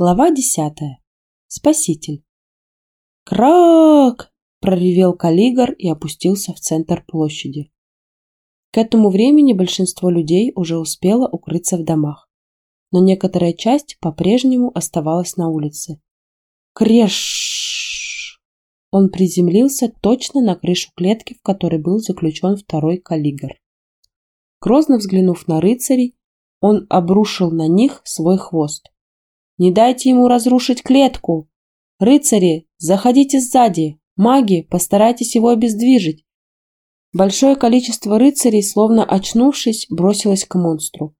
Глава десятая. Спаситель. «Крак!» – проревел Каллигар и опустился в центр площади. К этому времени большинство людей уже успело укрыться в домах, но некоторая часть по-прежнему оставалась на улице. Креш! Он приземлился точно на крышу клетки, в которой был заключен второй Каллигар. Грозно взглянув на рыцарей, он обрушил на них свой хвост. Не дайте ему разрушить клетку. Рыцари, заходите сзади. Маги, постарайтесь его обездвижить. Большое количество рыцарей, словно очнувшись, бросилось к монстру.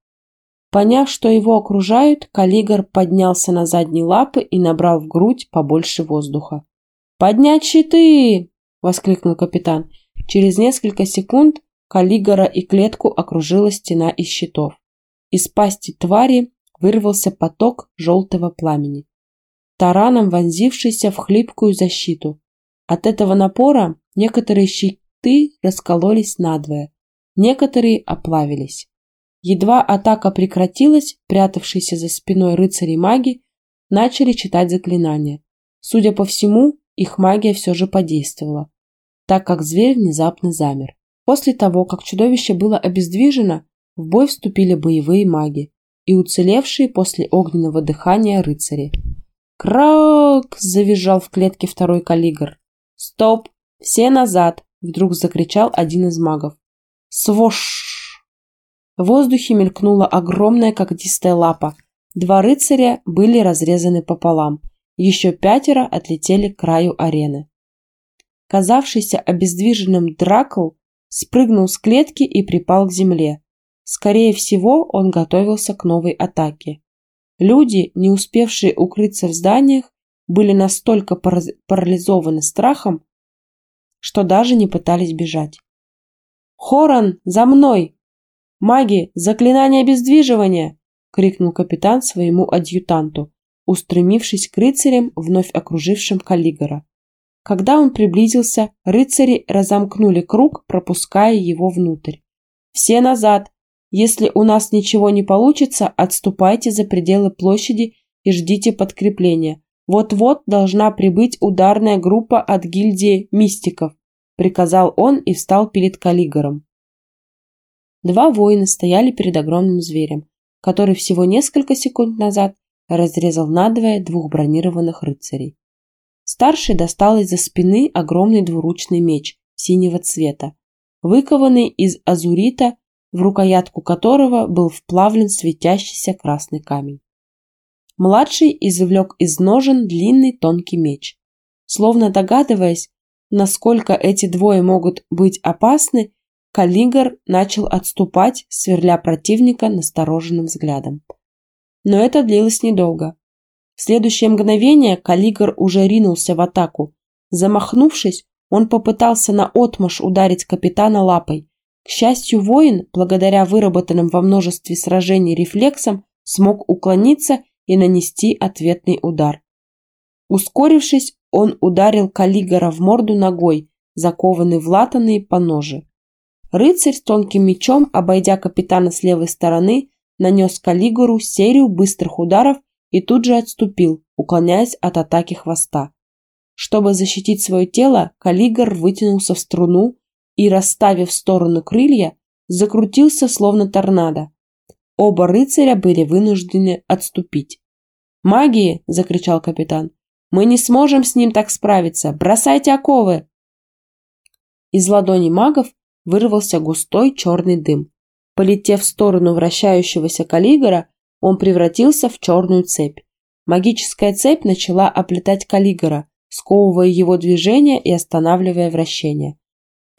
Поняв, что его окружают, Калигар поднялся на задние лапы и набрал в грудь побольше воздуха. «Поднять щиты!» – воскликнул капитан. Через несколько секунд Калигара и клетку окружила стена из щитов. Из пасти твари вырвался поток желтого пламени, тараном вонзившийся в хлипкую защиту. От этого напора некоторые щиты раскололись надвое, некоторые оплавились. Едва атака прекратилась, прятавшиеся за спиной рыцари маги начали читать заклинания. Судя по всему, их магия все же подействовала, так как зверь внезапно замер. После того, как чудовище было обездвижено, в бой вступили боевые маги и уцелевшие после огненного дыхания рыцари. «Крак!» – завизжал в клетке второй каллигр. «Стоп! Все назад!» – вдруг закричал один из магов. «Свош!» В воздухе мелькнула огромная когтистая лапа. Два рыцаря были разрезаны пополам. Еще пятеро отлетели к краю арены. Казавшийся обездвиженным Дракл спрыгнул с клетки и припал к земле. Скорее всего, он готовился к новой атаке. Люди, не успевшие укрыться в зданиях, были настолько парализованы страхом, что даже не пытались бежать. «Хорон, за мной! Маги, заклинание обездвиживания!» — крикнул капитан своему адъютанту, устремившись к рыцарям, вновь окружившим Каллигора. Когда он приблизился, рыцари разомкнули круг, пропуская его внутрь. «Все назад! Если у нас ничего не получится, отступайте за пределы площади и ждите подкрепления. Вот-вот должна прибыть ударная группа от гильдии мистиков, приказал он и встал перед Каллигором. Два воина стояли перед огромным зверем, который всего несколько секунд назад разрезал надвое двух бронированных рыцарей. Старший достал из-за спины огромный двуручный меч синего цвета, выкованный из азурита в рукоятку которого был вплавлен светящийся красный камень. Младший извлек из ножен длинный тонкий меч. Словно догадываясь, насколько эти двое могут быть опасны, Каллигар начал отступать, сверля противника настороженным взглядом. Но это длилось недолго. В следующее мгновение Каллигар уже ринулся в атаку. Замахнувшись, он попытался наотмашь ударить капитана лапой, к счастью, воин, благодаря выработанным во множестве сражений рефлексам, смог уклониться и нанести ответный удар. Ускорившись, он ударил Каллигора в морду ногой, закованный в латанные поножи. Рыцарь с тонким мечом, обойдя капитана с левой стороны, нанес Каллигору серию быстрых ударов и тут же отступил, уклоняясь от атаки хвоста. Чтобы защитить свое тело, Каллигор вытянулся в струну, и, расставив в сторону крылья, закрутился словно торнадо. Оба рыцаря были вынуждены отступить. «Магии!» – закричал капитан. «Мы не сможем с ним так справиться! Бросайте оковы!» Из ладони магов вырвался густой черный дым. Полетев в сторону вращающегося каллигора, он превратился в черную цепь. Магическая цепь начала оплетать каллигора, сковывая его движение и останавливая вращение.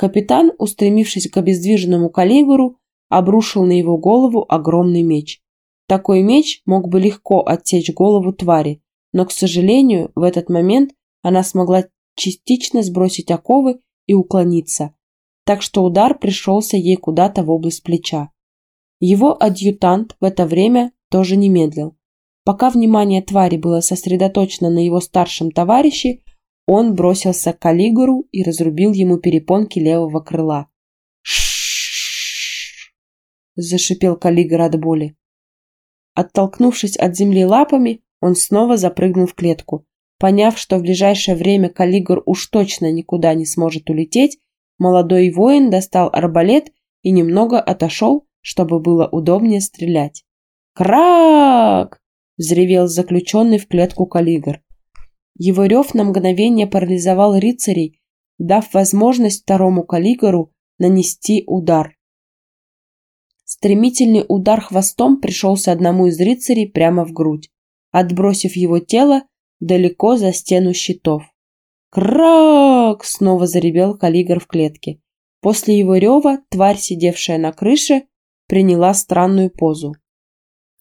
Капитан, устремившись к обездвиженному калигуру, обрушил на его голову огромный меч. Такой меч мог бы легко отсечь голову твари, но, к сожалению, в этот момент она смогла частично сбросить оковы и уклониться, так что удар пришелся ей куда-то в область плеча. Его адъютант в это время тоже не медлил. Пока внимание твари было сосредоточено на его старшем товарище, он бросился к Калигуру и разрубил ему перепонки левого крыла. зашипел Калигур от боли. Оттолкнувшись от земли лапами, он снова запрыгнул в клетку. Поняв, что в ближайшее время Каллигр уж точно никуда не сможет улететь, молодой воин достал арбалет и немного отошел, чтобы было удобнее стрелять. «Крак!» – взревел заключенный в клетку Каллигр. Его рев на мгновение парализовал рыцарей, дав возможность второму Каллигору нанести удар. Стремительный удар хвостом пришелся одному из рыцарей прямо в грудь, отбросив его тело далеко за стену щитов. «Крак!» — снова заревел Каллигр в клетке. После его рева тварь, сидевшая на крыше, приняла странную позу.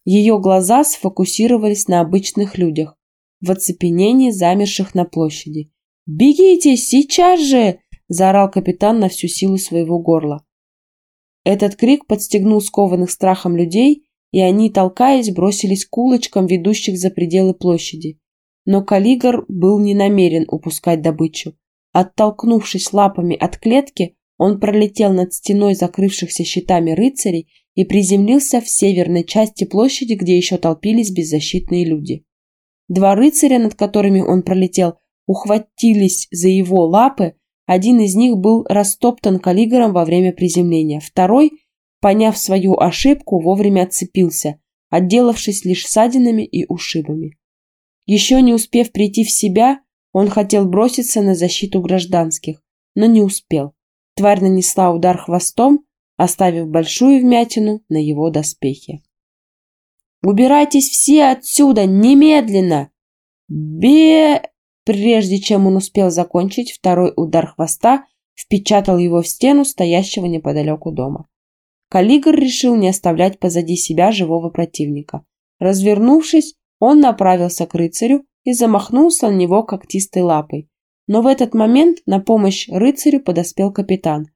Ее глаза сфокусировались на обычных людях, в оцепенении замерших на площади. «Бегите, сейчас же!» – заорал капитан на всю силу своего горла. Этот крик подстегнул скованных страхом людей, и они, толкаясь, бросились к улочкам, ведущих за пределы площади. Но Калигар был не намерен упускать добычу. Оттолкнувшись лапами от клетки, он пролетел над стеной закрывшихся щитами рыцарей и приземлился в северной части площади, где еще толпились беззащитные люди. Два рыцаря, над которыми он пролетел, ухватились за его лапы, один из них был растоптан каллигером во время приземления. Второй, поняв свою ошибку, вовремя отцепился, отделавшись лишь ссадинами и ушибами. Еще не успев прийти в себя, он хотел броситься на защиту гражданских, но не успел. Тварь нанесла удар хвостом, оставив большую вмятину на его доспехе. «Убирайтесь все отсюда, немедленно!» «Бе...» Прежде чем он успел закончить, второй удар хвоста впечатал его в стену стоящего неподалеку дома. Каллигр решил не оставлять позади себя живого противника. Развернувшись, он направился к рыцарю и замахнулся на него когтистой лапой. Но в этот момент на помощь рыцарю подоспел капитан.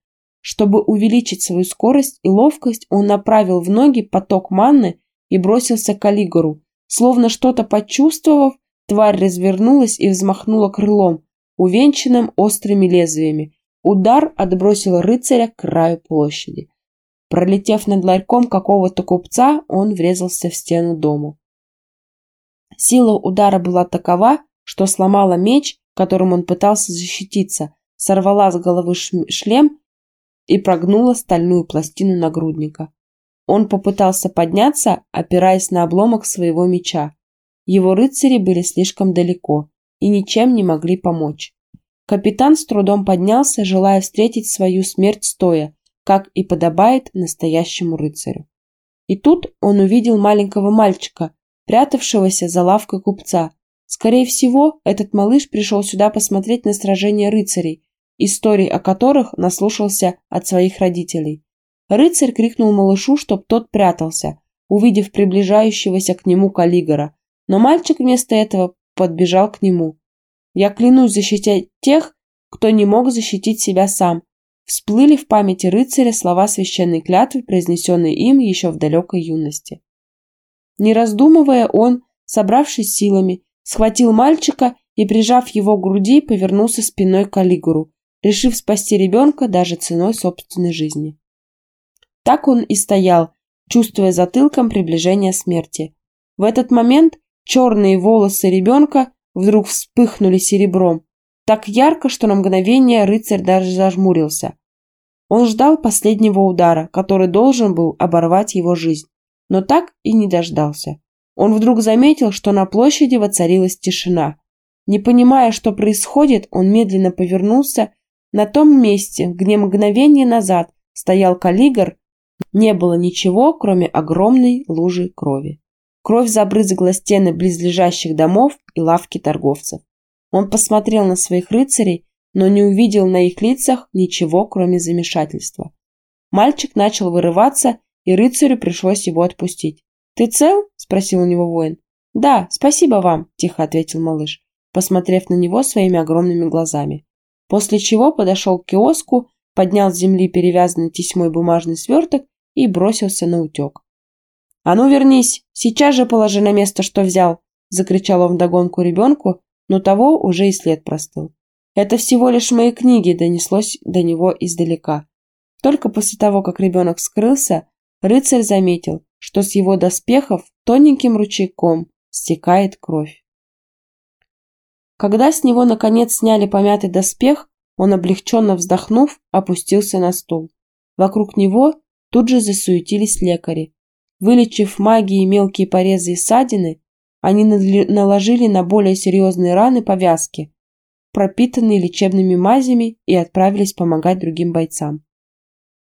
Чтобы увеличить свою скорость и ловкость, он направил в ноги поток манны и бросился к Каллигору. Словно что-то почувствовав, Тварь развернулась и взмахнула крылом, увенчанным острыми лезвиями. Удар отбросил рыцаря к краю площади. Пролетев над ларьком какого-то купца, он врезался в стену дома. Сила удара была такова, что сломала меч, которым он пытался защититься, сорвала с головы шлем и прогнула стальную пластину нагрудника. Он попытался подняться, опираясь на обломок своего меча. Его рыцари были слишком далеко и ничем не могли помочь. Капитан с трудом поднялся, желая встретить свою смерть стоя, как и подобает настоящему рыцарю. И тут он увидел маленького мальчика, прятавшегося за лавкой купца. Скорее всего, этот малыш пришел сюда посмотреть на сражение рыцарей, историй о которых наслушался от своих родителей. Рыцарь крикнул малышу, чтоб тот прятался, увидев приближающегося к нему Калигора, но мальчик вместо этого подбежал к нему. Я клянусь защитить тех, кто не мог защитить себя сам. Всплыли в памяти рыцаря слова священной клятвы, произнесенные им еще в далекой юности. Не раздумывая, он, собравшись силами, схватил мальчика и, прижав его к груди, повернулся спиной к Калигуру, решив спасти ребенка даже ценой собственной жизни. Так он и стоял, чувствуя затылком приближение смерти. В этот момент Черные волосы ребенка вдруг вспыхнули серебром, так ярко, что на мгновение рыцарь даже зажмурился. Он ждал последнего удара, который должен был оборвать его жизнь, но так и не дождался. Он вдруг заметил, что на площади воцарилась тишина. Не понимая, что происходит, он медленно повернулся. На том месте, где мгновение назад стоял Калигар, не было ничего, кроме огромной лужи крови. Кровь забрызгала стены близлежащих домов и лавки торговцев. Он посмотрел на своих рыцарей, но не увидел на их лицах ничего, кроме замешательства. Мальчик начал вырываться, и рыцарю пришлось его отпустить. «Ты цел?» – спросил у него воин. «Да, спасибо вам», – тихо ответил малыш, посмотрев на него своими огромными глазами. После чего подошел к киоску, поднял с земли перевязанный тесьмой бумажный сверток и бросился на утек. «А ну вернись! Сейчас же положи на место, что взял!» – закричал он вдогонку ребенку, но того уже и след простыл. «Это всего лишь мои книги», – донеслось до него издалека. Только после того, как ребенок скрылся, рыцарь заметил, что с его доспехов тоненьким ручейком стекает кровь. Когда с него наконец сняли помятый доспех, он, облегченно вздохнув, опустился на стул. Вокруг него тут же засуетились лекари. Вылечив магией мелкие порезы и ссадины, они наложили на более серьезные раны повязки, пропитанные лечебными мазями, и отправились помогать другим бойцам.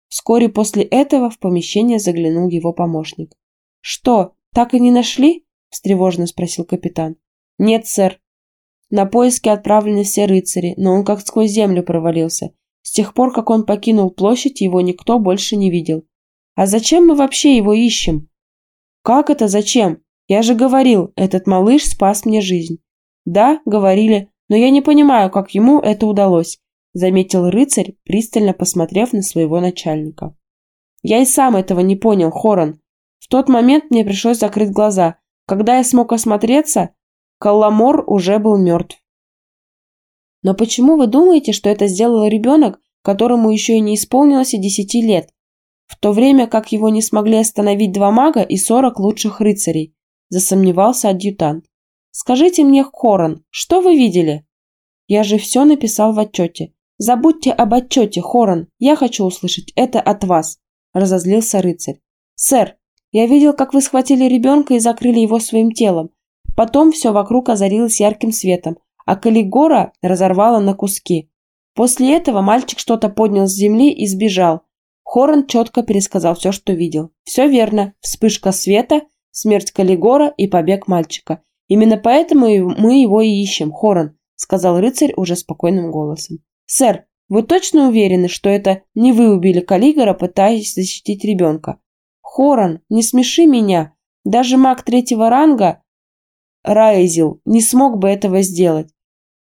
Вскоре после этого в помещение заглянул его помощник. «Что, так и не нашли?» – встревоженно спросил капитан. «Нет, сэр. На поиски отправлены все рыцари, но он как сквозь землю провалился. С тех пор, как он покинул площадь, его никто больше не видел. А зачем мы вообще его ищем? Как это зачем? Я же говорил, этот малыш спас мне жизнь. Да, говорили, но я не понимаю, как ему это удалось, заметил рыцарь, пристально посмотрев на своего начальника. Я и сам этого не понял, Хорон. В тот момент мне пришлось закрыть глаза. Когда я смог осмотреться, Колламор уже был мертв. Но почему вы думаете, что это сделал ребенок, которому еще и не исполнилось и десяти лет, в то время как его не смогли остановить два мага и сорок лучших рыцарей? Засомневался адъютант. Скажите мне, Хорон, что вы видели? Я же все написал в отчете. Забудьте об отчете, Хорон, я хочу услышать это от вас, разозлился рыцарь. Сэр, я видел, как вы схватили ребенка и закрыли его своим телом. Потом все вокруг озарилось ярким светом, а Калигора разорвала на куски. После этого мальчик что-то поднял с земли и сбежал. Хорн четко пересказал все, что видел. Все верно. Вспышка света, смерть Калигора и побег мальчика. Именно поэтому мы его и ищем, Хорн, сказал рыцарь уже спокойным голосом. Сэр, вы точно уверены, что это не вы убили Калигора, пытаясь защитить ребенка? Хорон, не смеши меня. Даже маг третьего ранга Райзел не смог бы этого сделать.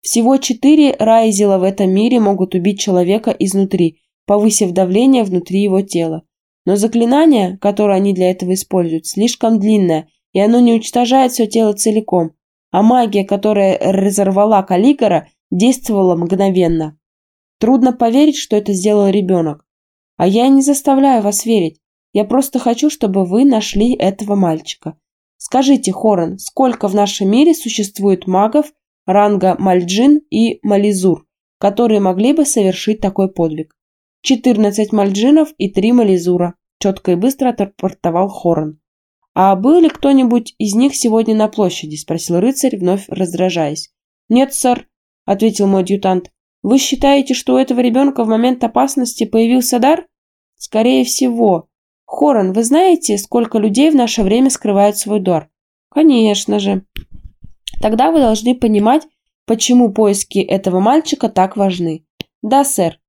Всего четыре Райзела в этом мире могут убить человека изнутри, повысив давление внутри его тела. Но заклинание, которое они для этого используют, слишком длинное, и оно не уничтожает все тело целиком. А магия, которая разорвала Калигора, действовала мгновенно. Трудно поверить, что это сделал ребенок. А я не заставляю вас верить. Я просто хочу, чтобы вы нашли этого мальчика. Скажите, Хорон, сколько в нашем мире существует магов ранга Мальджин и Мализур, которые могли бы совершить такой подвиг? 14 Мальджинов и 3 Мализура, четко и быстро отрапортовал Хорон. «А был ли кто-нибудь из них сегодня на площади?» – спросил рыцарь, вновь раздражаясь. «Нет, сэр», – ответил мой адъютант. «Вы считаете, что у этого ребенка в момент опасности появился дар?» «Скорее всего. Хорон, вы знаете, сколько людей в наше время скрывают свой дар? Конечно же. Тогда вы должны понимать, почему поиски этого мальчика так важны. Да, сэр.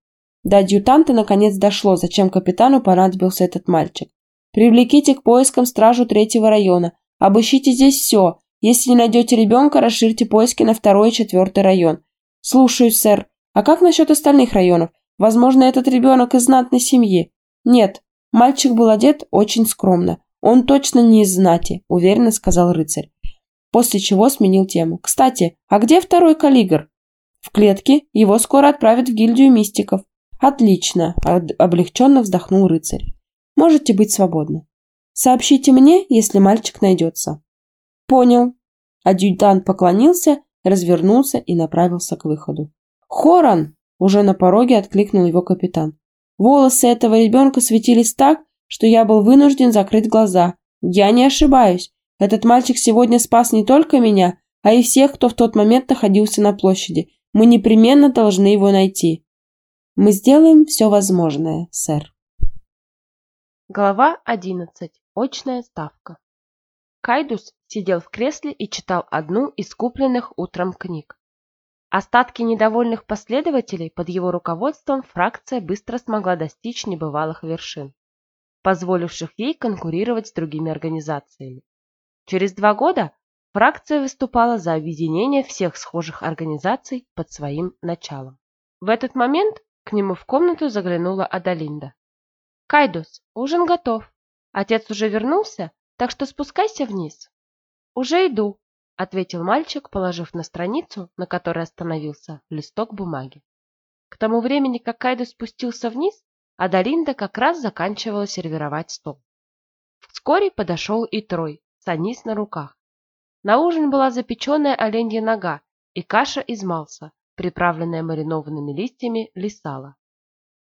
До адъютанта наконец дошло, зачем капитану понадобился этот мальчик. Привлеките к поискам стражу третьего района. Обыщите здесь все. Если не найдете ребенка, расширьте поиски на второй и четвертый район. Слушаюсь, сэр. А как насчет остальных районов? Возможно, этот ребенок из знатной семьи. Нет, Мальчик был одет очень скромно. Он точно не из знати, уверенно сказал рыцарь. После чего сменил тему. Кстати, а где второй каллигр? В клетке. Его скоро отправят в гильдию мистиков. Отлично, облегченно вздохнул рыцарь. Можете быть свободны. Сообщите мне, если мальчик найдется. Понял. Адъютант поклонился, развернулся и направился к выходу. Хоран! Уже на пороге откликнул его капитан. Волосы этого ребенка светились так, что я был вынужден закрыть глаза. Я не ошибаюсь. Этот мальчик сегодня спас не только меня, а и всех, кто в тот момент находился на площади. Мы непременно должны его найти. Мы сделаем все возможное, сэр. Глава 11. Очная ставка. Кайдус сидел в кресле и читал одну из купленных утром книг. Остатки недовольных последователей под его руководством фракция быстро смогла достичь небывалых вершин, позволивших ей конкурировать с другими организациями. Через два года фракция выступала за объединение всех схожих организаций под своим началом. В этот момент к нему в комнату заглянула Адалинда. «Кайдус, ужин готов. Отец уже вернулся, так что спускайся вниз». «Уже иду», — ответил мальчик, положив на страницу, на которой остановился, листок бумаги. К тому времени, как Кайдо спустился вниз, Адалинда как раз заканчивала сервировать стол. Вскоре подошел и Трой, с Анис на руках. На ужин была запеченная оленья нога и каша из малса, приправленная маринованными листьями лисала.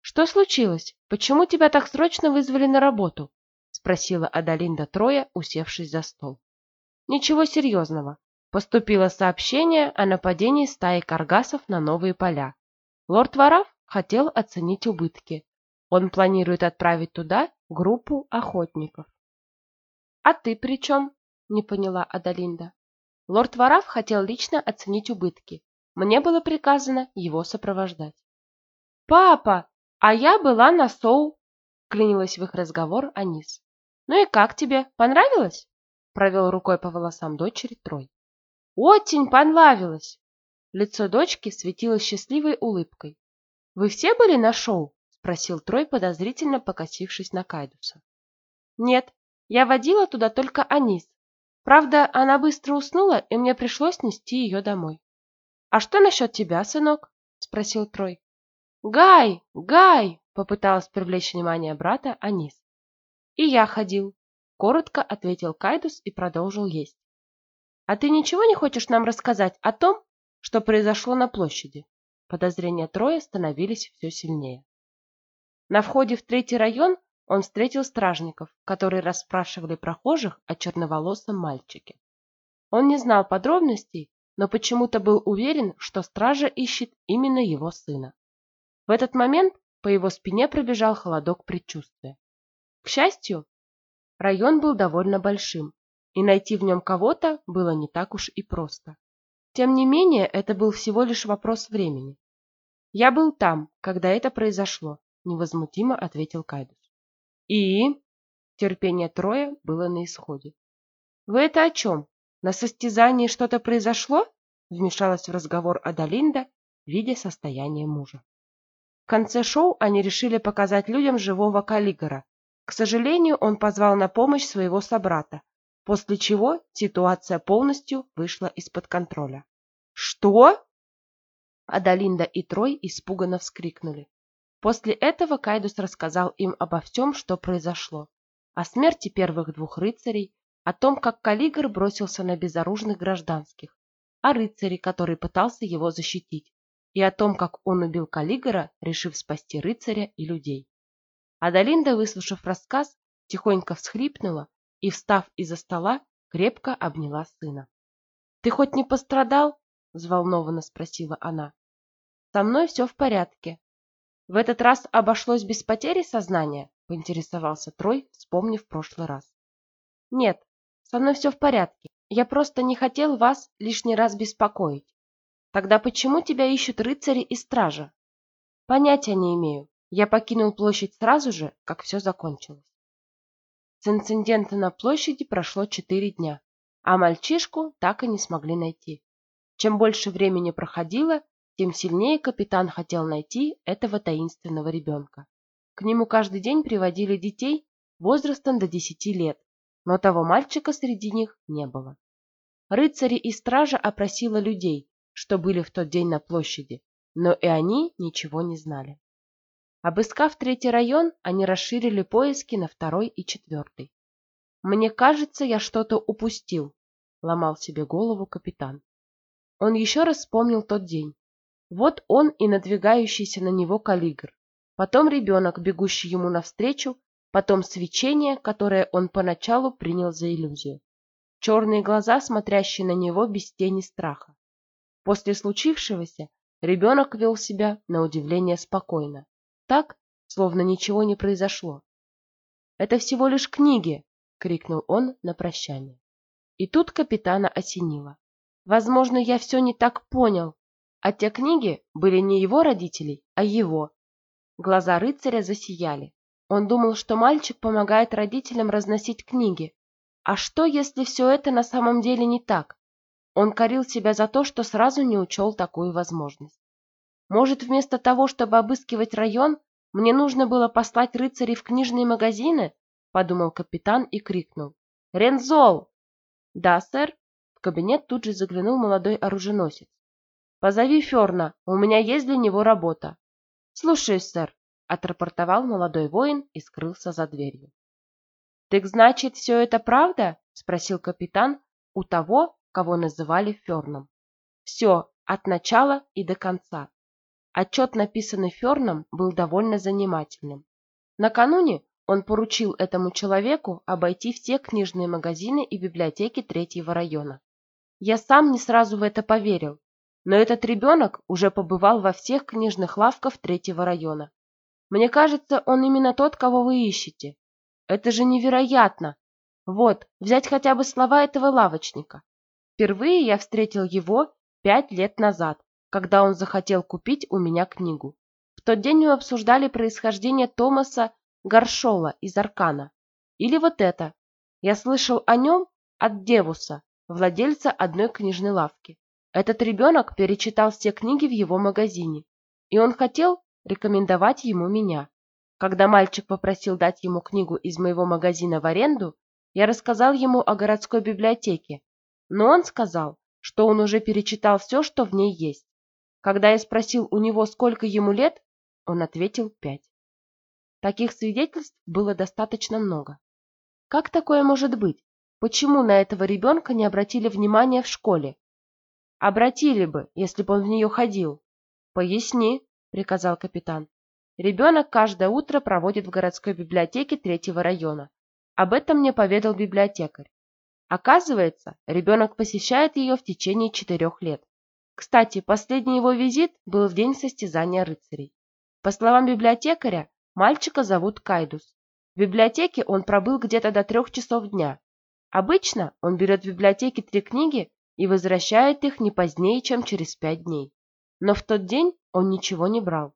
«Что случилось? Почему тебя так срочно вызвали на работу?» — спросила Адалинда Троя, усевшись за стол. «Ничего серьезного. Поступило сообщение о нападении стаи каргасов на новые поля. Лорд Вараф хотел оценить убытки. Он планирует отправить туда группу охотников. «А ты при чем?» – не поняла Адалинда. Лорд Вараф хотел лично оценить убытки. Мне было приказано его сопровождать. «Папа, а я была на Соу!» – клянилась в их разговор Анис. «Ну и как тебе? Понравилось?» – провел рукой по волосам дочери Трой. «Очень понравилось!» Лицо дочки светилось счастливой улыбкой. «Вы все были на шоу?» – спросил Трой, подозрительно покосившись на Кайдуса. «Нет, я водила туда только Анис. Правда, она быстро уснула, и мне пришлось нести ее домой. «А что насчет тебя, сынок?» – спросил Трой. «Гай! Гай!» – попыталась привлечь внимание брата Анис. «И я ходил», – коротко ответил Кайдус и продолжил есть. «А ты ничего не хочешь нам рассказать о том, что произошло на площади?» Подозрения Троя становились все сильнее. На входе в третий район он встретил стражников, которые расспрашивали прохожих о черноволосом мальчике. Он не знал подробностей, но почему-то был уверен, что стража ищет именно его сына. В этот момент по его спине пробежал холодок предчувствия. К счастью, район был довольно большим, и найти в нем кого-то было не так уж и просто. Тем не менее, это был всего лишь вопрос времени. «Я был там, когда это произошло», — невозмутимо ответил Кайдус. И? Терпение Троя было на исходе. Вы это о чем? На состязании что-то произошло? Вмешалась в разговор Адалинда, видя состояние мужа. В конце шоу они решили показать людям живого Каллигора. К сожалению, он позвал на помощь своего собрата, после чего ситуация полностью вышла из-под контроля. «Что?» Адалинда и Трой испуганно вскрикнули. После этого Кайдус рассказал им обо всем, что произошло. О смерти первых двух рыцарей, о том, как Каллигр бросился на безоружных гражданских, о рыцаре, который пытался его защитить, и о том, как он убил Каллигра, решив спасти рыцаря и людей. Адалинда, выслушав рассказ, тихонько всхлипнула и, встав из-за стола, крепко обняла сына. «Ты хоть не пострадал?» – взволнованно спросила она. «Со мной все в порядке», в этот раз обошлось без потери сознания? Поинтересовался Трой, вспомнив прошлый раз. Нет, со мной все в порядке. Я просто не хотел вас лишний раз беспокоить. Тогда почему тебя ищут рыцари и стража? Понятия не имею. Я покинул площадь сразу же, как все закончилось. С инцидента на площади прошло четыре дня, а мальчишку так и не смогли найти. Чем больше времени проходило, тем сильнее капитан хотел найти этого таинственного ребенка. К нему каждый день приводили детей возрастом до 10 лет, но того мальчика среди них не было. Рыцари и стража опросила людей, что были в тот день на площади, но и они ничего не знали. Обыскав третий район, они расширили поиски на второй и четвертый. «Мне кажется, я что-то упустил», — ломал себе голову капитан. Он еще раз вспомнил тот день. Вот он и надвигающийся на него каллигр. Потом ребенок, бегущий ему навстречу, потом свечение, которое он поначалу принял за иллюзию. Черные глаза, смотрящие на него без тени страха. После случившегося ребенок вел себя на удивление спокойно. Так, словно ничего не произошло. «Это всего лишь книги!» — крикнул он на прощание. И тут капитана осенило. «Возможно, я все не так понял», а те книги были не его родителей, а его. Глаза рыцаря засияли. Он думал, что мальчик помогает родителям разносить книги. А что, если все это на самом деле не так? Он корил себя за то, что сразу не учел такую возможность. Может, вместо того, чтобы обыскивать район, мне нужно было послать рыцарей в книжные магазины? Подумал капитан и крикнул. «Рензол!» «Да, сэр!» В кабинет тут же заглянул молодой оруженосец. Позови Ферна, у меня есть для него работа. Слушаюсь, сэр, отрапортовал молодой воин и скрылся за дверью. Так значит, все это правда? спросил капитан у того, кого называли Ферном. Все, от начала и до конца. Отчет, написанный Ферном, был довольно занимательным. Накануне он поручил этому человеку обойти все книжные магазины и библиотеки третьего района. Я сам не сразу в это поверил, но этот ребенок уже побывал во всех книжных лавках третьего района. Мне кажется, он именно тот, кого вы ищете. Это же невероятно! Вот, взять хотя бы слова этого лавочника. Впервые я встретил его пять лет назад, когда он захотел купить у меня книгу. В тот день мы обсуждали происхождение Томаса Горшола из Аркана. Или вот это. Я слышал о нем от Девуса, владельца одной книжной лавки. Этот ребенок перечитал все книги в его магазине, и он хотел рекомендовать ему меня. Когда мальчик попросил дать ему книгу из моего магазина в аренду, я рассказал ему о городской библиотеке, но он сказал, что он уже перечитал все, что в ней есть. Когда я спросил у него, сколько ему лет, он ответил пять. Таких свидетельств было достаточно много. Как такое может быть? Почему на этого ребенка не обратили внимания в школе? Обратили бы, если бы он в нее ходил. Поясни, приказал капитан. Ребенок каждое утро проводит в городской библиотеке третьего района. Об этом мне поведал библиотекарь. Оказывается, ребенок посещает ее в течение четырех лет. Кстати, последний его визит был в день состязания рыцарей. По словам библиотекаря, Мальчика зовут Кайдус. В библиотеке он пробыл где-то до трех часов дня. Обычно он берет в библиотеке три книги и возвращает их не позднее, чем через пять дней. Но в тот день он ничего не брал.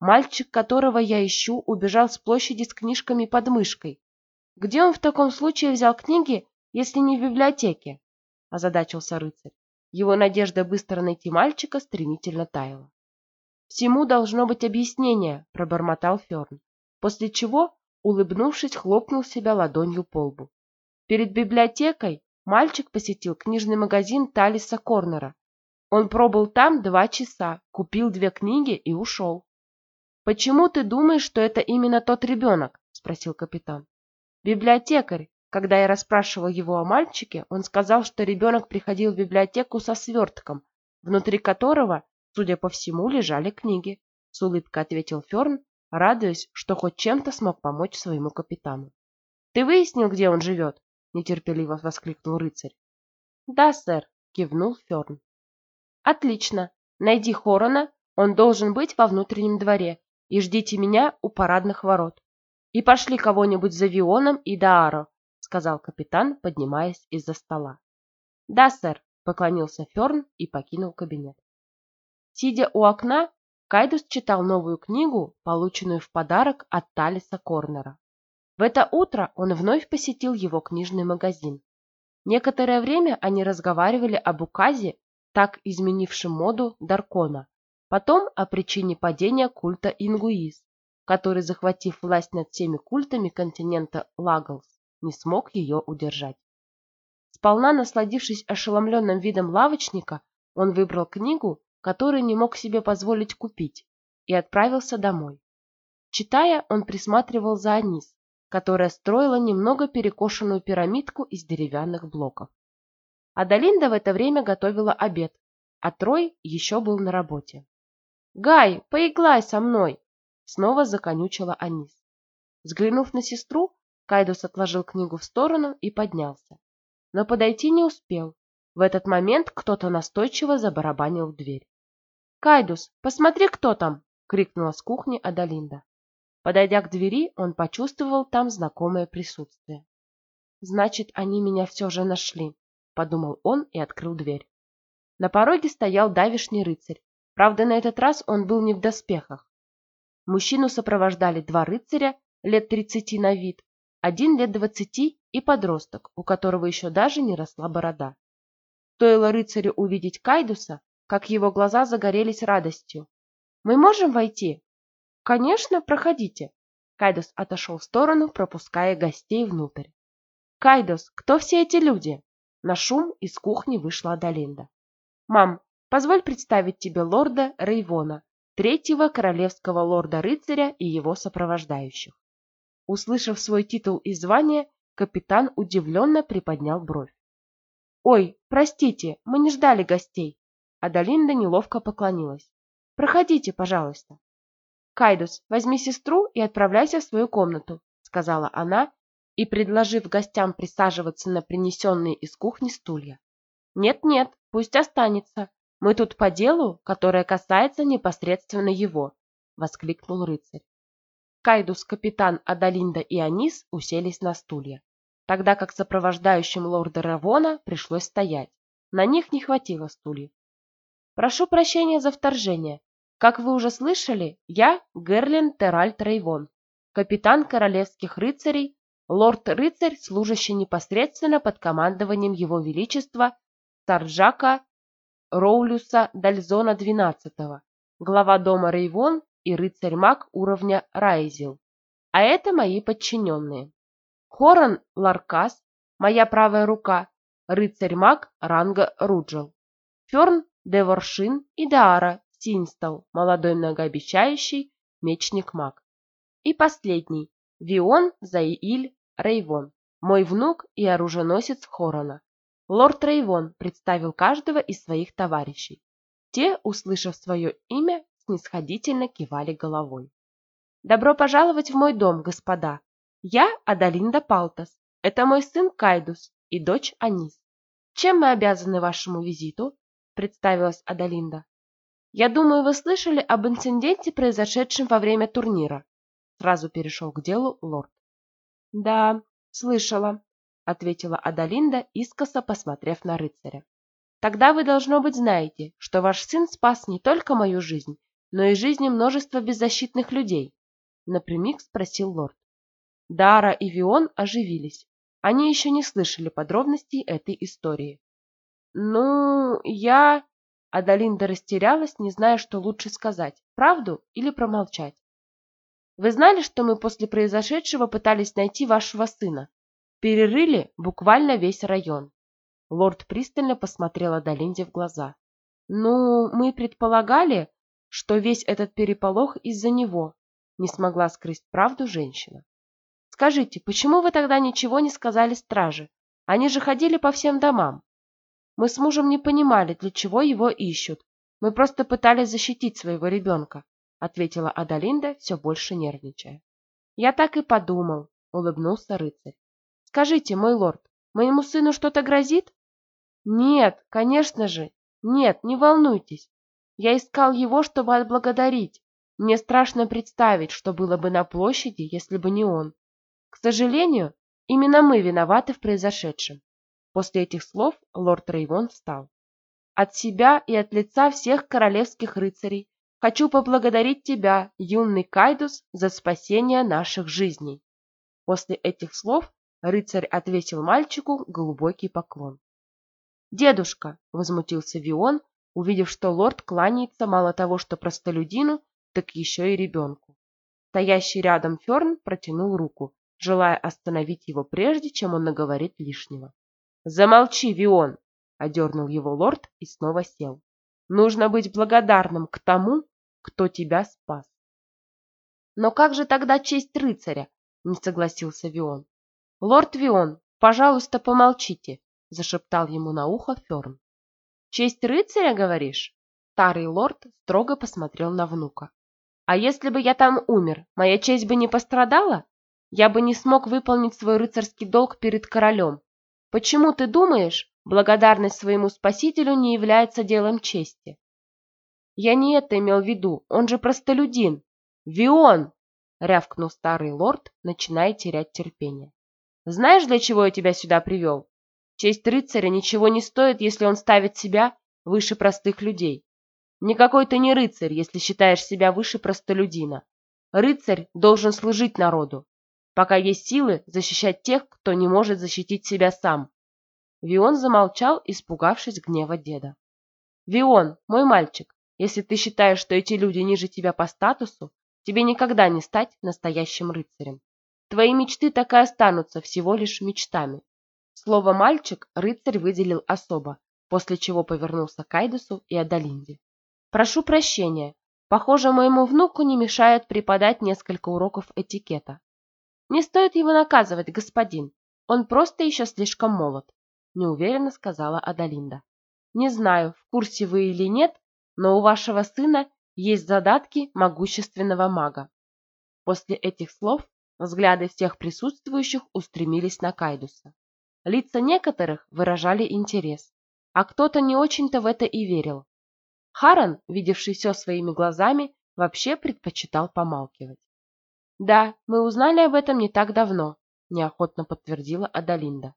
Мальчик, которого я ищу, убежал с площади с книжками под мышкой. Где он в таком случае взял книги, если не в библиотеке? Озадачился рыцарь. Его надежда быстро найти мальчика стремительно таяла. «Всему должно быть объяснение», – пробормотал Ферн, после чего, улыбнувшись, хлопнул себя ладонью по лбу. Перед библиотекой мальчик посетил книжный магазин Талиса Корнера. Он пробыл там два часа, купил две книги и ушел. «Почему ты думаешь, что это именно тот ребенок?» – спросил капитан. «Библиотекарь. Когда я расспрашивал его о мальчике, он сказал, что ребенок приходил в библиотеку со свертком, внутри которого Судя по всему, лежали книги, с улыбкой ответил Ферн, радуясь, что хоть чем-то смог помочь своему капитану. Ты выяснил, где он живет? нетерпеливо воскликнул рыцарь. Да, сэр, кивнул Ферн. Отлично. Найди Хорона, он должен быть во внутреннем дворе, и ждите меня у парадных ворот. И пошли кого-нибудь за Вионом и Дааро, сказал капитан, поднимаясь из-за стола. Да, сэр, поклонился Ферн и покинул кабинет. Сидя у окна, Кайдус читал новую книгу, полученную в подарок от Талиса Корнера. В это утро он вновь посетил его книжный магазин. Некоторое время они разговаривали об указе, так изменившем моду Даркона, потом о причине падения культа Ингуиз, который, захватив власть над всеми культами континента Лаглс, не смог ее удержать. Сполна насладившись ошеломленным видом лавочника, он выбрал книгу который не мог себе позволить купить, и отправился домой. Читая, он присматривал за Анис, которая строила немного перекошенную пирамидку из деревянных блоков. Адалинда в это время готовила обед, а Трой еще был на работе. «Гай, поиглай со мной!» Снова законючила Анис. Взглянув на сестру, Кайдус отложил книгу в сторону и поднялся. Но подойти не успел. В этот момент кто-то настойчиво забарабанил в дверь. «Кайдус, посмотри, кто там!» — крикнула с кухни Адалинда. Подойдя к двери, он почувствовал там знакомое присутствие. «Значит, они меня все же нашли», — подумал он и открыл дверь. На пороге стоял давишний рыцарь. Правда, на этот раз он был не в доспехах. Мужчину сопровождали два рыцаря, лет тридцати на вид, один лет двадцати и подросток, у которого еще даже не росла борода. Стоило рыцарю увидеть Кайдуса, как его глаза загорелись радостью. «Мы можем войти?» «Конечно, проходите». Кайдос отошел в сторону, пропуская гостей внутрь. «Кайдос, кто все эти люди?» На шум из кухни вышла Адалинда. «Мам, позволь представить тебе лорда Рейвона, третьего королевского лорда-рыцаря и его сопровождающих». Услышав свой титул и звание, капитан удивленно приподнял бровь. «Ой, простите, мы не ждали гостей. Адалинда неловко поклонилась. Проходите, пожалуйста. Кайдус, возьми сестру и отправляйся в свою комнату, сказала она и, предложив гостям присаживаться на принесенные из кухни стулья. Нет-нет, пусть останется. Мы тут по делу, которое касается непосредственно его, воскликнул рыцарь. Кайдус, капитан Адалинда и Анис уселись на стулья, тогда как сопровождающим лорда Равона пришлось стоять. На них не хватило стульев. Прошу прощения за вторжение. Как вы уже слышали, я Герлин Теральт Рейвон, капитан королевских рыцарей, лорд-рыцарь, служащий непосредственно под командованием его величества Тарджака Роулюса Дальзона XII, глава дома Рейвон и рыцарь-маг уровня Райзел. А это мои подчиненные. Хорон Ларкас, моя правая рука, рыцарь-маг ранга Руджел. Ферн Деворшин и Даара Синстал, молодой многообещающий мечник-маг. И последний, Вион Заиль Рейвон, мой внук и оруженосец Хорона. Лорд Рейвон представил каждого из своих товарищей. Те, услышав свое имя, снисходительно кивали головой. «Добро пожаловать в мой дом, господа! Я Адалинда Палтас. Это мой сын Кайдус и дочь Анис. Чем мы обязаны вашему визиту?» – представилась Адалинда. «Я думаю, вы слышали об инциденте, произошедшем во время турнира?» Сразу перешел к делу лорд. «Да, слышала», — ответила Адалинда, искоса посмотрев на рыцаря. «Тогда вы, должно быть, знаете, что ваш сын спас не только мою жизнь, но и жизни множества беззащитных людей?» Напрямик спросил лорд. Дара и Вион оживились. Они еще не слышали подробностей этой истории. «Ну, я...» Адалинда растерялась, не зная, что лучше сказать, правду или промолчать. «Вы знали, что мы после произошедшего пытались найти вашего сына? Перерыли буквально весь район». Лорд пристально посмотрел Адалинде в глаза. «Ну, мы предполагали, что весь этот переполох из-за него», не смогла скрыть правду женщина. «Скажите, почему вы тогда ничего не сказали страже? Они же ходили по всем домам». Мы с мужем не понимали, для чего его ищут. Мы просто пытались защитить своего ребенка, ответила Адалинда, все больше нервничая. Я так и подумал, улыбнулся рыцарь. Скажите, мой лорд, моему сыну что-то грозит? Нет, конечно же. Нет, не волнуйтесь. Я искал его, чтобы отблагодарить. Мне страшно представить, что было бы на площади, если бы не он. К сожалению, именно мы виноваты в произошедшем. После этих слов лорд Рейвон встал. От себя и от лица всех королевских рыцарей хочу поблагодарить тебя, юный Кайдус, за спасение наших жизней. После этих слов рыцарь отвесил мальчику глубокий поклон. «Дедушка!» — возмутился Вион, увидев, что лорд кланяется мало того, что простолюдину, так еще и ребенку. Стоящий рядом Ферн протянул руку, желая остановить его прежде, чем он наговорит лишнего. «Замолчи, Вион!» — одернул его лорд и снова сел. «Нужно быть благодарным к тому, кто тебя спас». «Но как же тогда честь рыцаря?» — не согласился Вион. «Лорд Вион, пожалуйста, помолчите», — зашептал ему на ухо Ферн. «Честь рыцаря, говоришь?» Старый лорд строго посмотрел на внука. «А если бы я там умер, моя честь бы не пострадала? Я бы не смог выполнить свой рыцарский долг перед королем, Почему ты думаешь, благодарность своему спасителю не является делом чести? Я не это имел в виду, он же простолюдин. Вион! рявкнул старый лорд, начиная терять терпение. Знаешь, для чего я тебя сюда привел? Честь рыцаря ничего не стоит, если он ставит себя выше простых людей. Никакой ты не рыцарь, если считаешь себя выше простолюдина. Рыцарь должен служить народу, пока есть силы защищать тех, кто не может защитить себя сам. Вион замолчал, испугавшись гнева деда. «Вион, мой мальчик, если ты считаешь, что эти люди ниже тебя по статусу, тебе никогда не стать настоящим рыцарем. Твои мечты так и останутся всего лишь мечтами». Слово «мальчик» рыцарь выделил особо, после чего повернулся к Айдусу и Адалинде. «Прошу прощения, похоже, моему внуку не мешает преподать несколько уроков этикета. Не стоит его наказывать, господин. Он просто еще слишком молод. неуверенно сказала Адалинда. Не знаю, в курсе вы или нет, но у вашего сына есть задатки могущественного мага. После этих слов взгляды всех присутствующих устремились на Кайдуса. Лица некоторых выражали интерес, а кто-то не очень-то в это и верил. Харан, видевший все своими глазами, вообще предпочитал помалкивать. «Да, мы узнали об этом не так давно», – неохотно подтвердила Адалинда.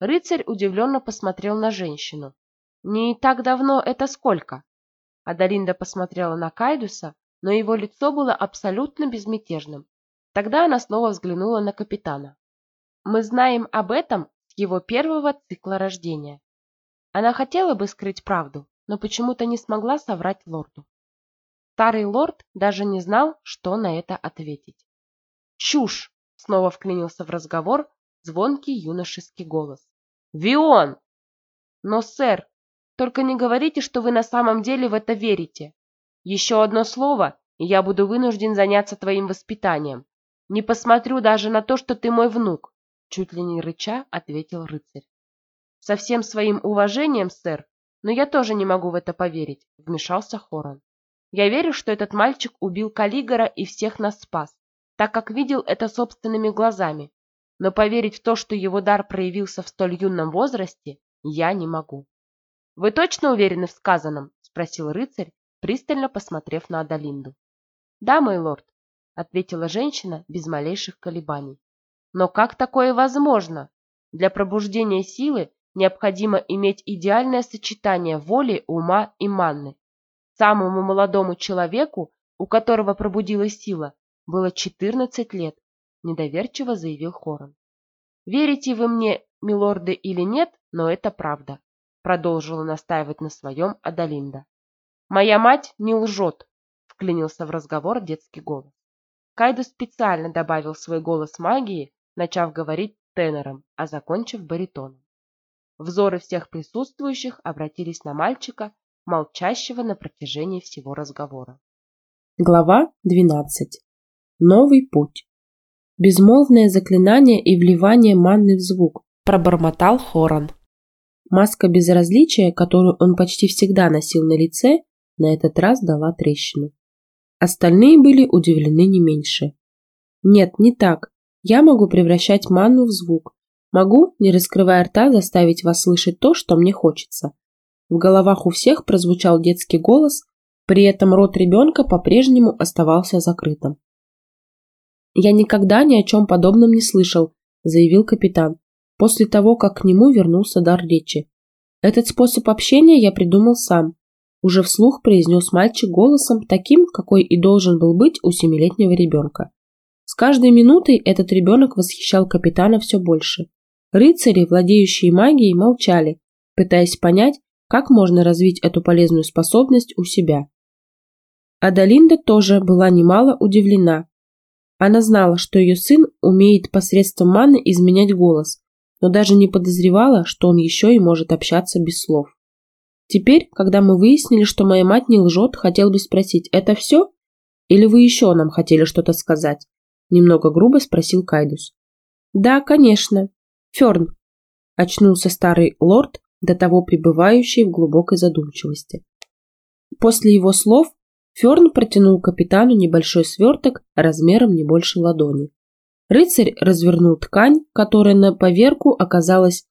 Рыцарь удивленно посмотрел на женщину. «Не так давно это сколько?» Адалинда посмотрела на Кайдуса, но его лицо было абсолютно безмятежным. Тогда она снова взглянула на капитана. «Мы знаем об этом с его первого цикла рождения». Она хотела бы скрыть правду, но почему-то не смогла соврать лорду. Старый лорд даже не знал, что на это ответить. «Чушь!» — снова вклинился в разговор звонкий юношеский голос. «Вион!» «Но, сэр, только не говорите, что вы на самом деле в это верите. Еще одно слово, и я буду вынужден заняться твоим воспитанием. Не посмотрю даже на то, что ты мой внук», — чуть ли не рыча ответил рыцарь. «Со всем своим уважением, сэр, но я тоже не могу в это поверить», — вмешался Хорон. «Я верю, что этот мальчик убил Калигора и всех нас спас так как видел это собственными глазами, но поверить в то, что его дар проявился в столь юном возрасте, я не могу. «Вы точно уверены в сказанном?» – спросил рыцарь, пристально посмотрев на Адалинду. «Да, мой лорд», – ответила женщина без малейших колебаний. «Но как такое возможно? Для пробуждения силы необходимо иметь идеальное сочетание воли, ума и манны. Самому молодому человеку, у которого пробудилась сила, было 14 лет, недоверчиво заявил Хорон. Верите вы мне, милорды, или нет, но это правда, продолжила настаивать на своем Адалинда. Моя мать не лжет, вклинился в разговор детский голос. Кайду специально добавил свой голос магии, начав говорить тенором, а закончив баритоном. Взоры всех присутствующих обратились на мальчика, молчащего на протяжении всего разговора. Глава двенадцать. Новый путь. Безмолвное заклинание и вливание манны в звук, пробормотал Хоран. Маска безразличия, которую он почти всегда носил на лице, на этот раз дала трещину. Остальные были удивлены не меньше. Нет, не так. Я могу превращать манну в звук. Могу, не раскрывая рта, заставить вас слышать то, что мне хочется. В головах у всех прозвучал детский голос, при этом рот ребенка по-прежнему оставался закрытым. «Я никогда ни о чем подобном не слышал», – заявил капитан, после того, как к нему вернулся дар речи. «Этот способ общения я придумал сам», – уже вслух произнес мальчик голосом, таким, какой и должен был быть у семилетнего ребенка. С каждой минутой этот ребенок восхищал капитана все больше. Рыцари, владеющие магией, молчали, пытаясь понять, как можно развить эту полезную способность у себя. Адалинда тоже была немало удивлена, она знала, что ее сын умеет посредством маны изменять голос, но даже не подозревала, что он еще и может общаться без слов. Теперь, когда мы выяснили, что моя мать не лжет, хотел бы спросить, это все? Или вы еще нам хотели что-то сказать? Немного грубо спросил Кайдус. Да, конечно. Ферн. Очнулся старый лорд, до того пребывающий в глубокой задумчивости. После его слов Ферн протянул капитану небольшой сверток размером не больше ладони. Рыцарь развернул ткань, которая на поверку оказалась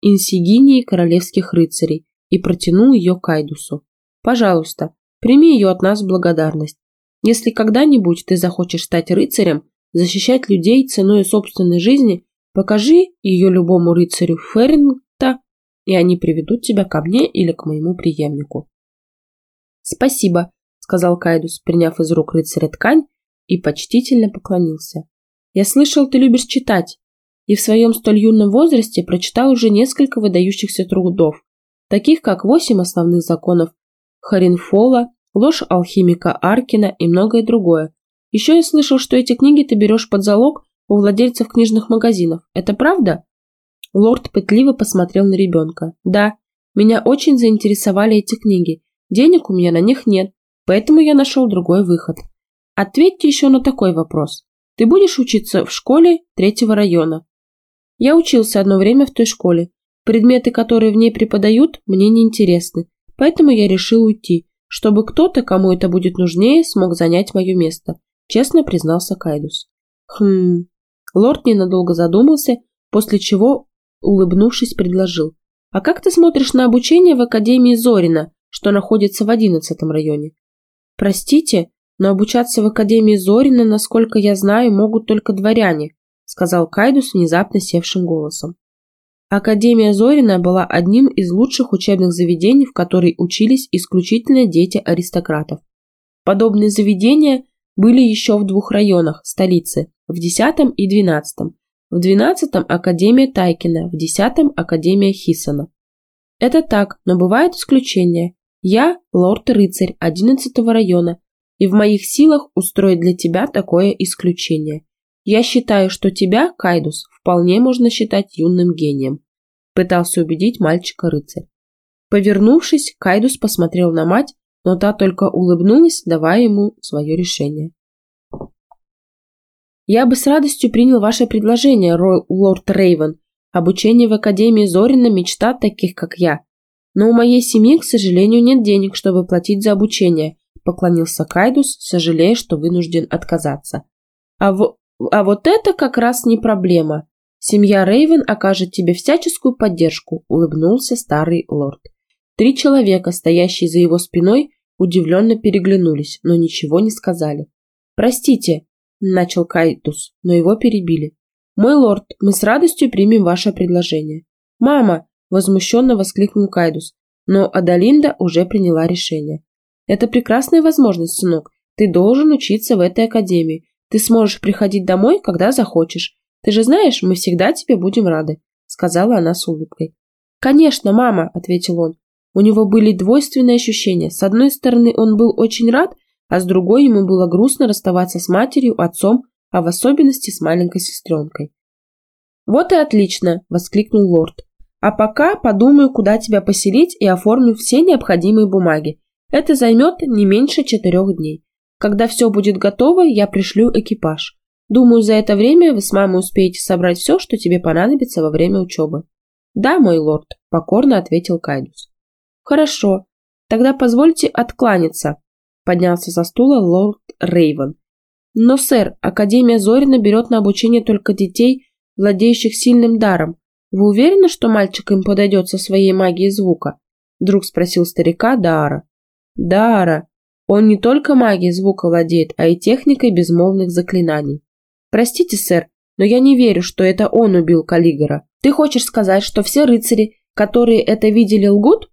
инсигнией королевских рыцарей, и протянул ее Кайдусу. «Пожалуйста, прими ее от нас в благодарность. Если когда-нибудь ты захочешь стать рыцарем, защищать людей ценой собственной жизни, покажи ее любому рыцарю Феррингта, и они приведут тебя ко мне или к моему преемнику». «Спасибо», сказал Кайдус, приняв из рук рыцаря ткань и почтительно поклонился. «Я слышал, ты любишь читать, и в своем столь юном возрасте прочитал уже несколько выдающихся трудов, таких как «Восемь основных законов Харинфола», «Ложь алхимика Аркина» и многое другое. Еще я слышал, что эти книги ты берешь под залог у владельцев книжных магазинов. Это правда?» Лорд пытливо посмотрел на ребенка. «Да, меня очень заинтересовали эти книги. Денег у меня на них нет, Поэтому я нашел другой выход. Ответьте еще на такой вопрос. Ты будешь учиться в школе третьего района? Я учился одно время в той школе. Предметы, которые в ней преподают, мне не интересны, поэтому я решил уйти, чтобы кто-то, кому это будет нужнее, смог занять мое место, честно признался Кайдус. Хм. Лорд ненадолго задумался, после чего, улыбнувшись, предложил. А как ты смотришь на обучение в Академии Зорина, что находится в одиннадцатом районе? Простите, но обучаться в Академии Зорина, насколько я знаю, могут только дворяне, сказал Кайдус внезапно севшим голосом. Академия Зорина была одним из лучших учебных заведений, в которой учились исключительно дети аристократов. Подобные заведения были еще в двух районах столицы, в 10 и 12. В 12 Академия Тайкина, в 10 Академия Хисона. Это так, но бывают исключения. Я лорд-рыцарь 11 района, и в моих силах устроить для тебя такое исключение. Я считаю, что тебя, Кайдус, вполне можно считать юным гением. Пытался убедить мальчика рыцарь. Повернувшись, Кайдус посмотрел на мать, но та только улыбнулась, давая ему свое решение. Я бы с радостью принял ваше предложение, лорд Рейвен. Обучение в Академии Зорина – мечта таких, как я. Но у моей семьи, к сожалению, нет денег, чтобы платить за обучение, поклонился Кайдус, сожалея, что вынужден отказаться. А в а вот это как раз не проблема. Семья Рейвен окажет тебе всяческую поддержку, улыбнулся старый лорд. Три человека, стоящие за его спиной, удивленно переглянулись, но ничего не сказали. Простите, начал Кайтус, но его перебили. Мой лорд, мы с радостью примем ваше предложение. Мама, возмущенно воскликнул Кайдус, но Адалинда уже приняла решение. Это прекрасная возможность, сынок. Ты должен учиться в этой академии. Ты сможешь приходить домой, когда захочешь. Ты же знаешь, мы всегда тебе будем рады», — сказала она с улыбкой. «Конечно, мама», — ответил он. У него были двойственные ощущения. С одной стороны, он был очень рад, а с другой ему было грустно расставаться с матерью, отцом, а в особенности с маленькой сестренкой. «Вот и отлично!» – воскликнул лорд. «А пока подумаю, куда тебя поселить и оформлю все необходимые бумаги. Это займет не меньше четырех дней. Когда все будет готово, я пришлю экипаж. Думаю, за это время вы с мамой успеете собрать все, что тебе понадобится во время учебы. Да, мой лорд, покорно ответил Кайдус. Хорошо, тогда позвольте откланяться, поднялся со стула лорд Рейвен. Но, сэр, Академия Зорина берет на обучение только детей, владеющих сильным даром. Вы уверены, что мальчик им подойдет со своей магией звука? Вдруг спросил старика Даара. Даара, он не только магией звука владеет, а и техникой безмолвных заклинаний. Простите, сэр, но я не верю, что это он убил Каллигора. Ты хочешь сказать, что все рыцари, которые это видели, лгут?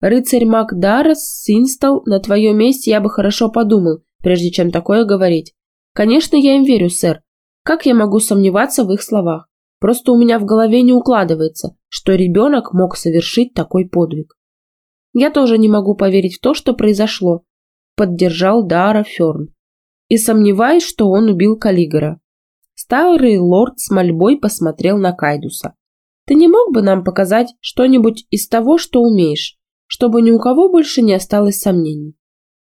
Рыцарь Макдарас Синстал, на твоем месте я бы хорошо подумал, прежде чем такое говорить. Конечно, я им верю, сэр. Как я могу сомневаться в их словах? Просто у меня в голове не укладывается, что ребенок мог совершить такой подвиг. Я тоже не могу поверить в то, что произошло, поддержал Дара Ферн. И сомневаюсь, что он убил Каллигора. Старый лорд с мольбой посмотрел на Кайдуса. Ты не мог бы нам показать что-нибудь из того, что умеешь, чтобы ни у кого больше не осталось сомнений?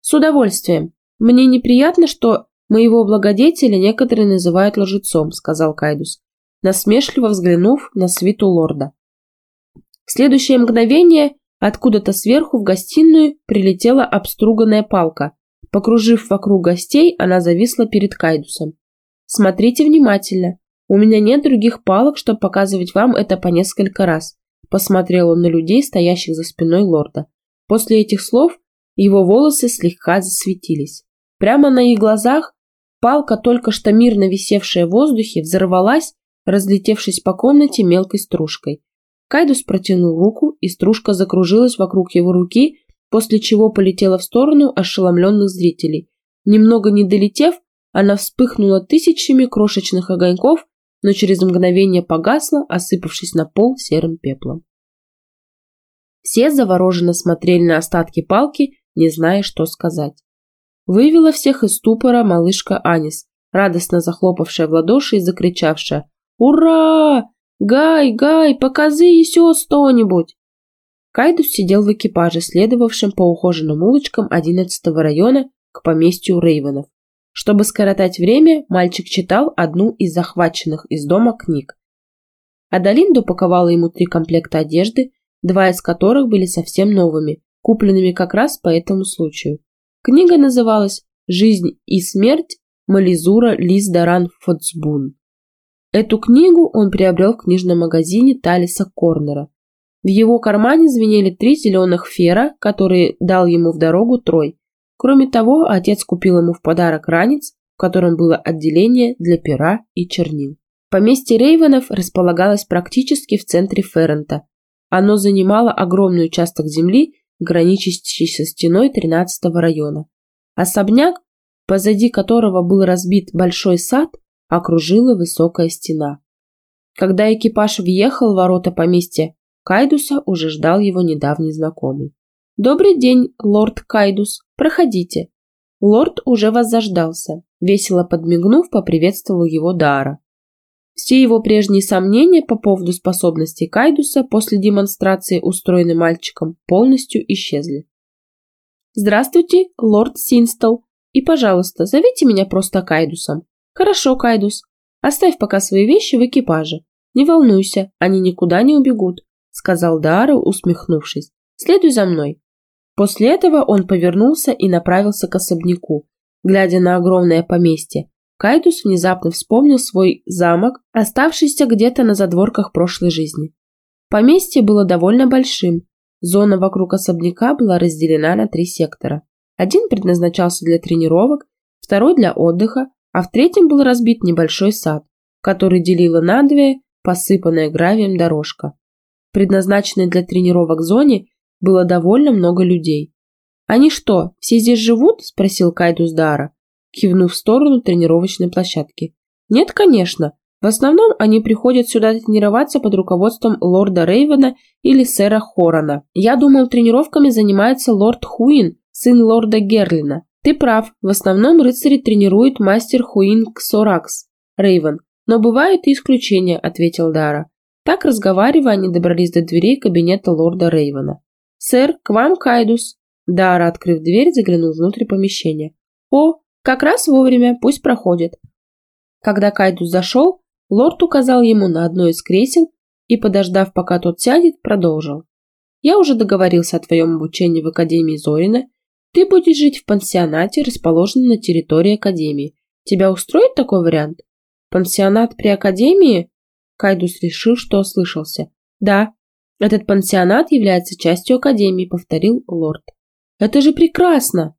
С удовольствием. Мне неприятно, что моего благодетеля некоторые называют лжецом, сказал Кайдус, насмешливо взглянув на свиту лорда. В следующее мгновение Откуда-то сверху в гостиную прилетела обструганная палка. Покружив вокруг гостей, она зависла перед Кайдусом. «Смотрите внимательно. У меня нет других палок, чтобы показывать вам это по несколько раз», посмотрел он на людей, стоящих за спиной лорда. После этих слов его волосы слегка засветились. Прямо на их глазах палка, только что мирно висевшая в воздухе, взорвалась, разлетевшись по комнате мелкой стружкой. Кайдус протянул руку, и стружка закружилась вокруг его руки, после чего полетела в сторону ошеломленных зрителей. Немного не долетев, она вспыхнула тысячами крошечных огоньков, но через мгновение погасла, осыпавшись на пол серым пеплом. Все завороженно смотрели на остатки палки, не зная, что сказать. Вывела всех из ступора малышка Анис, радостно захлопавшая в ладоши и закричавшая «Ура! «Гай, Гай, показы еще что-нибудь!» Кайдус сидел в экипаже, следовавшем по ухоженным улочкам 11 района к поместью Рейвенов. Чтобы скоротать время, мальчик читал одну из захваченных из дома книг. Адалинда упаковала ему три комплекта одежды, два из которых были совсем новыми, купленными как раз по этому случаю. Книга называлась «Жизнь и смерть Мализура Лиздаран Фоцбун». Эту книгу он приобрел в книжном магазине Талиса Корнера. В его кармане звенели три зеленых фера, которые дал ему в дорогу Трой. Кроме того, отец купил ему в подарок ранец, в котором было отделение для пера и чернил. Поместье Рейвенов располагалось практически в центре Феррента. Оно занимало огромный участок земли, граничащий со стеной 13-го района. Особняк, позади которого был разбит большой сад, окружила высокая стена. Когда экипаж въехал в ворота поместья, Кайдуса уже ждал его недавний знакомый. «Добрый день, лорд Кайдус, проходите». Лорд уже вас заждался. Весело подмигнув, поприветствовал его Дара. Все его прежние сомнения по поводу способностей Кайдуса после демонстрации, устроенной мальчиком, полностью исчезли. «Здравствуйте, лорд Синстол, и, пожалуйста, зовите меня просто Кайдусом». «Хорошо, Кайдус. Оставь пока свои вещи в экипаже. Не волнуйся, они никуда не убегут», — сказал Дара, усмехнувшись. «Следуй за мной». После этого он повернулся и направился к особняку, глядя на огромное поместье. Кайдус внезапно вспомнил свой замок, оставшийся где-то на задворках прошлой жизни. Поместье было довольно большим. Зона вокруг особняка была разделена на три сектора. Один предназначался для тренировок, второй для отдыха, а в третьем был разбит небольшой сад, который делила надвое посыпанная гравием дорожка. В предназначенной для тренировок зоне было довольно много людей. «Они что, все здесь живут?» – спросил Кайдус Дара, кивнув в сторону тренировочной площадки. «Нет, конечно. В основном они приходят сюда тренироваться под руководством лорда Рейвена или сэра Хорана. Я думал, тренировками занимается лорд Хуин, сын лорда Герлина. Ты прав, в основном рыцари тренирует мастер Хуин Ксоракс, Рейвен. Но бывают и исключения, ответил Дара. Так, разговаривая, они добрались до дверей кабинета лорда Рейвена. «Сэр, к вам Кайдус!» Дара, открыв дверь, заглянул внутрь помещения. «О, как раз вовремя, пусть проходит». Когда Кайдус зашел, лорд указал ему на одно из кресел и, подождав, пока тот сядет, продолжил. «Я уже договорился о твоем обучении в Академии Зорина. Ты будешь жить в пансионате, расположенном на территории Академии. Тебя устроит такой вариант?» «Пансионат при Академии?» Кайдус решил, что ослышался. «Да, этот пансионат является частью академии, повторил лорд. Это же прекрасно!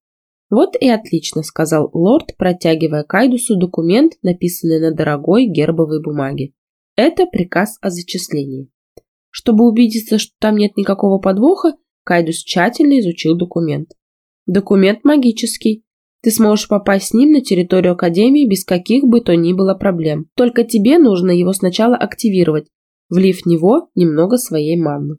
Вот и отлично, сказал лорд, протягивая Кайдусу документ, написанный на дорогой гербовой бумаге. Это приказ о зачислении. Чтобы убедиться, что там нет никакого подвоха, Кайдус тщательно изучил документ. Документ магический. Ты сможешь попасть с ним на территорию Академии без каких бы то ни было проблем. Только тебе нужно его сначала активировать, влив в него немного своей манны.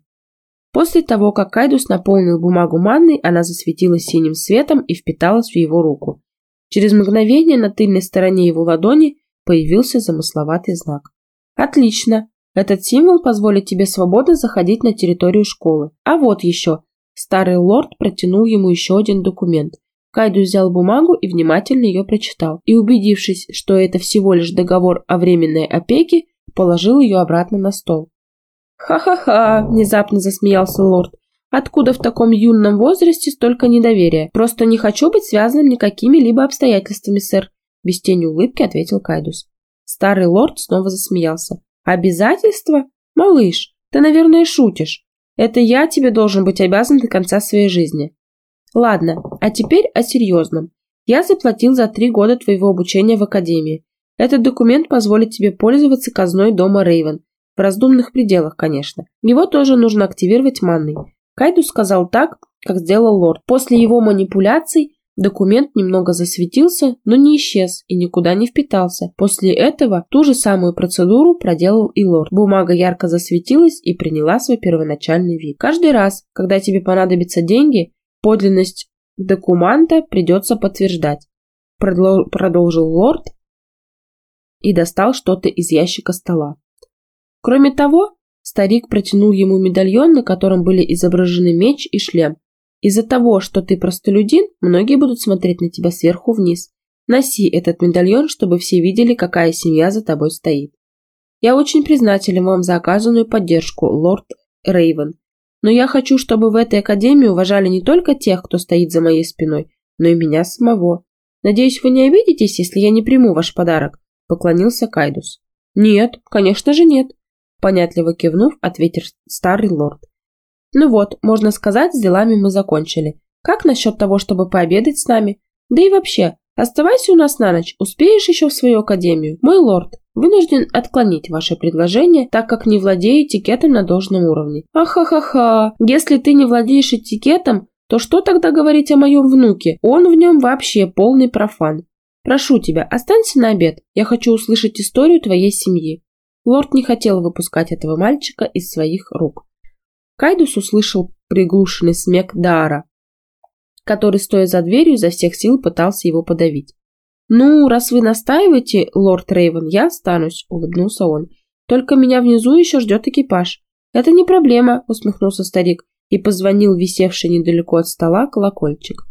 После того, как Кайдус наполнил бумагу манной, она засветилась синим светом и впиталась в его руку. Через мгновение на тыльной стороне его ладони появился замысловатый знак. «Отлично! Этот символ позволит тебе свободно заходить на территорию школы. А вот еще!» Старый лорд протянул ему еще один документ. Кайду взял бумагу и внимательно ее прочитал. И убедившись, что это всего лишь договор о временной опеке, положил ее обратно на стол. «Ха-ха-ха!» – внезапно засмеялся лорд. «Откуда в таком юном возрасте столько недоверия? Просто не хочу быть связанным никакими либо обстоятельствами, сэр», – без тени улыбки ответил Кайдус. Старый лорд снова засмеялся. «Обязательства? Малыш, ты, наверное, шутишь. Это я тебе должен быть обязан до конца своей жизни». «Ладно, а теперь о серьезном. Я заплатил за три года твоего обучения в академии. Этот документ позволит тебе пользоваться казной дома Рейвен. В разумных пределах, конечно. Его тоже нужно активировать манной. Кайду сказал так, как сделал лорд. После его манипуляций документ немного засветился, но не исчез и никуда не впитался. После этого ту же самую процедуру проделал и лорд. Бумага ярко засветилась и приняла свой первоначальный вид. Каждый раз, когда тебе понадобятся деньги, подлинность документа придется подтверждать. Продолжил лорд, и достал что-то из ящика стола. Кроме того, старик протянул ему медальон, на котором были изображены меч и шлем. Из-за того, что ты простолюдин, многие будут смотреть на тебя сверху вниз. Носи этот медальон, чтобы все видели, какая семья за тобой стоит. Я очень признателен вам за оказанную поддержку, лорд Рейвен. Но я хочу, чтобы в этой академии уважали не только тех, кто стоит за моей спиной, но и меня самого. Надеюсь, вы не обидитесь, если я не приму ваш подарок, поклонился Кайдус. Нет, конечно же нет, понятливо кивнув, ответил старый лорд. Ну вот, можно сказать, с делами мы закончили. Как насчет того, чтобы пообедать с нами? Да и вообще, оставайся у нас на ночь, успеешь еще в свою академию. Мой лорд, вынужден отклонить ваше предложение, так как не владею этикетом на должном уровне. Ахахаха, если ты не владеешь этикетом, то что тогда говорить о моем внуке? Он в нем вообще полный профан. Прошу тебя, останься на обед. Я хочу услышать историю твоей семьи. Лорд не хотел выпускать этого мальчика из своих рук. Кайдус услышал приглушенный смех Дара, который, стоя за дверью, изо всех сил пытался его подавить. «Ну, раз вы настаиваете, лорд Рейвен, я останусь», — улыбнулся он. «Только меня внизу еще ждет экипаж». «Это не проблема», — усмехнулся старик и позвонил висевший недалеко от стола колокольчик.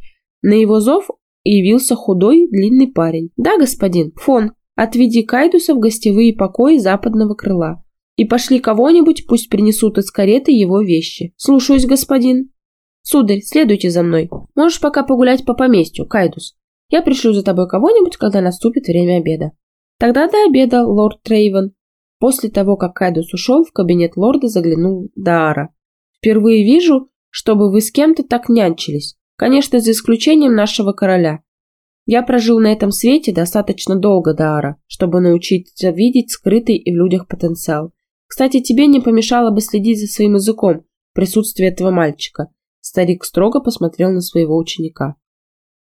На его зов явился худой, длинный парень. «Да, господин, фон, отведи Кайдуса в гостевые покои западного крыла. И пошли кого-нибудь, пусть принесут из кареты его вещи. Слушаюсь, господин». «Сударь, следуйте за мной. Можешь пока погулять по поместью, Кайдус. Я пришлю за тобой кого-нибудь, когда наступит время обеда. Тогда до обеда, лорд Трейвен. После того, как Кайдус ушел, в кабинет лорда заглянул Даара. Впервые вижу, чтобы вы с кем-то так нянчились. Конечно, за исключением нашего короля. Я прожил на этом свете достаточно долго, Даара, чтобы научиться видеть скрытый и в людях потенциал. Кстати, тебе не помешало бы следить за своим языком в присутствии этого мальчика. Старик строго посмотрел на своего ученика.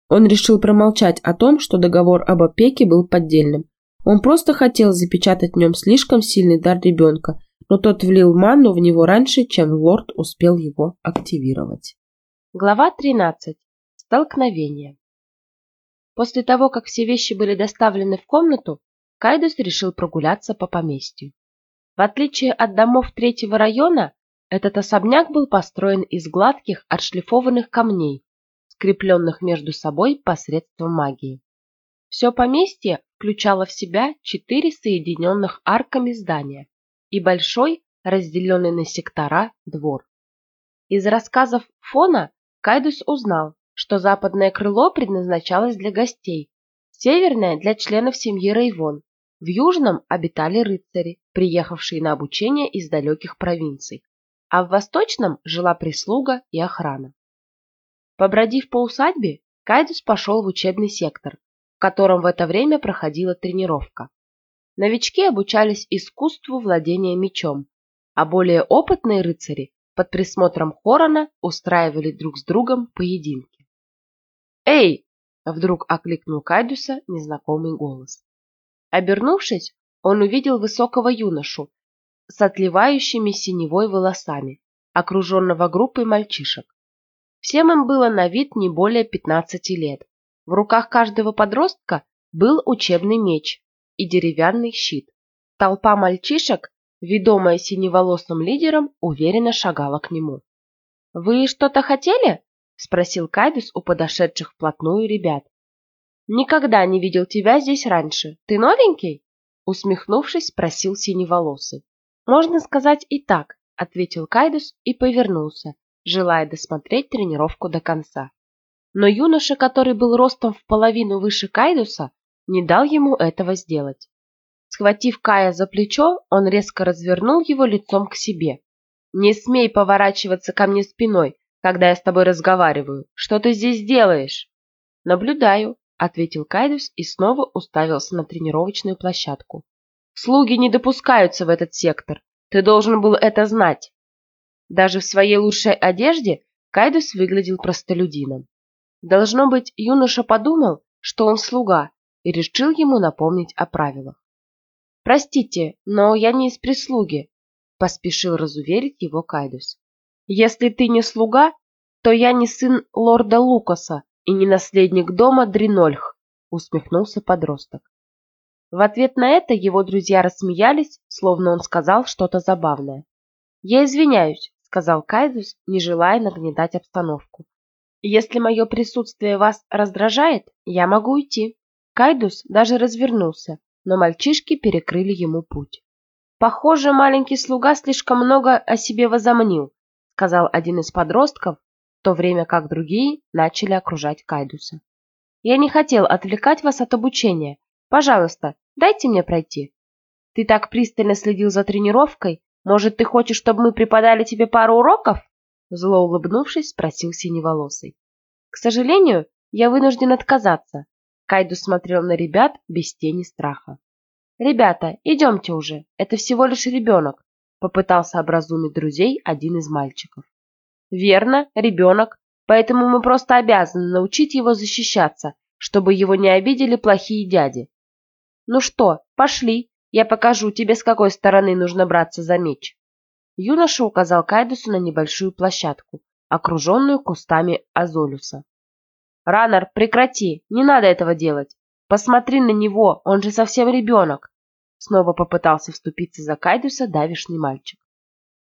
Он решил промолчать о том, что договор об опеке был поддельным. Он просто хотел запечатать в нем слишком сильный дар ребенка, но тот влил манну в него раньше, чем лорд успел его активировать. Глава 13. Столкновение. После того, как все вещи были доставлены в комнату, Кайдус решил прогуляться по поместью. В отличие от домов третьего района, этот особняк был построен из гладких отшлифованных камней, скрепленных между собой посредством магии. Все поместье включало в себя четыре соединенных арками здания и большой, разделенный на сектора, двор. Из рассказов Фона Кайдус узнал, что западное крыло предназначалось для гостей, северное – для членов семьи Рейвон, в южном обитали рыцари, приехавшие на обучение из далеких провинций, а в восточном жила прислуга и охрана. Побродив по усадьбе, Кайдус пошел в учебный сектор, в котором в это время проходила тренировка. Новички обучались искусству владения мечом, а более опытные рыцари под присмотром Хорона устраивали друг с другом поединки. «Эй!» – вдруг окликнул Кайдуса незнакомый голос. Обернувшись, он увидел высокого юношу с отливающими синевой волосами, окруженного группой мальчишек. Всем им было на вид не более 15 лет. В руках каждого подростка был учебный меч и деревянный щит. Толпа мальчишек, ведомая синеволосым лидером, уверенно шагала к нему. «Вы что-то хотели?» – спросил Кайдус у подошедших вплотную ребят. «Никогда не видел тебя здесь раньше. Ты новенький?» Усмехнувшись, спросил синеволосый. «Можно сказать и так», – ответил Кайдус и повернулся, желая досмотреть тренировку до конца. Но юноша, который был ростом в половину выше Кайдуса, не дал ему этого сделать. Схватив Кая за плечо, он резко развернул его лицом к себе. «Не смей поворачиваться ко мне спиной, когда я с тобой разговариваю. Что ты здесь делаешь?» «Наблюдаю», — ответил Кайдус и снова уставился на тренировочную площадку. «Слуги не допускаются в этот сектор. Ты должен был это знать». Даже в своей лучшей одежде Кайдус выглядел простолюдином. Должно быть, юноша подумал, что он слуга, и решил ему напомнить о правилах. «Простите, но я не из прислуги», – поспешил разуверить его Кайдус. «Если ты не слуга, то я не сын лорда Лукаса и не наследник дома Дринольх», – усмехнулся подросток. В ответ на это его друзья рассмеялись, словно он сказал что-то забавное. «Я извиняюсь, сказал Кайдус, не желая нагнетать обстановку. Если мое присутствие вас раздражает, я могу уйти. Кайдус даже развернулся, но мальчишки перекрыли ему путь. Похоже, маленький слуга слишком много о себе возомнил, сказал один из подростков, то время как другие начали окружать Кайдуса. Я не хотел отвлекать вас от обучения. Пожалуйста, дайте мне пройти. Ты так пристально следил за тренировкой. Может, ты хочешь, чтобы мы преподали тебе пару уроков? Зло улыбнувшись, спросил Синеволосый. К сожалению, я вынужден отказаться. Кайдус смотрел на ребят без тени страха. «Ребята, идемте уже, это всего лишь ребенок», попытался образумить друзей один из мальчиков. «Верно, ребенок, поэтому мы просто обязаны научить его защищаться, чтобы его не обидели плохие дяди. Ну что, пошли, я покажу тебе, с какой стороны нужно браться за меч». Юноша указал Кайдусу на небольшую площадку, окруженную кустами азолюса. «Раннер, прекрати, не надо этого делать. Посмотри на него, он же совсем ребенок. Снова попытался вступиться за Кайдуса давишний мальчик.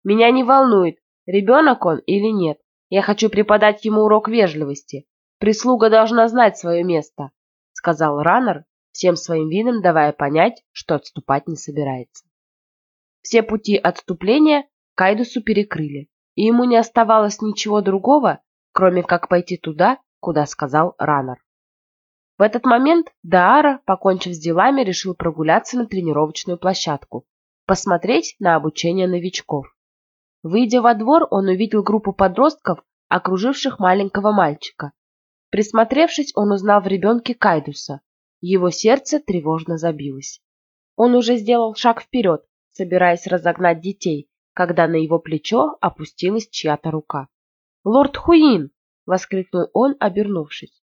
Меня не волнует, ребенок он или нет. Я хочу преподать ему урок вежливости. Прислуга должна знать свое место, сказал Раннер, всем своим видом давая понять, что отступать не собирается. Все пути отступления Кайдусу перекрыли, и ему не оставалось ничего другого, кроме как пойти туда, куда сказал Раннер. В этот момент Даара, покончив с делами, решил прогуляться на тренировочную площадку, посмотреть на обучение новичков. Выйдя во двор, он увидел группу подростков, окруживших маленького мальчика. Присмотревшись, он узнал в ребенке Кайдуса. Его сердце тревожно забилось. Он уже сделал шаг вперед, собираясь разогнать детей, когда на его плечо опустилась чья-то рука. «Лорд Хуин!» — воскликнул он, обернувшись.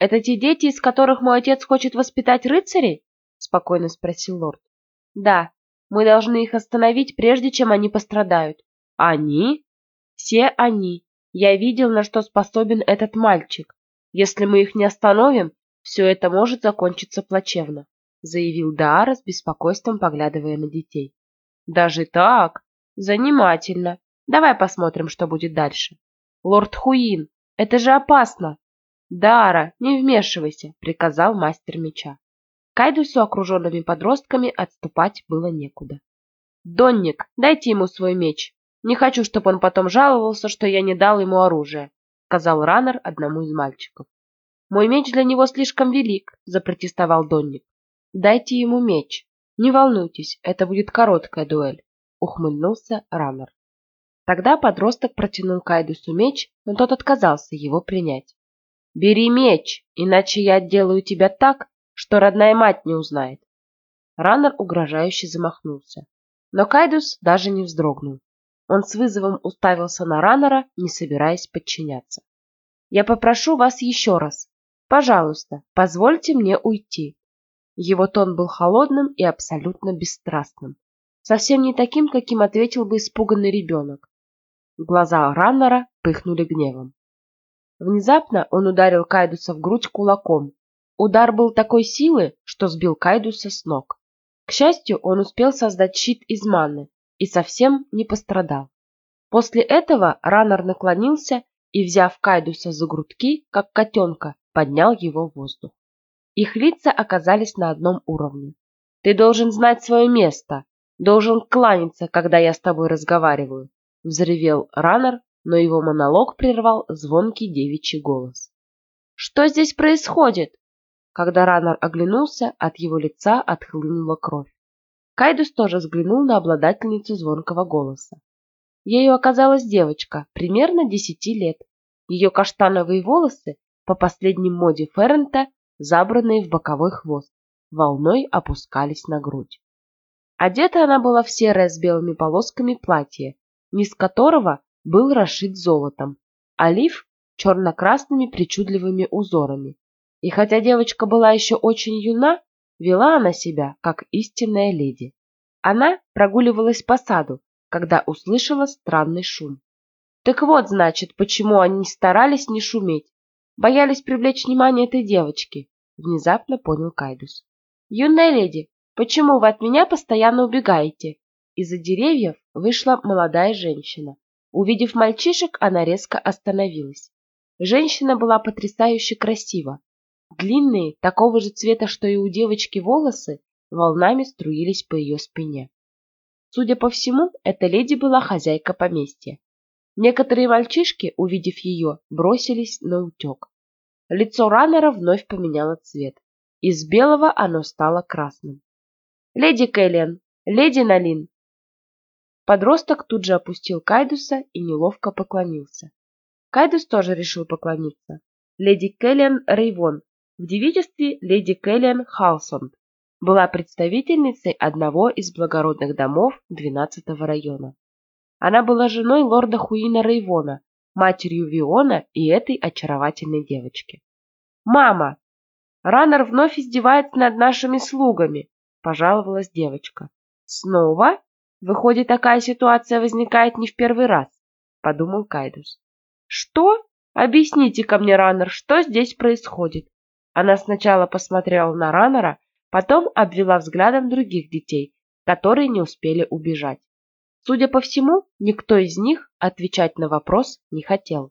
«Это те дети, из которых мой отец хочет воспитать рыцарей?» — спокойно спросил лорд. «Да, мы должны их остановить, прежде чем они пострадают». «Они?» «Все они. Я видел, на что способен этот мальчик. Если мы их не остановим, все это может закончиться плачевно», — заявил Даара с беспокойством, поглядывая на детей. «Даже так? Занимательно. Давай посмотрим, что будет дальше. Лорд Хуин, это же опасно!» «Дара, не вмешивайся», — приказал мастер меча. Кайдусу, окруженными подростками, отступать было некуда. «Донник, дайте ему свой меч. Не хочу, чтобы он потом жаловался, что я не дал ему оружие», — сказал Раннер одному из мальчиков. «Мой меч для него слишком велик», — запротестовал Донник. «Дайте ему меч. Не волнуйтесь, это будет короткая дуэль», — ухмыльнулся Раннер. Тогда подросток протянул Кайдусу меч, но тот отказался его принять. «Бери меч, иначе я отделаю тебя так, что родная мать не узнает». Раннер угрожающе замахнулся. Но Кайдус даже не вздрогнул. Он с вызовом уставился на Раннера, не собираясь подчиняться. «Я попрошу вас еще раз. Пожалуйста, позвольте мне уйти». Его тон был холодным и абсолютно бесстрастным. Совсем не таким, каким ответил бы испуганный ребенок. Глаза Раннера пыхнули гневом. Внезапно он ударил Кайдуса в грудь кулаком. Удар был такой силы, что сбил Кайдуса с ног. К счастью, он успел создать щит из маны и совсем не пострадал. После этого Раннер наклонился и, взяв Кайдуса за грудки, как котенка, поднял его в воздух. Их лица оказались на одном уровне. «Ты должен знать свое место, должен кланяться, когда я с тобой разговариваю», — взревел Раннер, но его монолог прервал звонкий девичий голос. «Что здесь происходит?» Когда Раннер оглянулся, от его лица отхлынула кровь. Кайдус тоже взглянул на обладательницу звонкого голоса. Ею оказалась девочка, примерно десяти лет. Ее каштановые волосы, по последней моде Феррента, забранные в боковой хвост, волной опускались на грудь. Одета она была в серое с белыми полосками платье, низ которого был расшит золотом, а лиф черно-красными причудливыми узорами. И хотя девочка была еще очень юна, вела она себя как истинная леди. Она прогуливалась по саду, когда услышала странный шум. Так вот, значит, почему они старались не шуметь. Боялись привлечь внимание этой девочки, внезапно понял Кайдус. Юная леди, почему вы от меня постоянно убегаете? Из-за деревьев вышла молодая женщина. Увидев мальчишек, она резко остановилась. Женщина была потрясающе красива. Длинные, такого же цвета, что и у девочки волосы, волнами струились по ее спине. Судя по всему, эта леди была хозяйка поместья. Некоторые мальчишки, увидев ее, бросились на утек. Лицо Раннера вновь поменяло цвет. Из белого оно стало красным. «Леди Кэллиан! Леди Налин!» Подросток тут же опустил Кайдуса и неловко поклонился. Кайдус тоже решил поклониться. Леди Кэллиан Рейвон, в девичестве леди Кэллиан Халсонд, была представительницей одного из благородных домов 12-го района. Она была женой лорда Хуина Рейвона, матерью Виона и этой очаровательной девочки. «Мама! Раннер вновь издевается над нашими слугами!» – пожаловалась девочка. «Снова? Выходит, такая ситуация возникает не в первый раз», – подумал Кайдус. «Что? Объясните-ка мне, Раннер, что здесь происходит?» Она сначала посмотрела на Раннера, потом обвела взглядом других детей, которые не успели убежать. Судя по всему, никто из них отвечать на вопрос не хотел.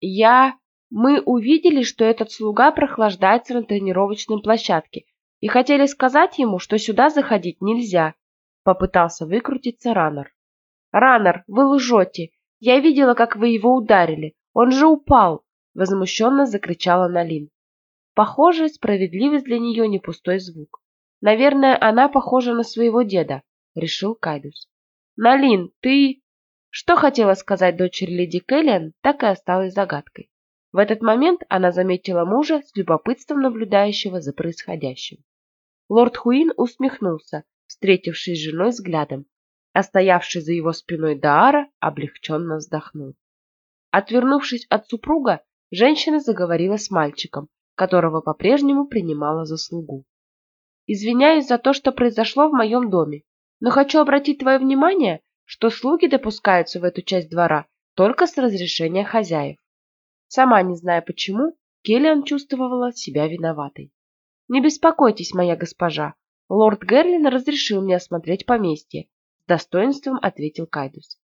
«Я... Мы увидели, что этот слуга прохлаждается на тренировочной площадке и хотели сказать ему, что сюда заходить нельзя», — попытался выкрутиться Раннер. «Раннер, вы лжете! Я видела, как вы его ударили! Он же упал!» — возмущенно закричала Налин. Похоже, справедливость для нее не пустой звук. Наверное, она похожа на своего деда, решил Кайдус. Налин, ты... Что хотела сказать дочери леди Кэллиан, так и осталась загадкой. В этот момент она заметила мужа с любопытством наблюдающего за происходящим. Лорд Хуин усмехнулся, встретившись с женой взглядом, а стоявший за его спиной Даара облегченно вздохнул. Отвернувшись от супруга, женщина заговорила с мальчиком, которого по-прежнему принимала за слугу. «Извиняюсь за то, что произошло в моем доме. Но хочу обратить твое внимание, что слуги допускаются в эту часть двора только с разрешения хозяев. Сама не зная почему, Келлиан чувствовала себя виноватой. «Не беспокойтесь, моя госпожа. Лорд Герлин разрешил мне осмотреть поместье», — с достоинством ответил Кайдус.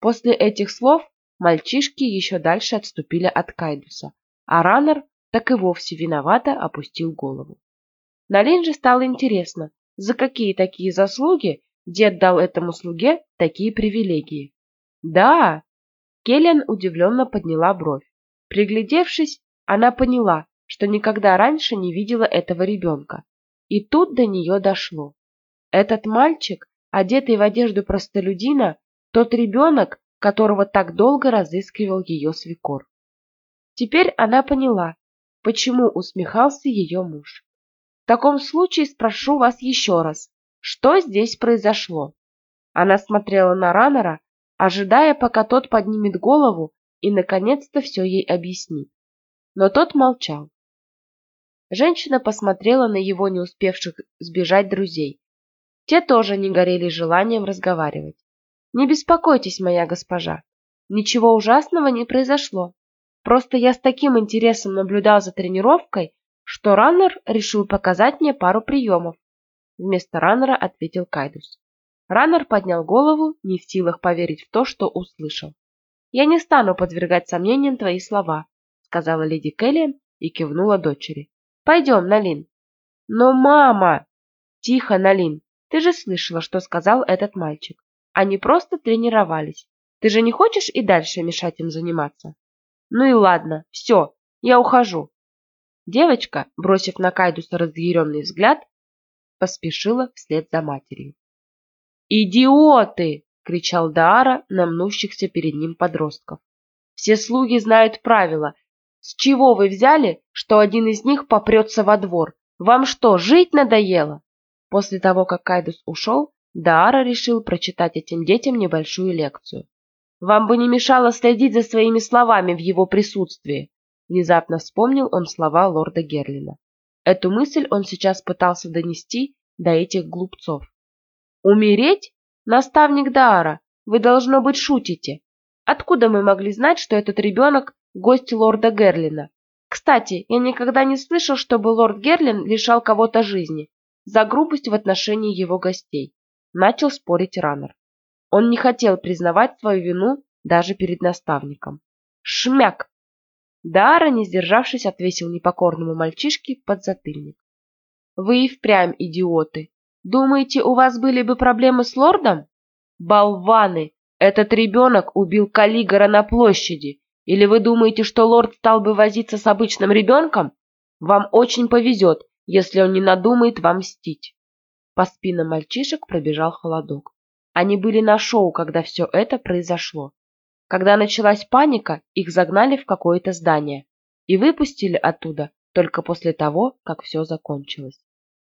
После этих слов мальчишки еще дальше отступили от Кайдуса, а Раннер так и вовсе виновато опустил голову. Налин же стало интересно, за какие такие заслуги Дед дал этому слуге такие привилегии. Да, Келлен удивленно подняла бровь. Приглядевшись, она поняла, что никогда раньше не видела этого ребенка. И тут до нее дошло. Этот мальчик, одетый в одежду простолюдина, тот ребенок, которого так долго разыскивал ее свекор. Теперь она поняла, почему усмехался ее муж. В таком случае спрошу вас еще раз, что здесь произошло? Она смотрела на Раннера, ожидая, пока тот поднимет голову и, наконец-то, все ей объяснит. Но тот молчал. Женщина посмотрела на его не успевших сбежать друзей. Те тоже не горели желанием разговаривать. «Не беспокойтесь, моя госпожа. Ничего ужасного не произошло. Просто я с таким интересом наблюдал за тренировкой, что Раннер решил показать мне пару приемов. Вместо Раннера ответил Кайдус. Раннер поднял голову, не в силах поверить в то, что услышал. «Я не стану подвергать сомнениям твои слова», сказала леди Келлиан и кивнула дочери. «Пойдем, Налин». «Но мама!» «Тихо, Налин, ты же слышала, что сказал этот мальчик. Они просто тренировались. Ты же не хочешь и дальше мешать им заниматься?» «Ну и ладно, все, я ухожу». Девочка, бросив на Кайдуса разъяренный взгляд, поспешила вслед за матерью. «Идиоты!» — кричал Даара на мнущихся перед ним подростков. «Все слуги знают правила. С чего вы взяли, что один из них попрется во двор? Вам что, жить надоело?» После того, как Кайдус ушел, Даара решил прочитать этим детям небольшую лекцию. «Вам бы не мешало следить за своими словами в его присутствии», внезапно вспомнил он слова лорда Герлина. Эту мысль он сейчас пытался донести до этих глупцов. «Умереть? Наставник Даара, вы, должно быть, шутите. Откуда мы могли знать, что этот ребенок – гость лорда Герлина? Кстати, я никогда не слышал, чтобы лорд Герлин лишал кого-то жизни за грубость в отношении его гостей», – начал спорить Раннер. Он не хотел признавать свою вину даже перед наставником. «Шмяк!» Дара, не сдержавшись, отвесил непокорному мальчишке подзатыльник. «Вы и впрямь идиоты. Думаете, у вас были бы проблемы с лордом? Болваны! Этот ребенок убил Каллигора на площади. Или вы думаете, что лорд стал бы возиться с обычным ребенком? Вам очень повезет, если он не надумает вам мстить. По спинам мальчишек пробежал холодок. Они были на шоу, когда все это произошло. Когда началась паника, их загнали в какое-то здание и выпустили оттуда только после того, как все закончилось.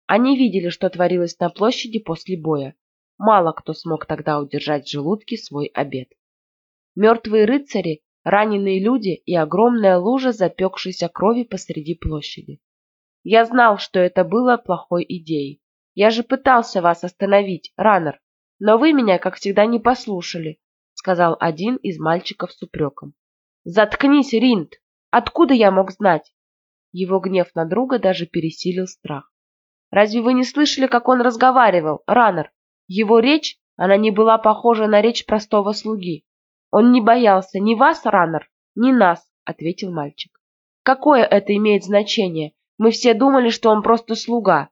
Они видели, что творилось на площади после боя. Мало кто смог тогда удержать в желудке свой обед. Мертвые рыцари, раненые люди и огромная лужа запекшейся крови посреди площади. Я знал, что это было плохой идеей. Я же пытался вас остановить, Раннер, но вы меня, как всегда, не послушали, сказал один из мальчиков с упреком. Заткнись, Ринд! Откуда я мог знать? Его гнев на друга даже пересилил страх. Разве вы не слышали, как он разговаривал, Раннер? Его речь, она не была похожа на речь простого слуги. Он не боялся ни вас, Раннер, ни нас, ответил мальчик. Какое это имеет значение? Мы все думали, что он просто слуга.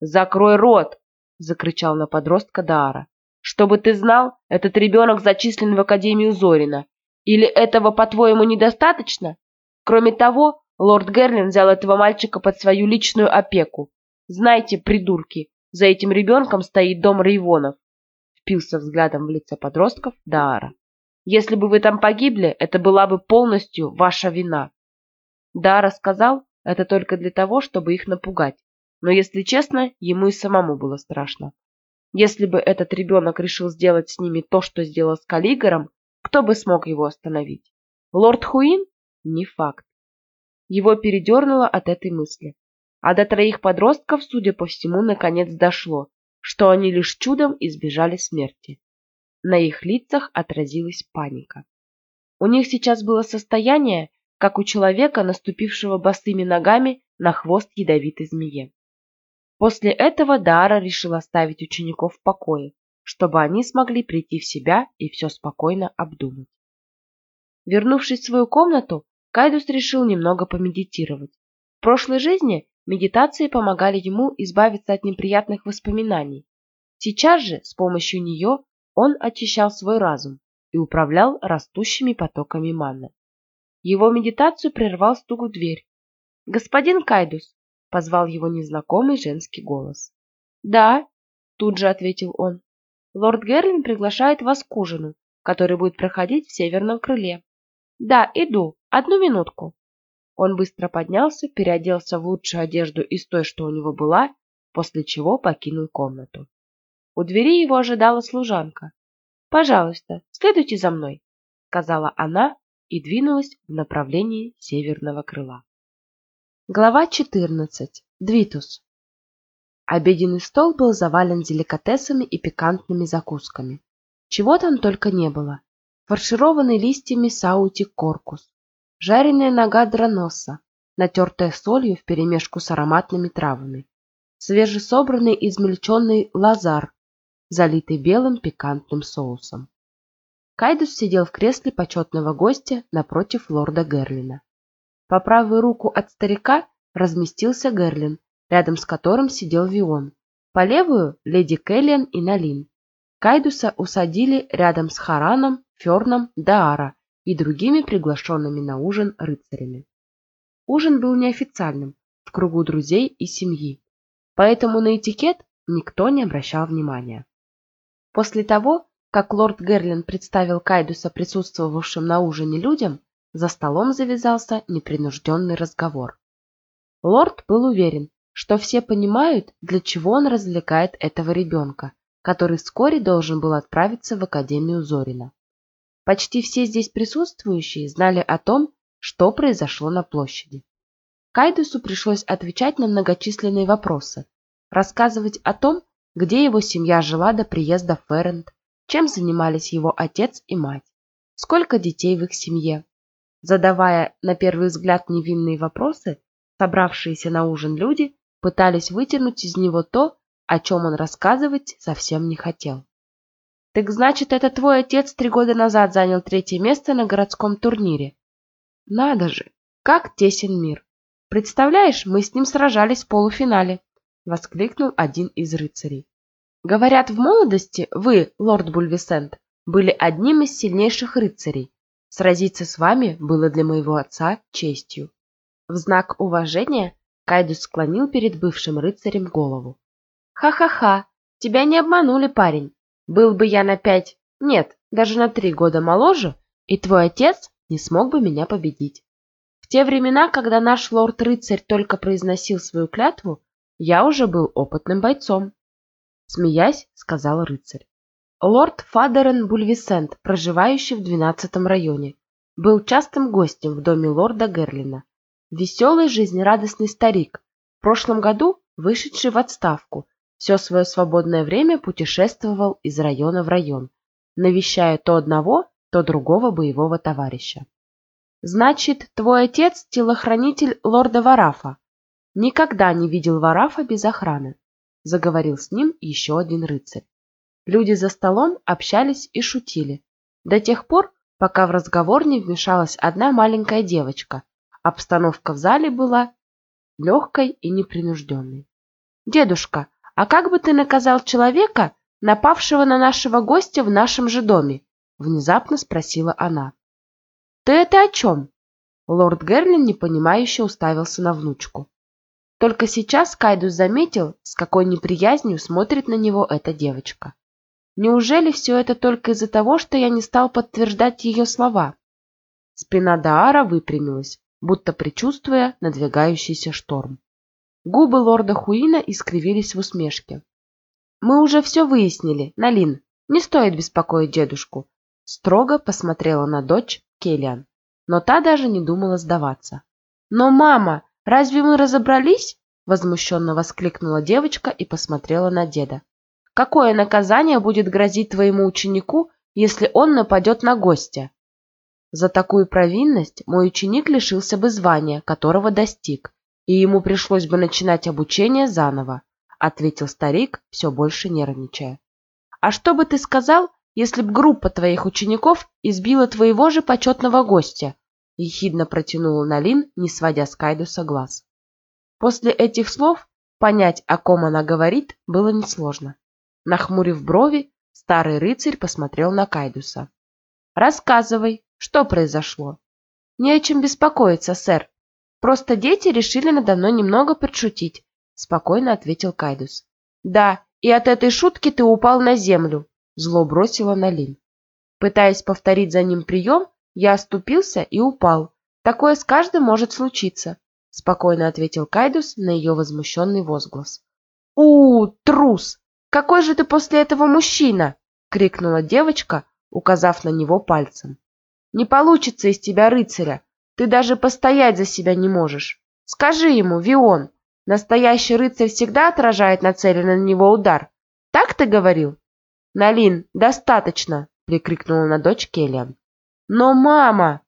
Закрой рот, закричал на подростка Даара. Чтобы ты знал, этот ребенок зачислен в Академию Зорина. Или этого, по-твоему, недостаточно? Кроме того, лорд Герлин взял этого мальчика под свою личную опеку. Знаете, придурки, за этим ребенком стоит дом Рейвонов. Впился взглядом в лицо подростков Даара. Если бы вы там погибли, это была бы полностью ваша вина. Даара сказал это только для того, чтобы их напугать. Но, если честно, ему и самому было страшно. Если бы этот ребенок решил сделать с ними то, что сделал с Каллигором, кто бы смог его остановить? Лорд Хуин? Не факт. Его передернуло от этой мысли. А до троих подростков, судя по всему, наконец дошло, что они лишь чудом избежали смерти. На их лицах отразилась паника. У них сейчас было состояние, как у человека, наступившего босыми ногами на хвост ядовитой змеи. После этого Дара решил оставить учеников в покое, чтобы они смогли прийти в себя и все спокойно обдумать. Вернувшись в свою комнату, Кайдус решил немного помедитировать. В прошлой жизни Медитации помогали ему избавиться от неприятных воспоминаний. Сейчас же с помощью нее он очищал свой разум и управлял растущими потоками маны. Его медитацию прервал стук в дверь. «Господин Кайдус!» — позвал его незнакомый женский голос. «Да», — тут же ответил он. «Лорд Герлин приглашает вас к ужину, который будет проходить в северном крыле». «Да, иду. Одну минутку». Он быстро поднялся, переоделся в лучшую одежду из той, что у него была, после чего покинул комнату. У двери его ожидала служанка. «Пожалуйста, следуйте за мной», — сказала она и двинулась в направлении северного крыла. Глава 14. Двитус. Обеденный стол был завален деликатесами и пикантными закусками. Чего там только не было. Фаршированный листьями саути коркус, жареная нога дроноса, натертая солью вперемешку с ароматными травами, свежесобранный измельченный лазар, залитый белым пикантным соусом. Кайдус сидел в кресле почетного гостя напротив лорда Герлина. По правую руку от старика разместился Герлин, рядом с которым сидел Вион. По левую – леди Келлиан и Налин. Кайдуса усадили рядом с Хараном, Ферном, Даара и другими приглашенными на ужин рыцарями. Ужин был неофициальным, в кругу друзей и семьи, поэтому на этикет никто не обращал внимания. После того, как лорд Герлин представил Кайдуса присутствовавшим на ужине людям, за столом завязался непринужденный разговор. Лорд был уверен, что все понимают, для чего он развлекает этого ребенка, который вскоре должен был отправиться в Академию Зорина. Почти все здесь присутствующие знали о том, что произошло на площади. Кайдусу пришлось отвечать на многочисленные вопросы, рассказывать о том, где его семья жила до приезда в чем занимались его отец и мать, сколько детей в их семье. Задавая на первый взгляд невинные вопросы, собравшиеся на ужин люди пытались вытянуть из него то, о чем он рассказывать совсем не хотел. Так значит, это твой отец три года назад занял третье место на городском турнире. Надо же, как тесен мир. Представляешь, мы с ним сражались в полуфинале, воскликнул один из рыцарей. Говорят, в молодости вы, лорд Бульвисент, были одним из сильнейших рыцарей. Сразиться с вами было для моего отца честью. В знак уважения Кайдус склонил перед бывшим рыцарем голову. «Ха-ха-ха! Тебя не обманули, парень. Был бы я на пять, нет, даже на три года моложе, и твой отец не смог бы меня победить. В те времена, когда наш лорд-рыцарь только произносил свою клятву, я уже был опытным бойцом. Смеясь, сказал рыцарь. Лорд Фадерен Бульвисент, проживающий в двенадцатом районе, был частым гостем в доме лорда Герлина. Веселый, жизнерадостный старик, в прошлом году вышедший в отставку, все свое свободное время путешествовал из района в район, навещая то одного, то другого боевого товарища. «Значит, твой отец – телохранитель лорда Варафа?» «Никогда не видел Варафа без охраны», – заговорил с ним еще один рыцарь. Люди за столом общались и шутили. До тех пор, пока в разговор не вмешалась одна маленькая девочка, Обстановка в зале была легкой и непринужденной. «Дедушка, а как бы ты наказал человека, напавшего на нашего гостя в нашем же доме?» Внезапно спросила она. «Ты это о чем?» Лорд Герлин непонимающе уставился на внучку. Только сейчас Кайдус заметил, с какой неприязнью смотрит на него эта девочка. Неужели все это только из-за того, что я не стал подтверждать ее слова? Спина Даара выпрямилась, будто предчувствуя надвигающийся шторм. Губы лорда Хуина искривились в усмешке. «Мы уже все выяснили, Налин. Не стоит беспокоить дедушку». Строго посмотрела на дочь Келлиан, но та даже не думала сдаваться. «Но, мама, разве мы разобрались?» Возмущенно воскликнула девочка и посмотрела на деда. «Какое наказание будет грозить твоему ученику, если он нападет на гостя?» За такую провинность мой ученик лишился бы звания, которого достиг, и ему пришлось бы начинать обучение заново, ответил старик, все больше нервничая. А что бы ты сказал, если б группа твоих учеников избила твоего же почетного гостя? ехидно протянула Налин, не сводя с Кайдуса глаз. После этих слов понять, о ком она говорит, было несложно. Нахмурив брови, старый рыцарь посмотрел на Кайдуса. «Рассказывай, что произошло? Не о чем беспокоиться, сэр. Просто дети решили надо мной немного подшутить, спокойно ответил Кайдус. Да, и от этой шутки ты упал на землю, зло бросила Налин. Пытаясь повторить за ним прием, я оступился и упал. Такое с каждым может случиться, спокойно ответил Кайдус на ее возмущенный возглас. У, трус! Какой же ты после этого мужчина? крикнула девочка, указав на него пальцем. Не получится из тебя рыцаря. Ты даже постоять за себя не можешь. Скажи ему, Вион, настоящий рыцарь всегда отражает нацеленный на него удар. Так ты говорил? Налин, достаточно, прикрикнула на дочь Келлиан. Но мама!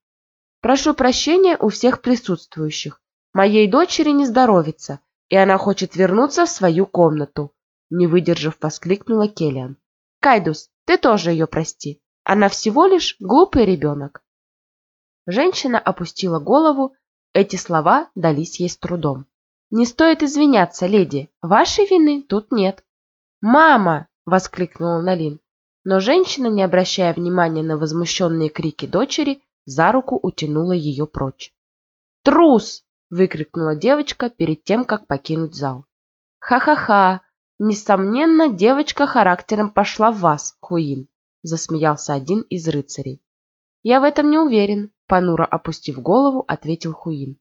Прошу прощения у всех присутствующих. Моей дочери не здоровится, и она хочет вернуться в свою комнату. Не выдержав, воскликнула Келлиан. Кайдус, ты тоже ее прости. Она всего лишь глупый ребенок. Женщина опустила голову, эти слова дались ей с трудом. «Не стоит извиняться, леди, вашей вины тут нет». «Мама!» — воскликнула Налин. Но женщина, не обращая внимания на возмущенные крики дочери, за руку утянула ее прочь. «Трус!» — выкрикнула девочка перед тем, как покинуть зал. «Ха-ха-ха! Несомненно, девочка характером пошла в вас, Хуин засмеялся один из рыцарей. Я в этом не уверен, понуро опустив голову, ответил Хуин.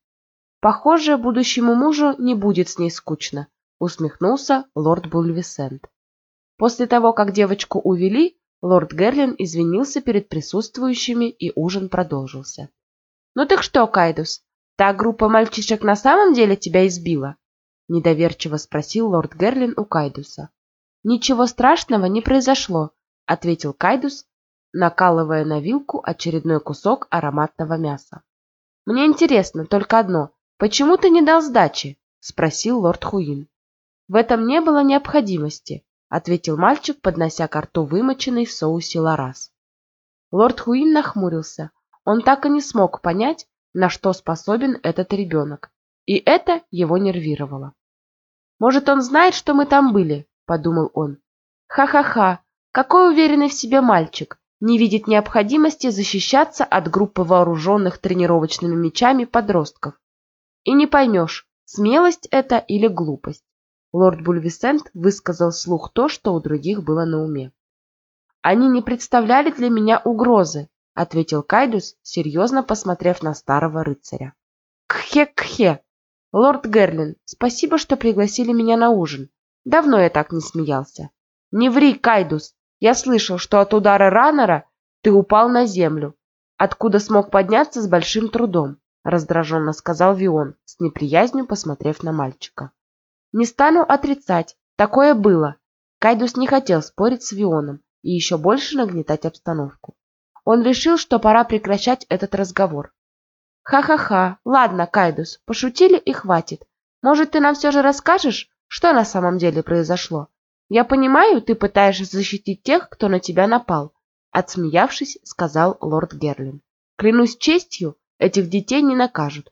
Похоже, будущему мужу не будет с ней скучно, усмехнулся лорд Бульвисент. После того, как девочку увели, лорд Герлин извинился перед присутствующими, и ужин продолжился. «Ну так что, Кайдус, та группа мальчишек на самом деле тебя избила?» Недоверчиво спросил лорд Герлин у Кайдуса. «Ничего страшного не произошло», ответил Кайдус, накалывая на вилку очередной кусок ароматного мяса. Мне интересно только одно. Почему ты не дал сдачи? спросил лорд Хуин. В этом не было необходимости, ответил мальчик, поднося к рту вымоченный в соусе ларас. Лорд Хуин нахмурился. Он так и не смог понять, на что способен этот ребенок, и это его нервировало. Может, он знает, что мы там были, подумал он. Ха-ха-ха, какой уверенный в себе мальчик, не видит необходимости защищаться от группы вооруженных тренировочными мечами подростков. И не поймешь, смелость это или глупость. Лорд Бульвисент высказал вслух то, что у других было на уме. «Они не представляли для меня угрозы», — ответил Кайдус, серьезно посмотрев на старого рыцаря. «Кхе-кхе! Лорд Герлин, спасибо, что пригласили меня на ужин. Давно я так не смеялся. Не ври, Кайдус, я слышал, что от удара раннера ты упал на землю, откуда смог подняться с большим трудом», — раздраженно сказал Вион, с неприязнью посмотрев на мальчика. Не стану отрицать, такое было. Кайдус не хотел спорить с Вионом и еще больше нагнетать обстановку. Он решил, что пора прекращать этот разговор. Ха-ха-ха, ладно, Кайдус, пошутили и хватит. Может, ты нам все же расскажешь, что на самом деле произошло? Я понимаю, ты пытаешься защитить тех, кто на тебя напал, отсмеявшись, сказал лорд Герлин. Клянусь честью, этих детей не накажут.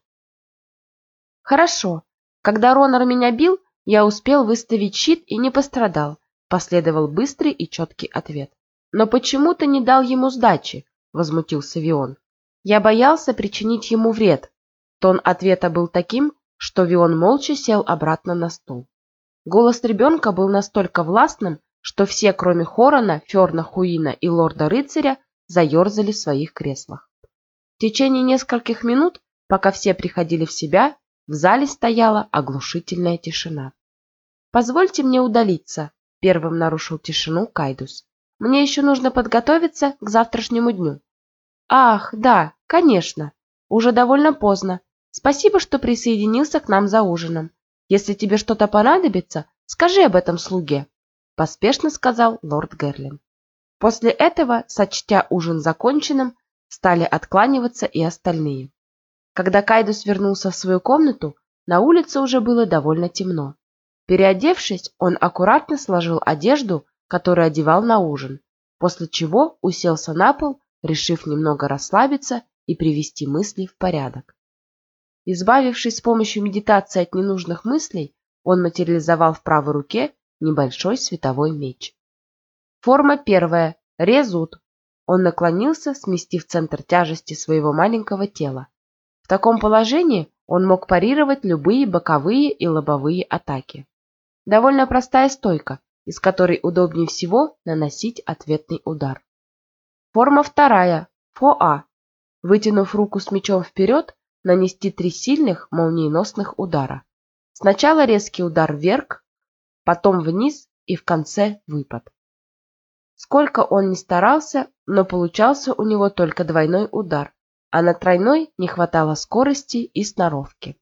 Хорошо. Когда Ронар меня бил, я успел выставить щит и не пострадал, последовал быстрый и четкий ответ. Но почему ты не дал ему сдачи? Возмутился Вион. Я боялся причинить ему вред. Тон ответа был таким, что Вион молча сел обратно на стул. Голос ребенка был настолько властным, что все, кроме Хорона, Ферна Хуина и лорда-рыцаря, заерзали в своих креслах. В течение нескольких минут, пока все приходили в себя, в зале стояла оглушительная тишина. «Позвольте мне удалиться», — первым нарушил тишину Кайдус. «Мне еще нужно подготовиться к завтрашнему дню». «Ах, да, конечно. Уже довольно поздно. Спасибо, что присоединился к нам за ужином. Если тебе что-то понадобится, скажи об этом слуге», — поспешно сказал лорд Герлин. После этого, сочтя ужин законченным, стали откланиваться и остальные. Когда Кайдус вернулся в свою комнату, на улице уже было довольно темно. Переодевшись, он аккуратно сложил одежду, которую одевал на ужин, после чего уселся на пол, решив немного расслабиться и привести мысли в порядок. Избавившись с помощью медитации от ненужных мыслей, он материализовал в правой руке небольшой световой меч. Форма первая. Резут. Он наклонился, сместив центр тяжести своего маленького тела. В таком положении он мог парировать любые боковые и лобовые атаки. Довольно простая стойка, из которой удобнее всего наносить ответный удар. Форма вторая, фоа. Вытянув руку с мечом вперед, нанести три сильных молниеносных удара. Сначала резкий удар вверх, потом вниз и в конце выпад. Сколько он ни старался, но получался у него только двойной удар, а на тройной не хватало скорости и сноровки.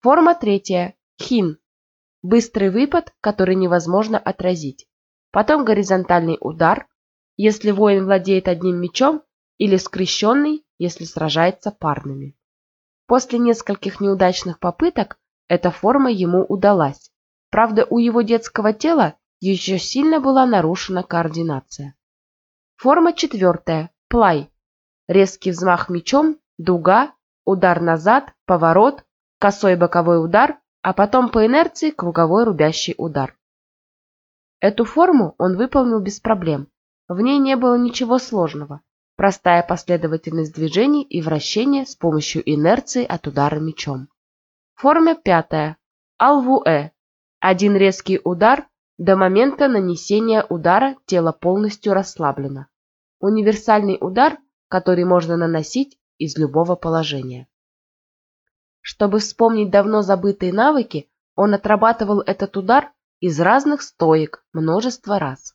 Форма третья, хин. Быстрый выпад, который невозможно отразить. Потом горизонтальный удар, если воин владеет одним мечом, или скрещенный, если сражается парными. После нескольких неудачных попыток эта форма ему удалась. Правда, у его детского тела еще сильно была нарушена координация. Форма четвертая. Плай. Резкий взмах мечом, дуга, удар назад, поворот, косой боковой удар, а потом по инерции круговой рубящий удар. Эту форму он выполнил без проблем. В ней не было ничего сложного. Простая последовательность движений и вращения с помощью инерции от удара мечом. Форма пятая. Алвуэ. Один резкий удар до момента нанесения удара тело полностью расслаблено. Универсальный удар, который можно наносить из любого положения. Чтобы вспомнить давно забытые навыки, он отрабатывал этот удар из разных стоек множество раз.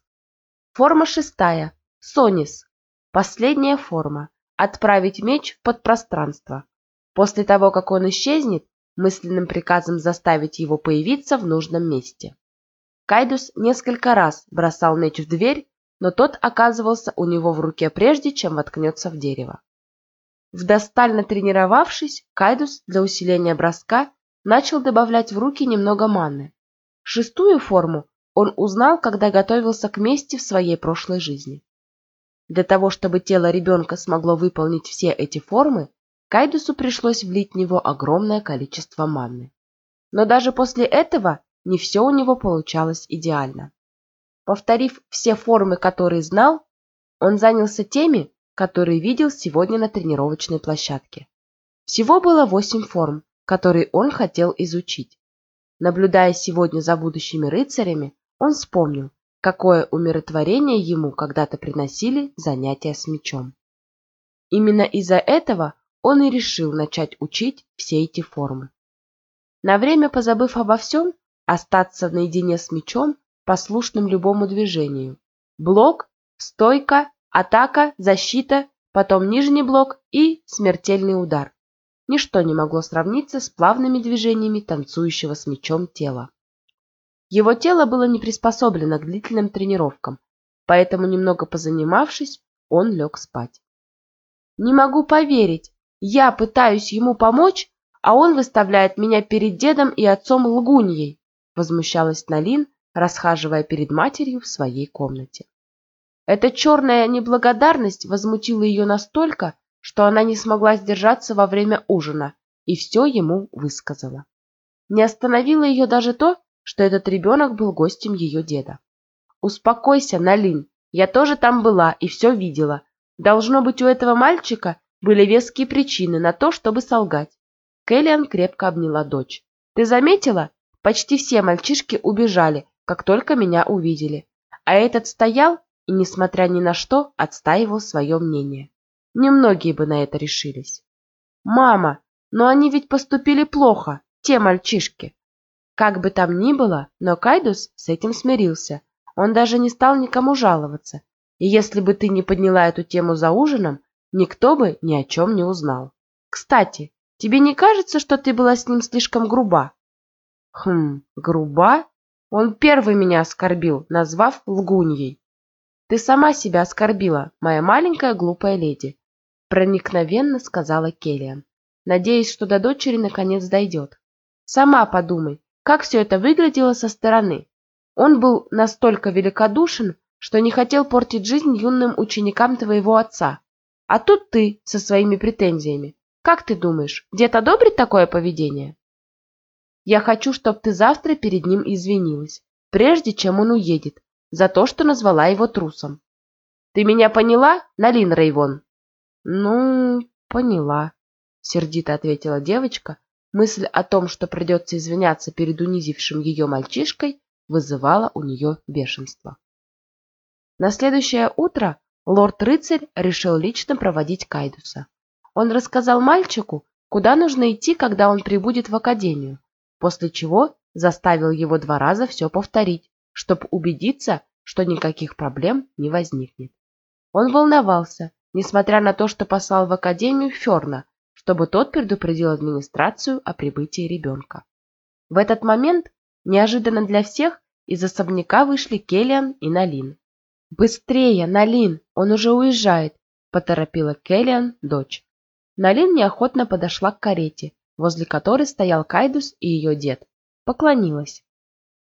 Форма шестая. Сонис. Последняя форма. Отправить меч в подпространство. После того, как он исчезнет, мысленным приказом заставить его появиться в нужном месте. Кайдус несколько раз бросал меч в дверь, но тот оказывался у него в руке прежде, чем воткнется в дерево. Вдостально тренировавшись, Кайдус для усиления броска начал добавлять в руки немного маны. Шестую форму он узнал, когда готовился к мести в своей прошлой жизни. Для того, чтобы тело ребенка смогло выполнить все эти формы, Кайдусу пришлось влить в него огромное количество маны. Но даже после этого не все у него получалось идеально. Повторив все формы, которые знал, он занялся теми, которые видел сегодня на тренировочной площадке. Всего было восемь форм, которые он хотел изучить. Наблюдая сегодня за будущими рыцарями, он вспомнил, какое умиротворение ему когда-то приносили занятия с мечом. Именно из-за этого он и решил начать учить все эти формы. На время позабыв обо всем, остаться наедине с мечом, послушным любому движению. Блок, стойка, атака, защита, потом нижний блок и смертельный удар. Ничто не могло сравниться с плавными движениями танцующего с мечом тела. Его тело было не приспособлено к длительным тренировкам, поэтому, немного позанимавшись, он лег спать. «Не могу поверить, я пытаюсь ему помочь, а он выставляет меня перед дедом и отцом лгуньей, возмущалась Налин, расхаживая перед матерью в своей комнате. Эта черная неблагодарность возмутила ее настолько, что она не смогла сдержаться во время ужина и все ему высказала. Не остановило ее даже то, что этот ребенок был гостем ее деда. «Успокойся, Налин, я тоже там была и все видела. Должно быть, у этого мальчика были веские причины на то, чтобы солгать. Кэллиан крепко обняла дочь. «Ты заметила? Почти все мальчишки убежали, как только меня увидели. А этот стоял и, несмотря ни на что, отстаивал свое мнение. Немногие бы на это решились. «Мама, но они ведь поступили плохо, те мальчишки!» Как бы там ни было, но Кайдус с этим смирился. Он даже не стал никому жаловаться. И если бы ты не подняла эту тему за ужином, никто бы ни о чем не узнал. Кстати, тебе не кажется, что ты была с ним слишком груба? Хм, груба? Он первый меня оскорбил, назвав лгуньей. Ты сама себя оскорбила, моя маленькая глупая леди, проникновенно сказала Келлиан, надеясь, что до дочери наконец дойдет. Сама подумай, как все это выглядело со стороны. Он был настолько великодушен, что не хотел портить жизнь юным ученикам твоего отца. А тут ты со своими претензиями. Как ты думаешь, дед одобрит такое поведение? Я хочу, чтобы ты завтра перед ним извинилась, прежде чем он уедет, за то, что назвала его трусом. Ты меня поняла, Налин Рейвон? Ну, поняла, сердито ответила девочка. Мысль о том, что придется извиняться перед унизившим ее мальчишкой, вызывала у нее бешенство. На следующее утро лорд-рыцарь решил лично проводить Кайдуса. Он рассказал мальчику, куда нужно идти, когда он прибудет в академию, после чего заставил его два раза все повторить, чтобы убедиться, что никаких проблем не возникнет. Он волновался, несмотря на то, что послал в академию Ферна, чтобы тот предупредил администрацию о прибытии ребенка. В этот момент, неожиданно для всех, из особняка вышли Келлиан и Налин. «Быстрее, Налин, он уже уезжает!» – поторопила Келлиан дочь. Налин неохотно подошла к карете, возле которой стоял Кайдус и ее дед. Поклонилась.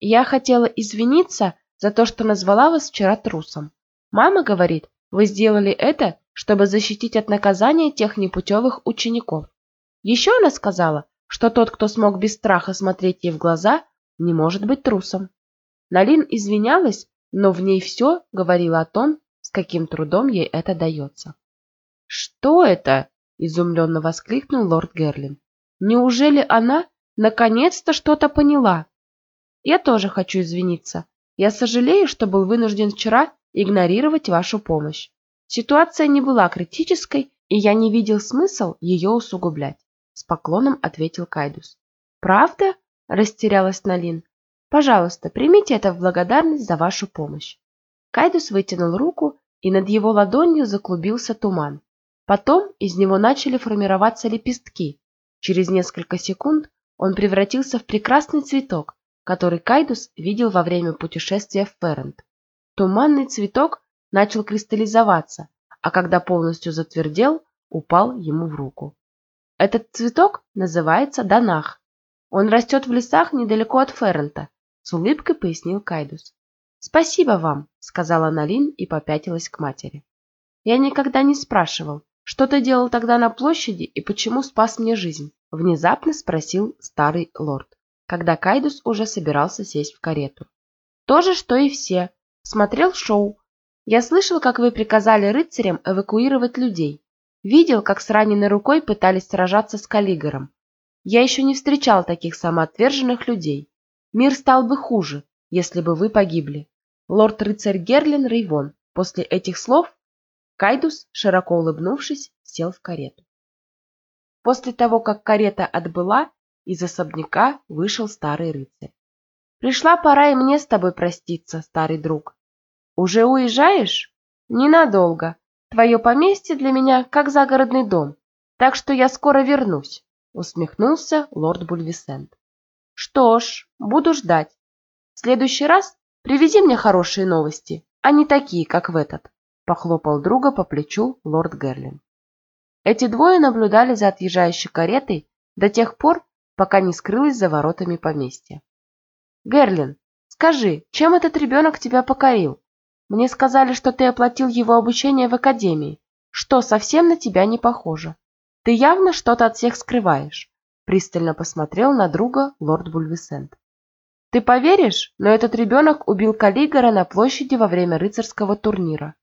«Я хотела извиниться за то, что назвала вас вчера трусом. Мама говорит, вы сделали это, чтобы защитить от наказания тех непутевых учеников. Еще она сказала, что тот, кто смог без страха смотреть ей в глаза, не может быть трусом. Налин извинялась, но в ней все говорило о том, с каким трудом ей это дается. «Что это?» – изумленно воскликнул лорд Герлин. «Неужели она наконец-то что-то поняла?» «Я тоже хочу извиниться. Я сожалею, что был вынужден вчера игнорировать вашу помощь. Ситуация не была критической, и я не видел смысл ее усугублять», – с поклоном ответил Кайдус. «Правда?» – растерялась Налин. Пожалуйста, примите это в благодарность за вашу помощь. Кайдус вытянул руку, и над его ладонью заклубился туман. Потом из него начали формироваться лепестки. Через несколько секунд он превратился в прекрасный цветок, который Кайдус видел во время путешествия в Феррент. Туманный цветок начал кристаллизоваться, а когда полностью затвердел, упал ему в руку. Этот цветок называется Данах. Он растет в лесах недалеко от Феррента с улыбкой пояснил Кайдус. «Спасибо вам», — сказала Налин и попятилась к матери. «Я никогда не спрашивал, что ты делал тогда на площади и почему спас мне жизнь?» — внезапно спросил старый лорд, когда Кайдус уже собирался сесть в карету. «То же, что и все. Смотрел шоу. Я слышал, как вы приказали рыцарям эвакуировать людей. Видел, как с раненой рукой пытались сражаться с Каллигором. Я еще не встречал таких самоотверженных людей. Мир стал бы хуже, если бы вы погибли. Лорд-рыцарь Герлин Рейвон. После этих слов Кайдус, широко улыбнувшись, сел в карету. После того, как карета отбыла, из особняка вышел старый рыцарь. «Пришла пора и мне с тобой проститься, старый друг. Уже уезжаешь? Ненадолго. Твое поместье для меня как загородный дом, так что я скоро вернусь», — усмехнулся лорд Бульвисент. «Что ж, буду ждать. В следующий раз привези мне хорошие новости, а не такие, как в этот», — похлопал друга по плечу лорд Герлин. Эти двое наблюдали за отъезжающей каретой до тех пор, пока не скрылась за воротами поместья. «Герлин, скажи, чем этот ребенок тебя покорил? Мне сказали, что ты оплатил его обучение в академии, что совсем на тебя не похоже. Ты явно что-то от всех скрываешь», пристально посмотрел на друга лорд Бульвисент. «Ты поверишь, но этот ребенок убил Каллигора на площади во время рыцарского турнира».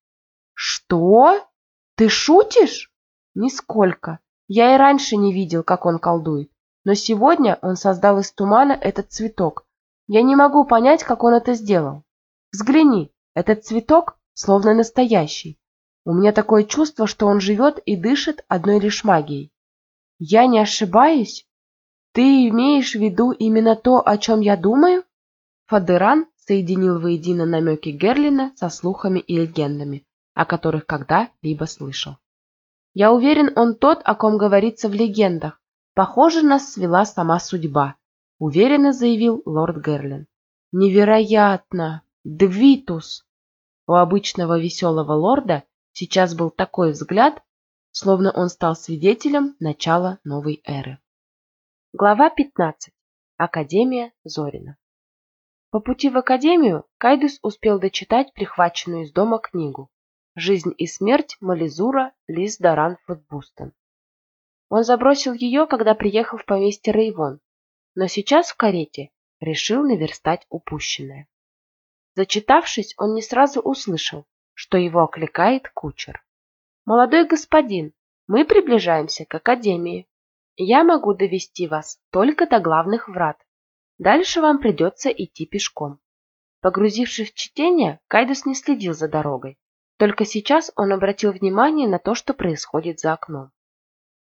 «Что? Ты шутишь?» Нисколько. Я и раньше не видел, как он колдует. Но сегодня он создал из тумана этот цветок. Я не могу понять, как он это сделал. Взгляни, этот цветок словно настоящий. У меня такое чувство, что он живет и дышит одной лишь магией. Я не ошибаюсь? Ты имеешь в виду именно то, о чем я думаю? Фадеран соединил воедино намеки Герлина со слухами и легендами, о которых когда-либо слышал. Я уверен, он тот, о ком говорится в легендах. Похоже, нас свела сама судьба, уверенно заявил лорд Герлин. Невероятно! Двитус! У обычного веселого лорда сейчас был такой взгляд, словно он стал свидетелем начала новой эры. Глава 15. Академия Зорина. По пути в академию Кайдус успел дочитать прихваченную из дома книгу. Жизнь и смерть Мализура Лиз Даран Футбустон. Он забросил ее, когда приехал в поместье Рейвон, но сейчас в карете решил наверстать упущенное. Зачитавшись, он не сразу услышал, что его окликает кучер. «Молодой господин, мы приближаемся к академии. Я могу довести вас только до главных врат. Дальше вам придется идти пешком». Погрузившись в чтение, Кайдус не следил за дорогой, только сейчас он обратил внимание на то, что происходит за окном.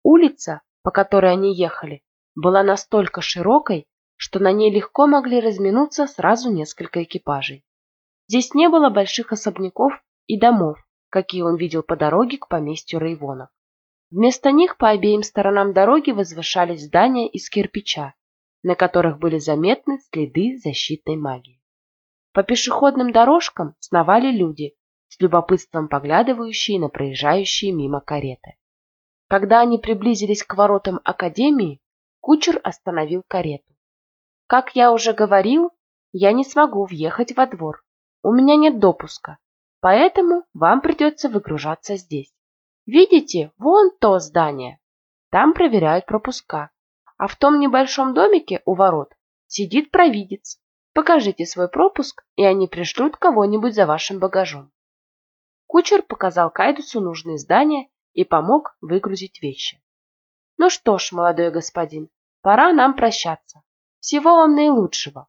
Улица, по которой они ехали, была настолько широкой, что на ней легко могли разминуться сразу несколько экипажей. Здесь не было больших особняков и домов, какие он видел по дороге к поместью Рейвонов. Вместо них по обеим сторонам дороги возвышались здания из кирпича, на которых были заметны следы защитной магии. По пешеходным дорожкам сновали люди, с любопытством поглядывающие на проезжающие мимо кареты. Когда они приблизились к воротам академии, кучер остановил карету. Как я уже говорил, я не смогу въехать во двор. У меня нет допуска, поэтому вам придется выгружаться здесь. Видите, вон то здание. Там проверяют пропуска. А в том небольшом домике у ворот сидит провидец. Покажите свой пропуск, и они пришлют кого-нибудь за вашим багажом. Кучер показал Кайдусу нужные здания и помог выгрузить вещи. Ну что ж, молодой господин, пора нам прощаться. Всего вам наилучшего.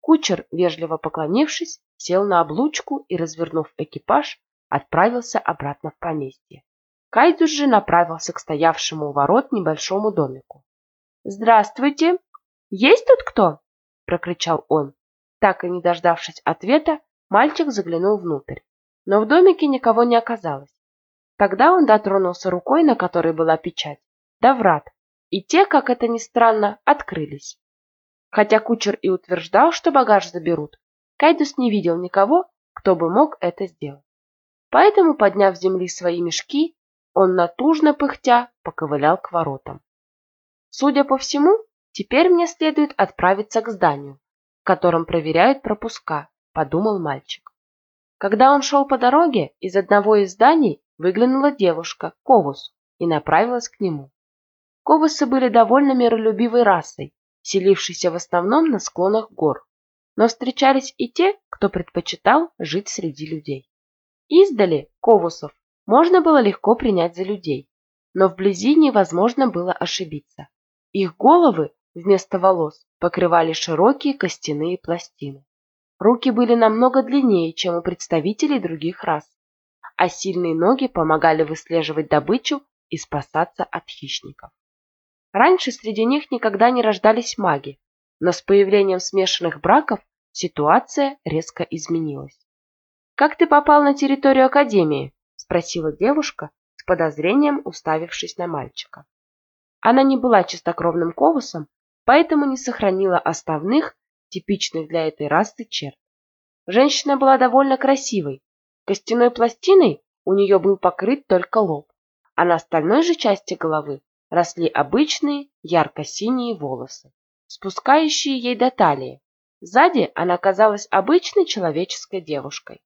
Кучер, вежливо поклонившись, сел на облучку и, развернув экипаж, отправился обратно в поместье. Кайдус же направился к стоявшему у ворот небольшому домику. «Здравствуйте! Есть тут кто?» – прокричал он. Так и не дождавшись ответа, мальчик заглянул внутрь но в домике никого не оказалось. Тогда он дотронулся рукой, на которой была печать, до врат, и те, как это ни странно, открылись. Хотя кучер и утверждал, что багаж заберут, Кайдус не видел никого, кто бы мог это сделать. Поэтому, подняв с земли свои мешки, он натужно пыхтя поковылял к воротам. Судя по всему, теперь мне следует отправиться к зданию, в котором проверяют пропуска, подумал мальчик. Когда он шел по дороге, из одного из зданий выглянула девушка, Ковус, и направилась к нему. Ковусы были довольно миролюбивой расой, селившейся в основном на склонах гор. но встречались и те, кто предпочитал жить среди людей. Издали ковусов можно было легко принять за людей, но вблизи невозможно было ошибиться. Их головы вместо волос покрывали широкие костяные пластины. Руки были намного длиннее, чем у представителей других рас, а сильные ноги помогали выслеживать добычу и спасаться от хищников. Раньше среди них никогда не рождались маги, но с появлением смешанных браков ситуация резко изменилась. «Как ты попал на территорию Академии?» – спросила девушка, с подозрением уставившись на мальчика. Она не была чистокровным ковусом, поэтому не сохранила основных, типичных для этой расы черт. Женщина была довольно красивой. Костяной пластиной у нее был покрыт только лоб, а на остальной же части головы росли обычные ярко-синие волосы, спускающие ей до талии. Сзади она казалась обычной человеческой девушкой.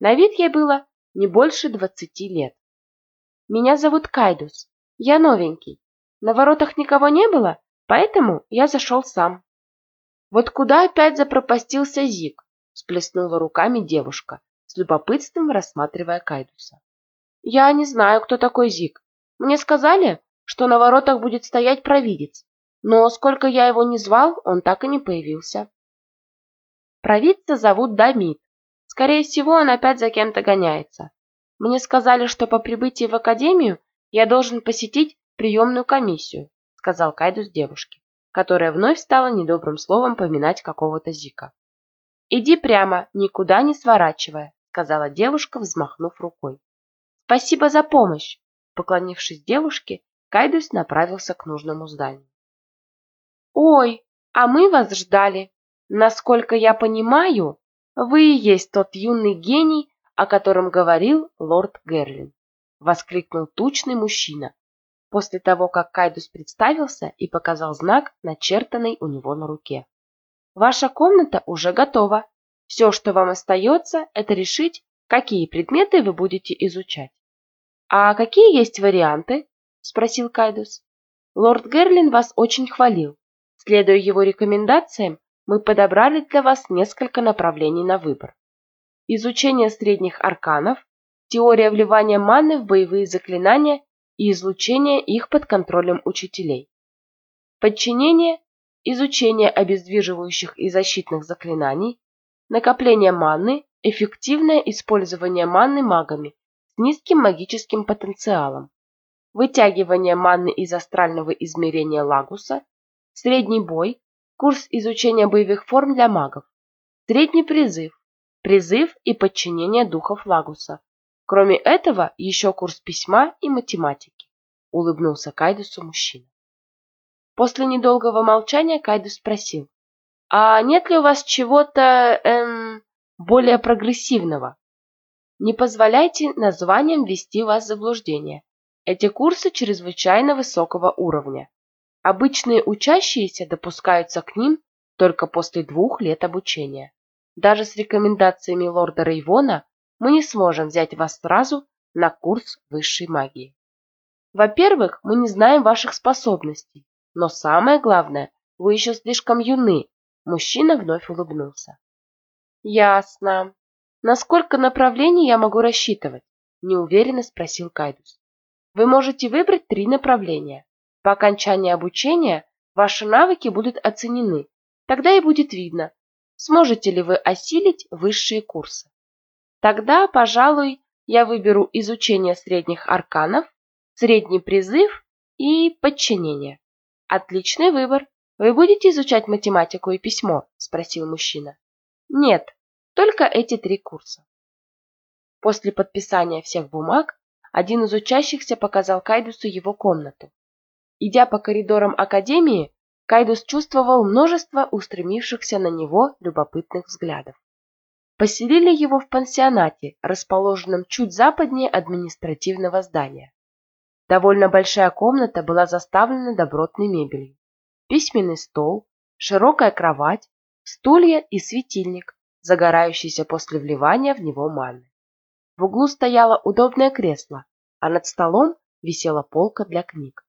На вид ей было не больше двадцати лет. «Меня зовут Кайдус. Я новенький. На воротах никого не было, поэтому я зашел сам». «Вот куда опять запропастился Зик?» – сплеснула руками девушка, с любопытством рассматривая Кайдуса. «Я не знаю, кто такой Зик. Мне сказали, что на воротах будет стоять провидец, но сколько я его не звал, он так и не появился». Провидца зовут Дамид. Скорее всего, он опять за кем-то гоняется. Мне сказали, что по прибытии в академию я должен посетить приемную комиссию, сказал Кайдус девушке которая вновь стала недобрым словом поминать какого-то Зика. «Иди прямо, никуда не сворачивая», — сказала девушка, взмахнув рукой. «Спасибо за помощь!» Поклонившись девушке, Кайдус направился к нужному зданию. «Ой, а мы вас ждали! Насколько я понимаю, вы и есть тот юный гений, о котором говорил лорд Герлин!» — воскликнул тучный мужчина, после того, как Кайдус представился и показал знак, начертанный у него на руке. Ваша комната уже готова. Все, что вам остается, это решить, какие предметы вы будете изучать. А какие есть варианты? Спросил Кайдус. Лорд Герлин вас очень хвалил. Следуя его рекомендациям, мы подобрали для вас несколько направлений на выбор. Изучение средних арканов, теория вливания маны в боевые заклинания и излучение их под контролем учителей. Подчинение, изучение обездвиживающих и защитных заклинаний, накопление маны, эффективное использование маны магами с низким магическим потенциалом, вытягивание маны из астрального измерения Лагуса, средний бой, курс изучения боевых форм для магов, средний призыв, призыв и подчинение духов Лагуса, Кроме этого, еще курс письма и математики, улыбнулся Кайдусу мужчина. После недолгого молчания Кайдус спросил, а нет ли у вас чего-то, эм, более прогрессивного? Не позволяйте названиям ввести вас в заблуждение. Эти курсы чрезвычайно высокого уровня. Обычные учащиеся допускаются к ним только после двух лет обучения. Даже с рекомендациями лорда Рейвона мы не сможем взять вас сразу на курс высшей магии. Во-первых, мы не знаем ваших способностей, но самое главное, вы еще слишком юны. Мужчина вновь улыбнулся. Ясно. На сколько направлений я могу рассчитывать? Неуверенно спросил Кайдус. Вы можете выбрать три направления. По окончании обучения ваши навыки будут оценены. Тогда и будет видно, сможете ли вы осилить высшие курсы. Тогда, пожалуй, я выберу изучение средних арканов, средний призыв и подчинение. Отличный выбор. Вы будете изучать математику и письмо? Спросил мужчина. Нет, только эти три курса. После подписания всех бумаг один из учащихся показал Кайдусу его комнату. Идя по коридорам академии, Кайдус чувствовал множество устремившихся на него любопытных взглядов. Поселили его в пансионате, расположенном чуть западнее административного здания. Довольно большая комната была заставлена добротной мебелью. Письменный стол, широкая кровать, стулья и светильник, загорающийся после вливания в него маны. В углу стояло удобное кресло, а над столом висела полка для книг.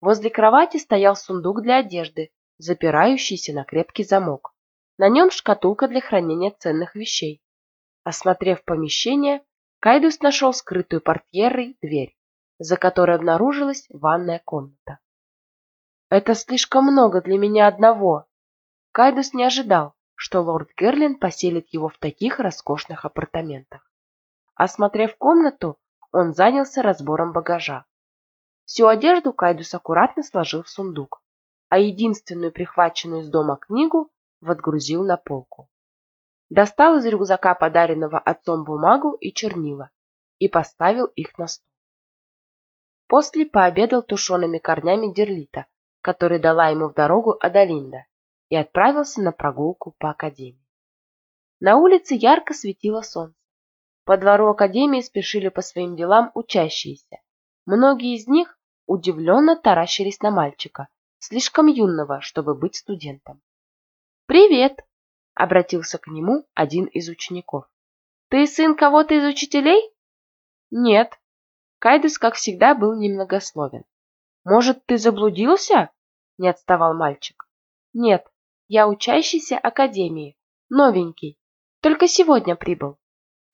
Возле кровати стоял сундук для одежды, запирающийся на крепкий замок. На нем шкатулка для хранения ценных вещей. Осмотрев помещение, Кайдус нашел скрытую портьерой дверь, за которой обнаружилась ванная комната. «Это слишком много для меня одного!» Кайдус не ожидал, что лорд Герлин поселит его в таких роскошных апартаментах. Осмотрев комнату, он занялся разбором багажа. Всю одежду Кайдус аккуратно сложил в сундук, а единственную прихваченную из дома книгу отгрузил на полку. Достал из рюкзака подаренного отцом бумагу и чернила и поставил их на стол. После пообедал тушеными корнями дерлита, который дала ему в дорогу Адалинда, и отправился на прогулку по академии. На улице ярко светило солнце. По двору академии спешили по своим делам учащиеся. Многие из них удивленно таращились на мальчика, слишком юного, чтобы быть студентом. «Привет!» — обратился к нему один из учеников. «Ты сын кого-то из учителей?» «Нет». Кайдус, как всегда, был немногословен. «Может, ты заблудился?» — не отставал мальчик. «Нет, я учащийся академии, новенький, только сегодня прибыл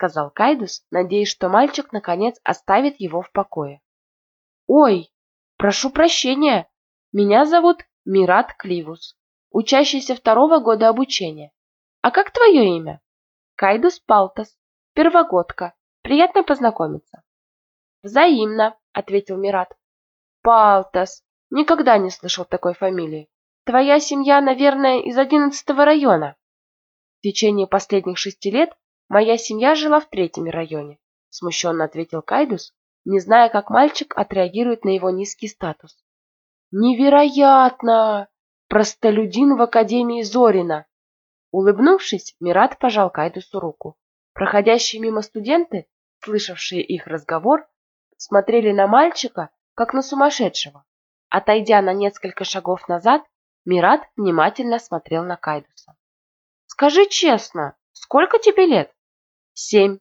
сказал Кайдус, надеясь, что мальчик наконец оставит его в покое. Ой, прошу прощения. Меня зовут Мират Кливус, учащийся второго года обучения. А как твое имя? Кайдус Палтас, первогодка. Приятно познакомиться. Взаимно, ответил Мират. Палтас. Никогда не слышал такой фамилии. Твоя семья, наверное, из одиннадцатого района. В течение последних шести лет Моя семья жила в третьем районе, смущенно ответил Кайдус, не зная, как мальчик отреагирует на его низкий статус. Невероятно! Простолюдин в Академии Зорина! Улыбнувшись, Мират пожал Кайдусу руку. Проходящие мимо студенты, слышавшие их разговор, смотрели на мальчика, как на сумасшедшего. Отойдя на несколько шагов назад, Мират внимательно смотрел на Кайдуса. «Скажи честно, сколько тебе лет?» Семь.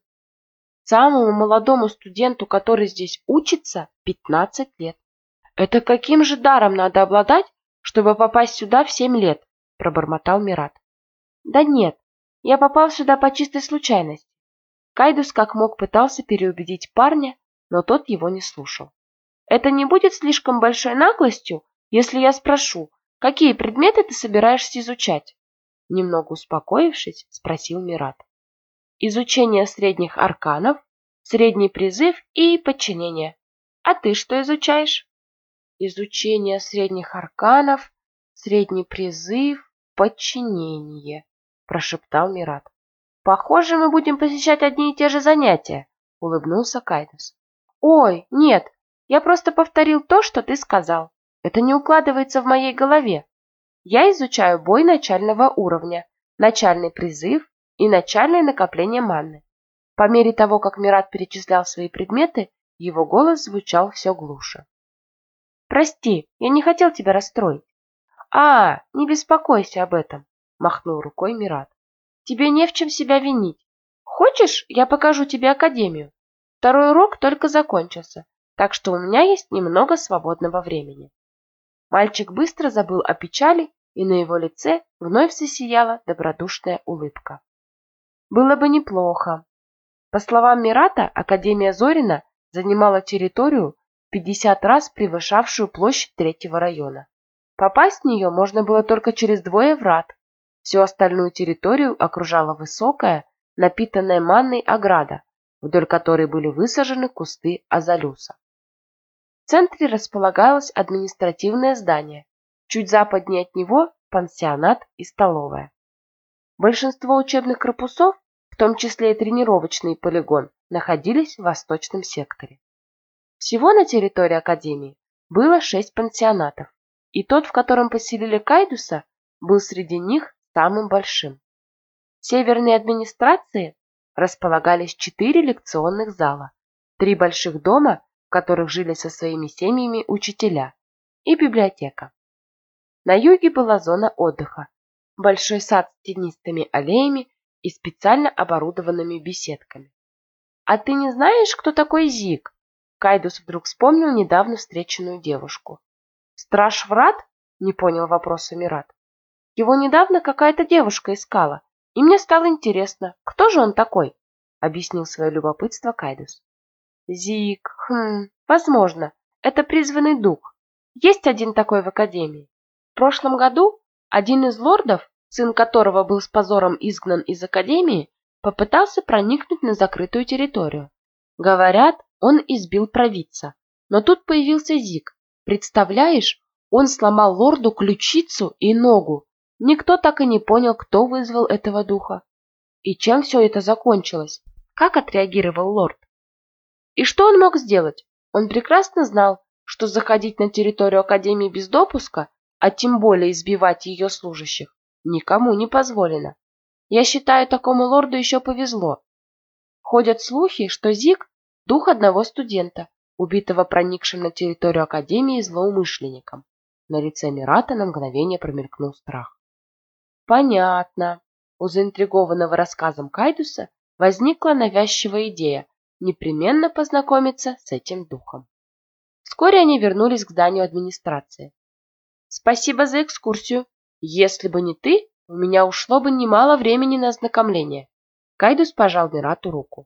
Самому молодому студенту, который здесь учится, пятнадцать лет. Это каким же даром надо обладать, чтобы попасть сюда в семь лет? Пробормотал Мират. Да нет, я попал сюда по чистой случайности. Кайдус как мог пытался переубедить парня, но тот его не слушал. Это не будет слишком большой наглостью, если я спрошу, какие предметы ты собираешься изучать? Немного успокоившись, спросил Мират изучение средних арканов, средний призыв и подчинение. А ты что изучаешь? Изучение средних арканов, средний призыв, подчинение, прошептал Мират. Похоже, мы будем посещать одни и те же занятия, улыбнулся Кайдус. Ой, нет, я просто повторил то, что ты сказал. Это не укладывается в моей голове. Я изучаю бой начального уровня, начальный призыв, и начальное накопление манны. По мере того, как Мират перечислял свои предметы, его голос звучал все глуше. «Прости, я не хотел тебя расстроить». «А, не беспокойся об этом», — махнул рукой Мират. «Тебе не в чем себя винить. Хочешь, я покажу тебе академию? Второй урок только закончился, так что у меня есть немного свободного времени». Мальчик быстро забыл о печали, и на его лице вновь засияла добродушная улыбка. Было бы неплохо. По словам Мирата, Академия Зорина занимала территорию, 50 раз превышавшую площадь третьего района. Попасть в нее можно было только через двое врат. Всю остальную территорию окружала высокая, напитанная манной ограда, вдоль которой были высажены кусты азалюса. В центре располагалось административное здание, чуть западнее от него пансионат и столовая. Большинство учебных корпусов в том числе и тренировочный полигон, находились в восточном секторе. Всего на территории Академии было шесть пансионатов, и тот, в котором поселили Кайдуса, был среди них самым большим. В северной администрации располагались четыре лекционных зала, три больших дома, в которых жили со своими семьями учителя, и библиотека. На юге была зона отдыха, большой сад с тенистыми аллеями и специально оборудованными беседками. «А ты не знаешь, кто такой Зиг?» Кайдус вдруг вспомнил недавно встреченную девушку. «Страж врат?» – не понял вопроса Мират. Его недавно какая-то девушка искала, и мне стало интересно, кто же он такой?» — объяснил свое любопытство Кайдус. «Зик, хм, возможно, это призванный дух. Есть один такой в Академии. В прошлом году один из лордов, сын которого был с позором изгнан из Академии, попытался проникнуть на закрытую территорию. Говорят, он избил провидца. Но тут появился Зик. Представляешь, он сломал лорду ключицу и ногу. Никто так и не понял, кто вызвал этого духа. И чем все это закончилось? Как отреагировал лорд? И что он мог сделать? Он прекрасно знал, что заходить на территорию Академии без допуска, а тем более избивать ее служащих, никому не позволено. Я считаю, такому лорду еще повезло. Ходят слухи, что Зик – дух одного студента, убитого проникшим на территорию Академии злоумышленником. На лице Мирата на мгновение промелькнул страх. Понятно. У заинтригованного рассказом Кайдуса возникла навязчивая идея непременно познакомиться с этим духом. Вскоре они вернулись к зданию администрации. Спасибо за экскурсию. Если бы не ты, у меня ушло бы немало времени на ознакомление. Кайдус пожал Мирату руку.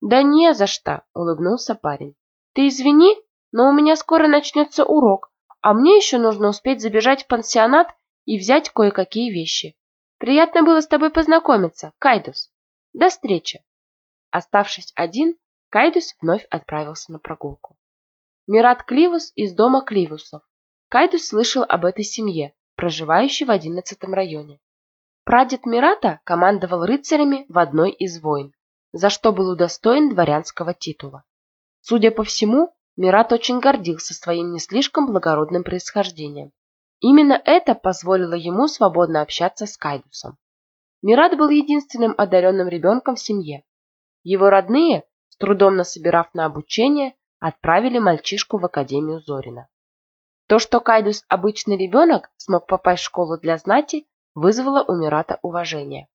Да не за что, улыбнулся парень. Ты извини, но у меня скоро начнется урок, а мне еще нужно успеть забежать в пансионат и взять кое-какие вещи. Приятно было с тобой познакомиться, Кайдус. До встречи. Оставшись один, Кайдус вновь отправился на прогулку. Мират Кливус из дома Кливусов. Кайдус слышал об этой семье, проживающей в одиннадцатом районе. Прадед Мирата командовал рыцарями в одной из войн, за что был удостоен дворянского титула. Судя по всему, Мират очень гордился своим не слишком благородным происхождением. Именно это позволило ему свободно общаться с Кайдусом. Мират был единственным одаренным ребенком в семье. Его родные, с трудом насобирав на обучение, отправили мальчишку в Академию Зорина. То, что Кайдус обычный ребенок смог попасть в школу для знати, вызвало у Мирата уважение.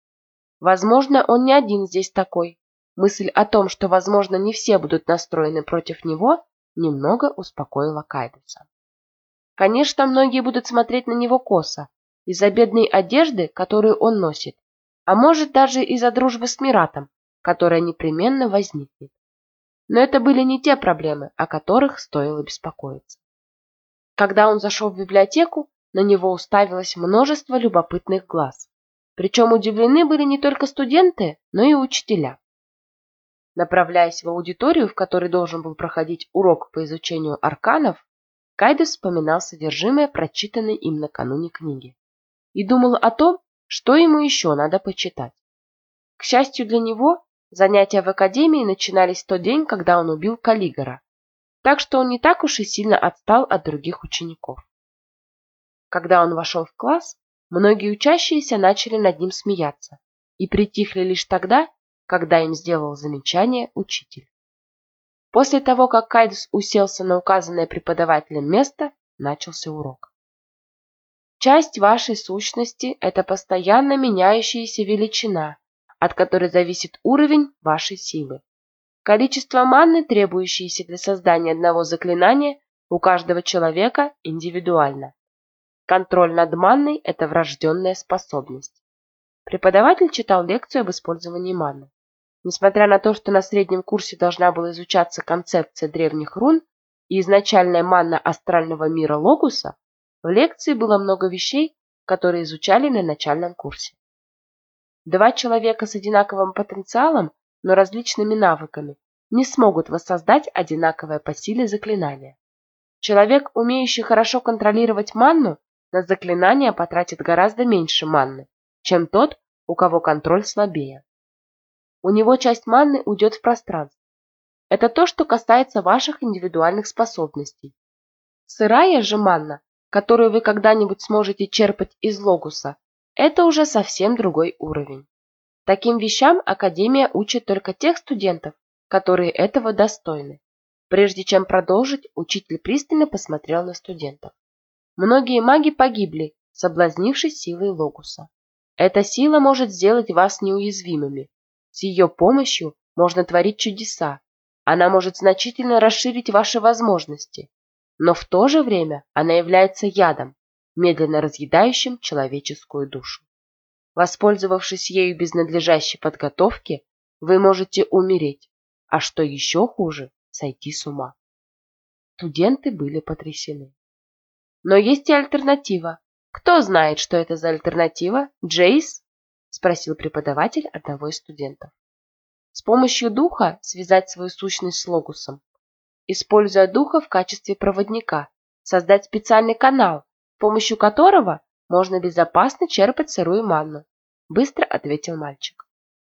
Возможно, он не один здесь такой, Мысль о том, что, возможно, не все будут настроены против него, немного успокоила Кайдуса. Конечно, многие будут смотреть на него косо, из-за бедной одежды, которую он носит, а может даже из-за дружбы с Миратом, которая непременно возникнет. Но это были не те проблемы, о которых стоило беспокоиться. Когда он зашел в библиотеку, на него уставилось множество любопытных глаз. Причем удивлены были не только студенты, но и учителя. Направляясь в аудиторию, в которой должен был проходить урок по изучению арканов, Кайдес вспоминал содержимое прочитанной им накануне книги и думал о том, что ему еще надо почитать. К счастью для него, занятия в академии начинались в тот день, когда он убил Каллигора, так что он не так уж и сильно отстал от других учеников. Когда он вошел в класс, многие учащиеся начали над ним смеяться и притихли лишь тогда, когда им сделал замечание учитель. После того, как Кайдус уселся на указанное преподавателем место, начался урок. Часть вашей сущности – это постоянно меняющаяся величина, от которой зависит уровень вашей силы. Количество манны, требующееся для создания одного заклинания, у каждого человека индивидуально. Контроль над манной – это врожденная способность. Преподаватель читал лекцию об использовании маны. Несмотря на то, что на среднем курсе должна была изучаться концепция древних рун и изначальная манна астрального мира Логуса, в лекции было много вещей, которые изучали на начальном курсе. Два человека с одинаковым потенциалом, но различными навыками, не смогут воссоздать одинаковое по силе заклинание. Человек, умеющий хорошо контролировать манну, на заклинание потратит гораздо меньше манны, чем тот, у кого контроль слабее. У него часть манны уйдет в пространство. Это то, что касается ваших индивидуальных способностей. Сырая же манна, которую вы когда-нибудь сможете черпать из логуса, это уже совсем другой уровень. Таким вещам Академия учит только тех студентов, которые этого достойны. Прежде чем продолжить, учитель пристально посмотрел на студентов. Многие маги погибли, соблазнившись силой Логуса. Эта сила может сделать вас неуязвимыми, с ее помощью можно творить чудеса. Она может значительно расширить ваши возможности. Но в то же время она является ядом, медленно разъедающим человеческую душу. Воспользовавшись ею без надлежащей подготовки, вы можете умереть, а что еще хуже, сойти с ума. Студенты были потрясены. Но есть и альтернатива. Кто знает, что это за альтернатива? Джейс? Спросил преподаватель одного из студентов. С помощью духа связать свою сущность с логусом. Используя духа в качестве проводника, создать специальный канал, с помощью которого можно безопасно черпать сырую манну, быстро ответил мальчик.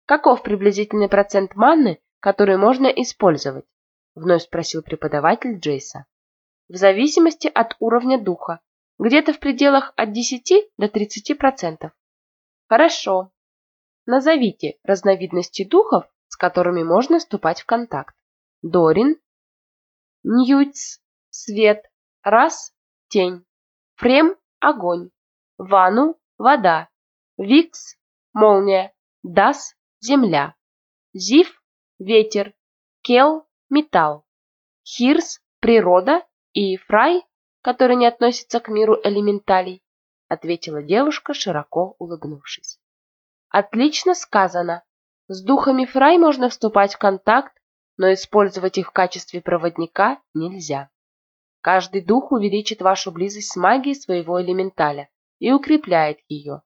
Каков приблизительный процент манны, который можно использовать? Вновь спросил преподаватель Джейса. В зависимости от уровня духа. Где-то в пределах от 10 до 30%. Хорошо. Назовите разновидности духов, с которыми можно вступать в контакт. Дорин, Ньюц, свет, раз, тень, Фрем, огонь, Вану, вода, Викс, молния, Дас, земля, Зив, ветер, Кел, металл, Хирс – природа. И Фрай, который не относится к миру элементалей, ответила девушка, широко улыбнувшись. Отлично сказано. С духами Фрай можно вступать в контакт, но использовать их в качестве проводника нельзя. Каждый дух увеличит вашу близость с магией своего элементаля и укрепляет ее.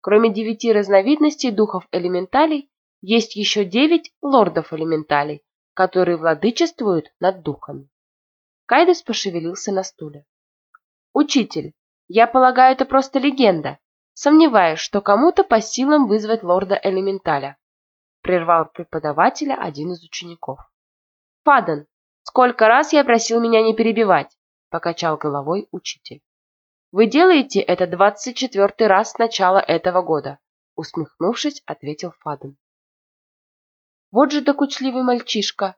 Кроме девяти разновидностей духов элементалей, есть еще девять лордов элементалей, которые владычествуют над духами. Кайдес пошевелился на стуле. «Учитель, я полагаю, это просто легенда. Сомневаюсь, что кому-то по силам вызвать лорда Элементаля», прервал преподавателя один из учеников. «Фаден, сколько раз я просил меня не перебивать?» покачал головой учитель. «Вы делаете это двадцать четвертый раз с начала этого года», усмехнувшись, ответил Фаден. Вот же докучливый мальчишка.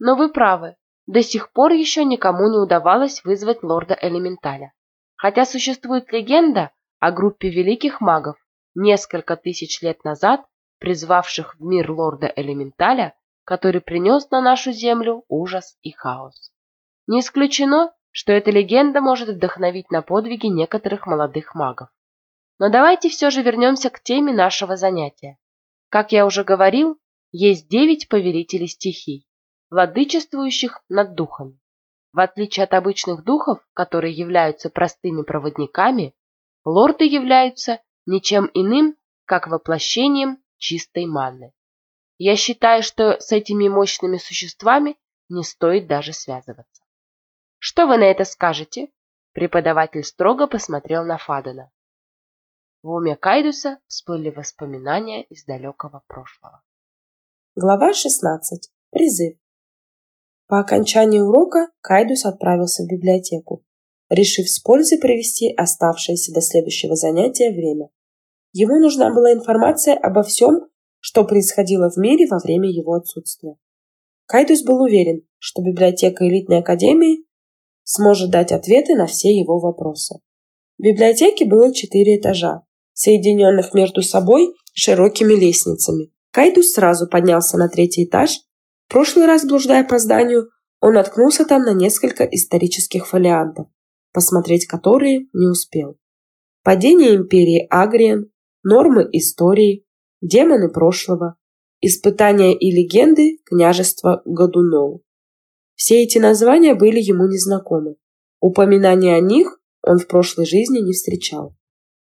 Но вы правы, до сих пор еще никому не удавалось вызвать лорда Элементаля. Хотя существует легенда о группе великих магов, несколько тысяч лет назад призвавших в мир лорда Элементаля, который принес на нашу землю ужас и хаос. Не исключено, что эта легенда может вдохновить на подвиги некоторых молодых магов. Но давайте все же вернемся к теме нашего занятия. Как я уже говорил, есть девять повелителей стихий, владычествующих над духами. В отличие от обычных духов, которые являются простыми проводниками, лорды являются ничем иным, как воплощением чистой манны. Я считаю, что с этими мощными существами не стоит даже связываться. Что вы на это скажете? Преподаватель строго посмотрел на Фадена. В уме Кайдуса всплыли воспоминания из далекого прошлого. Глава 16. Призыв. По окончании урока Кайдус отправился в библиотеку, решив с пользой провести оставшееся до следующего занятия время. Ему нужна была информация обо всем, что происходило в мире во время его отсутствия. Кайдус был уверен, что библиотека элитной академии сможет дать ответы на все его вопросы. В библиотеке было четыре этажа, соединенных между собой широкими лестницами. Кайдус сразу поднялся на третий этаж. В прошлый раз, блуждая по зданию, он наткнулся там на несколько исторических фолиантов, посмотреть которые не успел. Падение империи Агриен, нормы истории, демоны прошлого, испытания и легенды княжества Годуноу. Все эти названия были ему незнакомы. Упоминания о них он в прошлой жизни не встречал.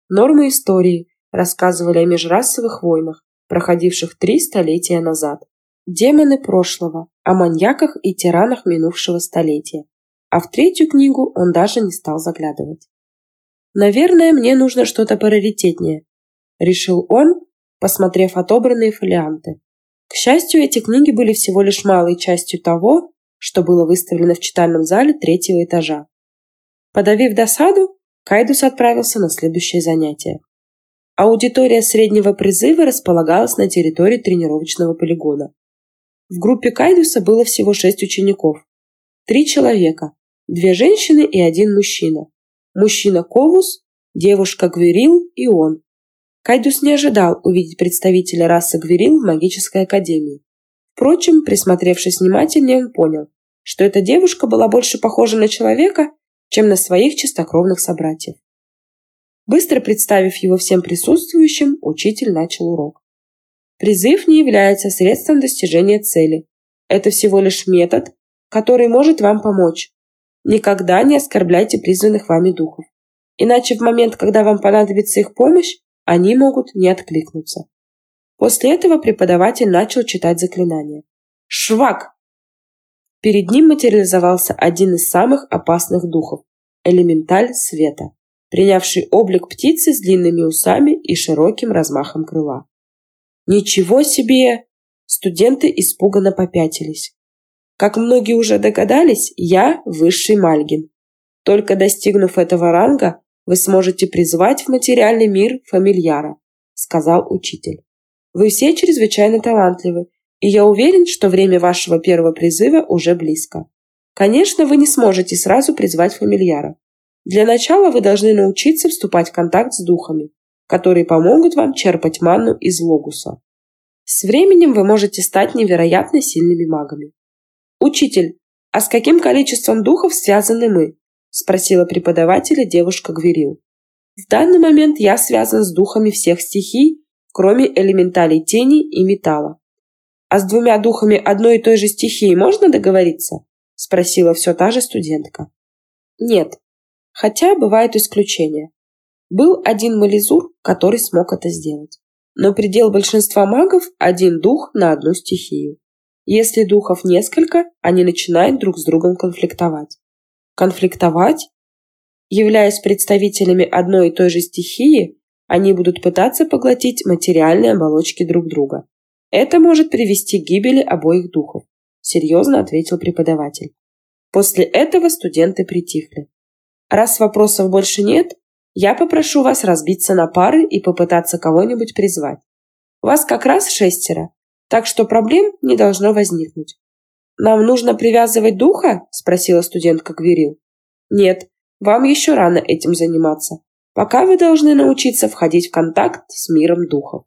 Нормы истории рассказывали о межрасовых войнах, проходивших три столетия назад. Демоны прошлого, о маньяках и тиранах минувшего столетия. А в третью книгу он даже не стал заглядывать. «Наверное, мне нужно что-то параритетнее», – решил он, посмотрев отобранные фолианты. К счастью, эти книги были всего лишь малой частью того, что было выставлено в читальном зале третьего этажа. Подавив досаду, Кайдус отправился на следующее занятие. Аудитория среднего призыва располагалась на территории тренировочного полигона. В группе Кайдуса было всего шесть учеников. Три человека, две женщины и один мужчина. Мужчина Ковус, девушка Гверил и он. Кайдус не ожидал увидеть представителя расы Гверил в магической академии. Впрочем, присмотревшись внимательнее, он понял, что эта девушка была больше похожа на человека, чем на своих чистокровных собратьев. Быстро представив его всем присутствующим, учитель начал урок. Призыв не является средством достижения цели. Это всего лишь метод, который может вам помочь. Никогда не оскорбляйте призванных вами духов. Иначе в момент, когда вам понадобится их помощь, они могут не откликнуться. После этого преподаватель начал читать заклинание. Швак! Перед ним материализовался один из самых опасных духов – элементаль света принявший облик птицы с длинными усами и широким размахом крыла. «Ничего себе!» Студенты испуганно попятились. Как многие уже догадались, я высший Мальгин. Только достигнув этого ранга, вы сможете призвать в материальный мир фамильяра, сказал учитель. Вы все чрезвычайно талантливы, и я уверен, что время вашего первого призыва уже близко. Конечно, вы не сможете сразу призвать фамильяра. Для начала вы должны научиться вступать в контакт с духами, которые помогут вам черпать манну из логуса. С временем вы можете стать невероятно сильными магами. «Учитель, а с каким количеством духов связаны мы?» – спросила преподавателя девушка Гверил. «В данный момент я связан с духами всех стихий, кроме элементалей тени и металла. А с двумя духами одной и той же стихии можно договориться?» – спросила все та же студентка. «Нет, Хотя бывают исключения. Был один Мализур, который смог это сделать. Но предел большинства магов – один дух на одну стихию. Если духов несколько, они начинают друг с другом конфликтовать. Конфликтовать? Являясь представителями одной и той же стихии, они будут пытаться поглотить материальные оболочки друг друга. Это может привести к гибели обоих духов, серьезно ответил преподаватель. После этого студенты притихли. Раз вопросов больше нет, я попрошу вас разбиться на пары и попытаться кого-нибудь призвать. Вас как раз шестеро, так что проблем не должно возникнуть. «Нам нужно привязывать духа?» – спросила студентка Гверил. «Нет, вам еще рано этим заниматься. Пока вы должны научиться входить в контакт с миром духов».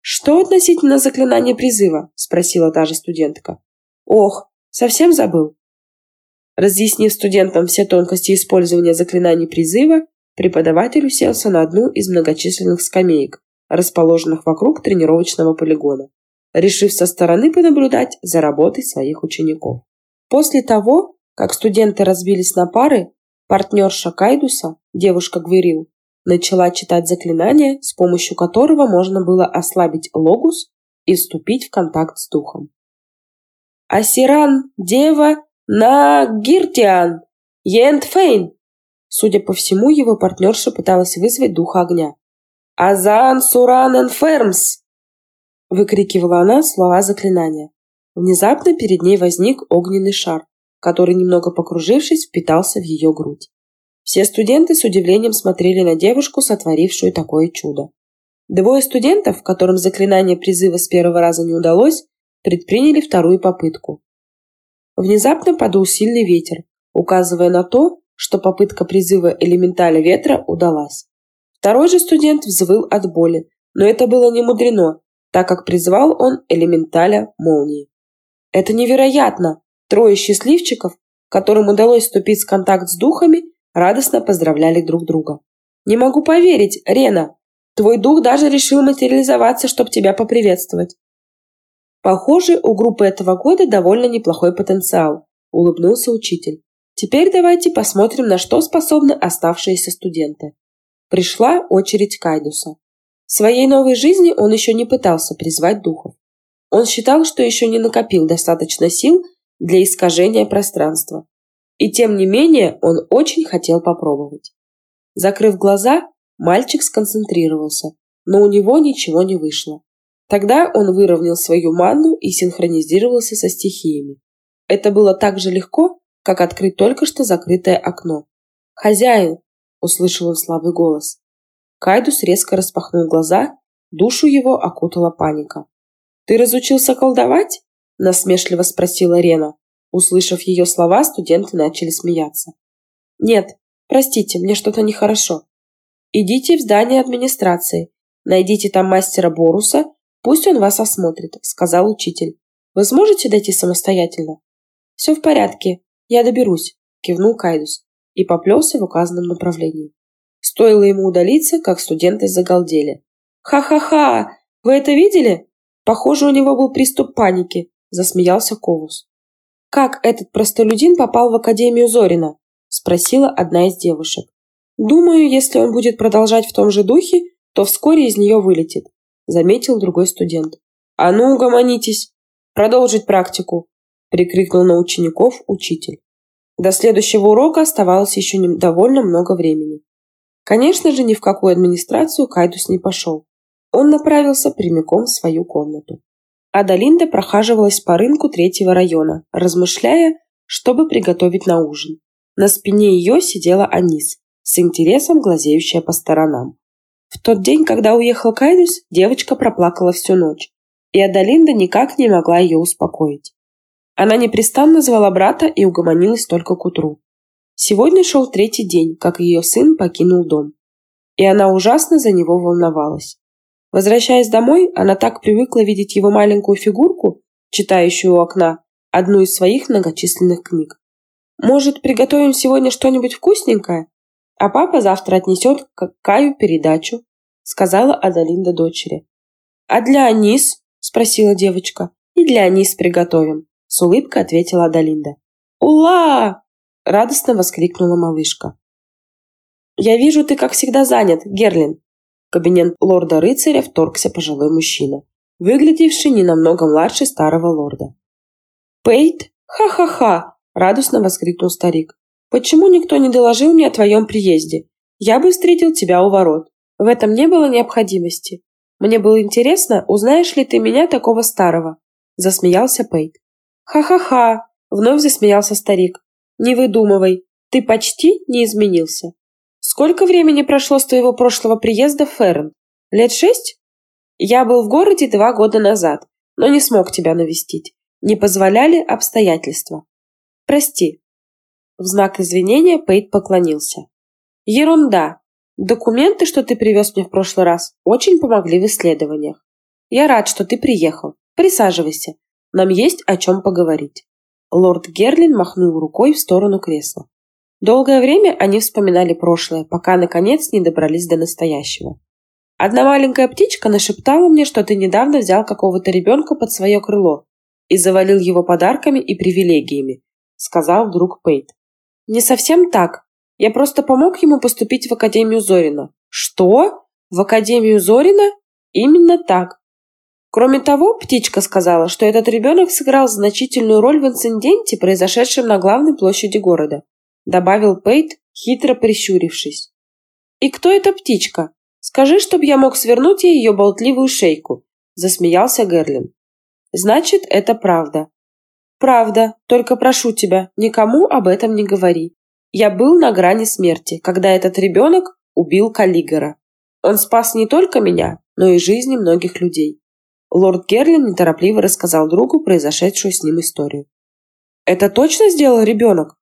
«Что относительно заклинания призыва?» – спросила та же студентка. «Ох, совсем забыл. Разъяснив студентам все тонкости использования заклинаний призыва, преподаватель уселся на одну из многочисленных скамеек, расположенных вокруг тренировочного полигона, решив со стороны понаблюдать за работой своих учеников. После того, как студенты разбились на пары, партнерша Кайдуса, девушка Гверил, начала читать заклинание, с помощью которого можно было ослабить логус и вступить в контакт с духом. «Асиран, дева, на Гиртиан! Ентфейн!» Судя по всему, его партнерша пыталась вызвать духа огня. «Азан Суран Энфермс!» Выкрикивала она слова заклинания. Внезапно перед ней возник огненный шар, который, немного покружившись, впитался в ее грудь. Все студенты с удивлением смотрели на девушку, сотворившую такое чудо. Двое студентов, которым заклинание призыва с первого раза не удалось, предприняли вторую попытку. Внезапно подул сильный ветер, указывая на то, что попытка призыва элементаля ветра удалась. Второй же студент взвыл от боли, но это было не мудрено, так как призвал он элементаля молнии. Это невероятно! Трое счастливчиков, которым удалось вступить в контакт с духами, радостно поздравляли друг друга. «Не могу поверить, Рена! Твой дух даже решил материализоваться, чтобы тебя поприветствовать. Похоже, у группы этого года довольно неплохой потенциал, улыбнулся учитель. Теперь давайте посмотрим, на что способны оставшиеся студенты. Пришла очередь Кайдуса. В своей новой жизни он еще не пытался призвать духов. Он считал, что еще не накопил достаточно сил для искажения пространства. И тем не менее он очень хотел попробовать. Закрыв глаза, мальчик сконцентрировался, но у него ничего не вышло. Тогда он выровнял свою манну и синхронизировался со стихиями. Это было так же легко, как открыть только что закрытое окно. «Хозяин!» – услышал он слабый голос. Кайдус резко распахнул глаза, душу его окутала паника. «Ты разучился колдовать?» – насмешливо спросила Рена. Услышав ее слова, студенты начали смеяться. «Нет, простите, мне что-то нехорошо. Идите в здание администрации, найдите там мастера Боруса «Пусть он вас осмотрит», — сказал учитель. «Вы сможете дойти самостоятельно?» «Все в порядке, я доберусь», — кивнул Кайдус и поплелся в указанном направлении. Стоило ему удалиться, как студенты загалдели. «Ха-ха-ха! Вы это видели? Похоже, у него был приступ паники», – засмеялся Ковус. «Как этот простолюдин попал в Академию Зорина?» – спросила одна из девушек. «Думаю, если он будет продолжать в том же духе, то вскоре из нее вылетит», – заметил другой студент. «А ну, угомонитесь! Продолжить практику!» – прикрикнул на учеников учитель. До следующего урока оставалось еще довольно много времени. Конечно же, ни в какую администрацию Кайдус не пошел. Он направился прямиком в свою комнату. Адалинда прохаживалась по рынку третьего района, размышляя, чтобы приготовить на ужин. На спине ее сидела Анис, с интересом глазеющая по сторонам. В тот день, когда уехал Кайдус, девочка проплакала всю ночь, и Адалинда никак не могла ее успокоить. Она непрестанно звала брата и угомонилась только к утру. Сегодня шел третий день, как ее сын покинул дом. И она ужасно за него волновалась. Возвращаясь домой, она так привыкла видеть его маленькую фигурку, читающую у окна, одну из своих многочисленных книг. «Может, приготовим сегодня что-нибудь вкусненькое? А папа завтра отнесет к Каю передачу», сказала Адалинда дочери. «А для Анис?» – спросила девочка. «И для Анис приготовим», – с улыбкой ответила Адалинда. «Ула!» радостно воскликнула малышка. «Я вижу, ты, как всегда, занят, Герлин!» В кабинет лорда-рыцаря вторгся пожилой мужчина, выглядевший не намного младше старого лорда. «Пейт? Ха-ха-ха!» – радостно воскликнул старик. «Почему никто не доложил мне о твоем приезде? Я бы встретил тебя у ворот. В этом не было необходимости. Мне было интересно, узнаешь ли ты меня такого старого?» – засмеялся Пейт. «Ха-ха-ха!» – вновь засмеялся старик. Не выдумывай, ты почти не изменился. Сколько времени прошло с твоего прошлого приезда Ферн? Лет шесть? Я был в городе два года назад, но не смог тебя навестить. Не позволяли обстоятельства. Прости. В знак извинения Пейт поклонился. Ерунда. Документы, что ты привез мне в прошлый раз, очень помогли в исследованиях. Я рад, что ты приехал. Присаживайся. Нам есть о чем поговорить. Лорд Герлин махнул рукой в сторону кресла. Долгое время они вспоминали прошлое, пока, наконец, не добрались до настоящего. «Одна маленькая птичка нашептала мне, что ты недавно взял какого-то ребенка под свое крыло и завалил его подарками и привилегиями», — сказал вдруг Пейт. «Не совсем так. Я просто помог ему поступить в Академию Зорина». «Что? В Академию Зорина?» «Именно так. Кроме того, птичка сказала, что этот ребенок сыграл значительную роль в инциденте, произошедшем на главной площади города, добавил Пейт, хитро прищурившись. «И кто эта птичка? Скажи, чтобы я мог свернуть ей ее болтливую шейку», засмеялся Герлин. «Значит, это правда». «Правда, только прошу тебя, никому об этом не говори. Я был на грани смерти, когда этот ребенок убил Каллигера. Он спас не только меня, но и жизни многих людей. Лорд Герлин неторопливо рассказал другу произошедшую с ним историю. «Это точно сделал ребенок?»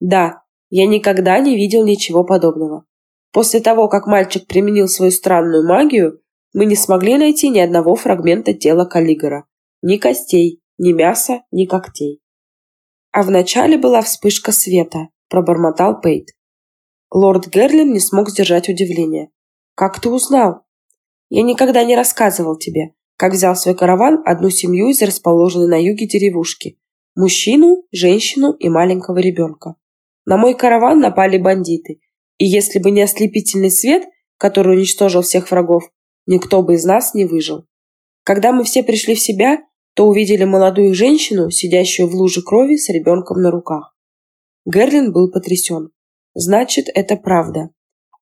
«Да, я никогда не видел ничего подобного. После того, как мальчик применил свою странную магию, мы не смогли найти ни одного фрагмента тела Каллигера. Ни костей, ни мяса, ни когтей. А вначале была вспышка света, пробормотал Пейт. Лорд Герлин не смог сдержать удивление. «Как ты узнал?» «Я никогда не рассказывал тебе как взял свой караван одну семью из расположенной на юге деревушки – мужчину, женщину и маленького ребенка. На мой караван напали бандиты, и если бы не ослепительный свет, который уничтожил всех врагов, никто бы из нас не выжил. Когда мы все пришли в себя, то увидели молодую женщину, сидящую в луже крови с ребенком на руках. Герлин был потрясен. Значит, это правда.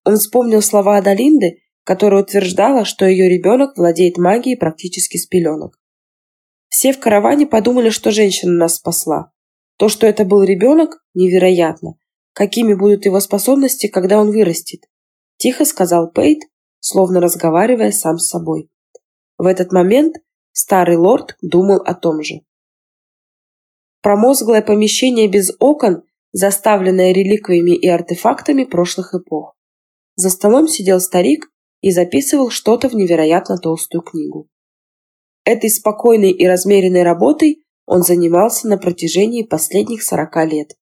Он вспомнил слова Адалинды которая утверждала, что ее ребенок владеет магией практически с пеленок. Все в караване подумали, что женщина нас спасла. То, что это был ребенок, невероятно. Какими будут его способности, когда он вырастет? Тихо сказал Пейт, словно разговаривая сам с собой. В этот момент старый лорд думал о том же. Промозглое помещение без окон, заставленное реликвиями и артефактами прошлых эпох. За столом сидел старик и записывал что-то в невероятно толстую книгу. Этой спокойной и размеренной работой он занимался на протяжении последних сорока лет.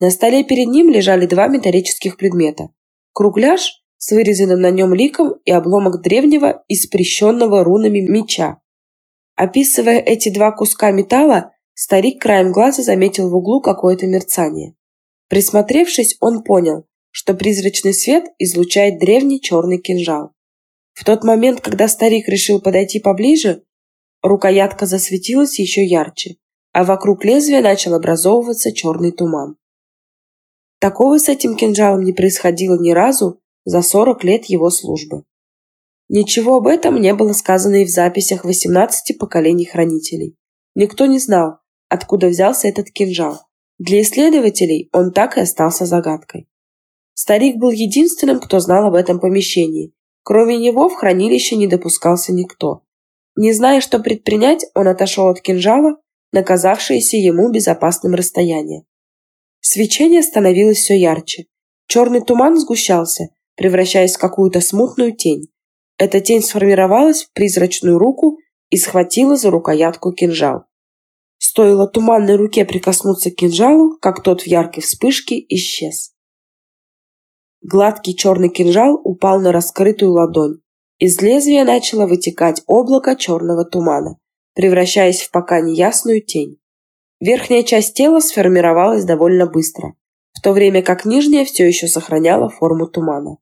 На столе перед ним лежали два металлических предмета. Кругляш с вырезанным на нем ликом и обломок древнего, испрещенного рунами меча. Описывая эти два куска металла, старик краем глаза заметил в углу какое-то мерцание. Присмотревшись, он понял, что призрачный свет излучает древний черный кинжал. В тот момент, когда старик решил подойти поближе, рукоятка засветилась еще ярче, а вокруг лезвия начал образовываться черный туман. Такого с этим кинжалом не происходило ни разу за 40 лет его службы. Ничего об этом не было сказано и в записях 18 поколений хранителей. Никто не знал, откуда взялся этот кинжал. Для исследователей он так и остался загадкой. Старик был единственным, кто знал об этом помещении. Кроме него в хранилище не допускался никто. Не зная, что предпринять, он отошел от кинжала, наказавшееся ему безопасным расстоянием. Свечение становилось все ярче. Черный туман сгущался, превращаясь в какую-то смутную тень. Эта тень сформировалась в призрачную руку и схватила за рукоятку кинжал. Стоило туманной руке прикоснуться к кинжалу, как тот в яркой вспышке исчез. Гладкий черный кинжал упал на раскрытую ладонь. Из лезвия начало вытекать облако черного тумана, превращаясь в пока неясную тень. Верхняя часть тела сформировалась довольно быстро, в то время как нижняя все еще сохраняла форму тумана.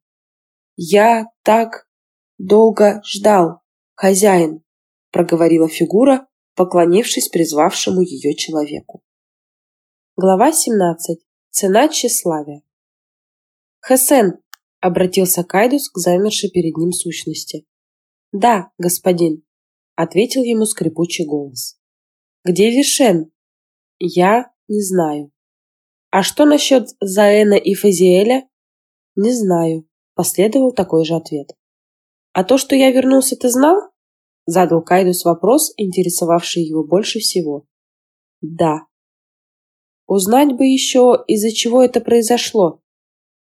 «Я так долго ждал, хозяин», — проговорила фигура, поклонившись призвавшему ее человеку. Глава 17. Цена тщеславия. «Хесен!» — обратился Кайдус к замершей перед ним сущности. «Да, господин», — ответил ему скрипучий голос. «Где Вишен?» «Я не знаю». «А что насчет Заэна и Фазиэля?» «Не знаю», — последовал такой же ответ. «А то, что я вернулся, ты знал?» — задал Кайдус вопрос, интересовавший его больше всего. «Да». «Узнать бы еще, из-за чего это произошло»,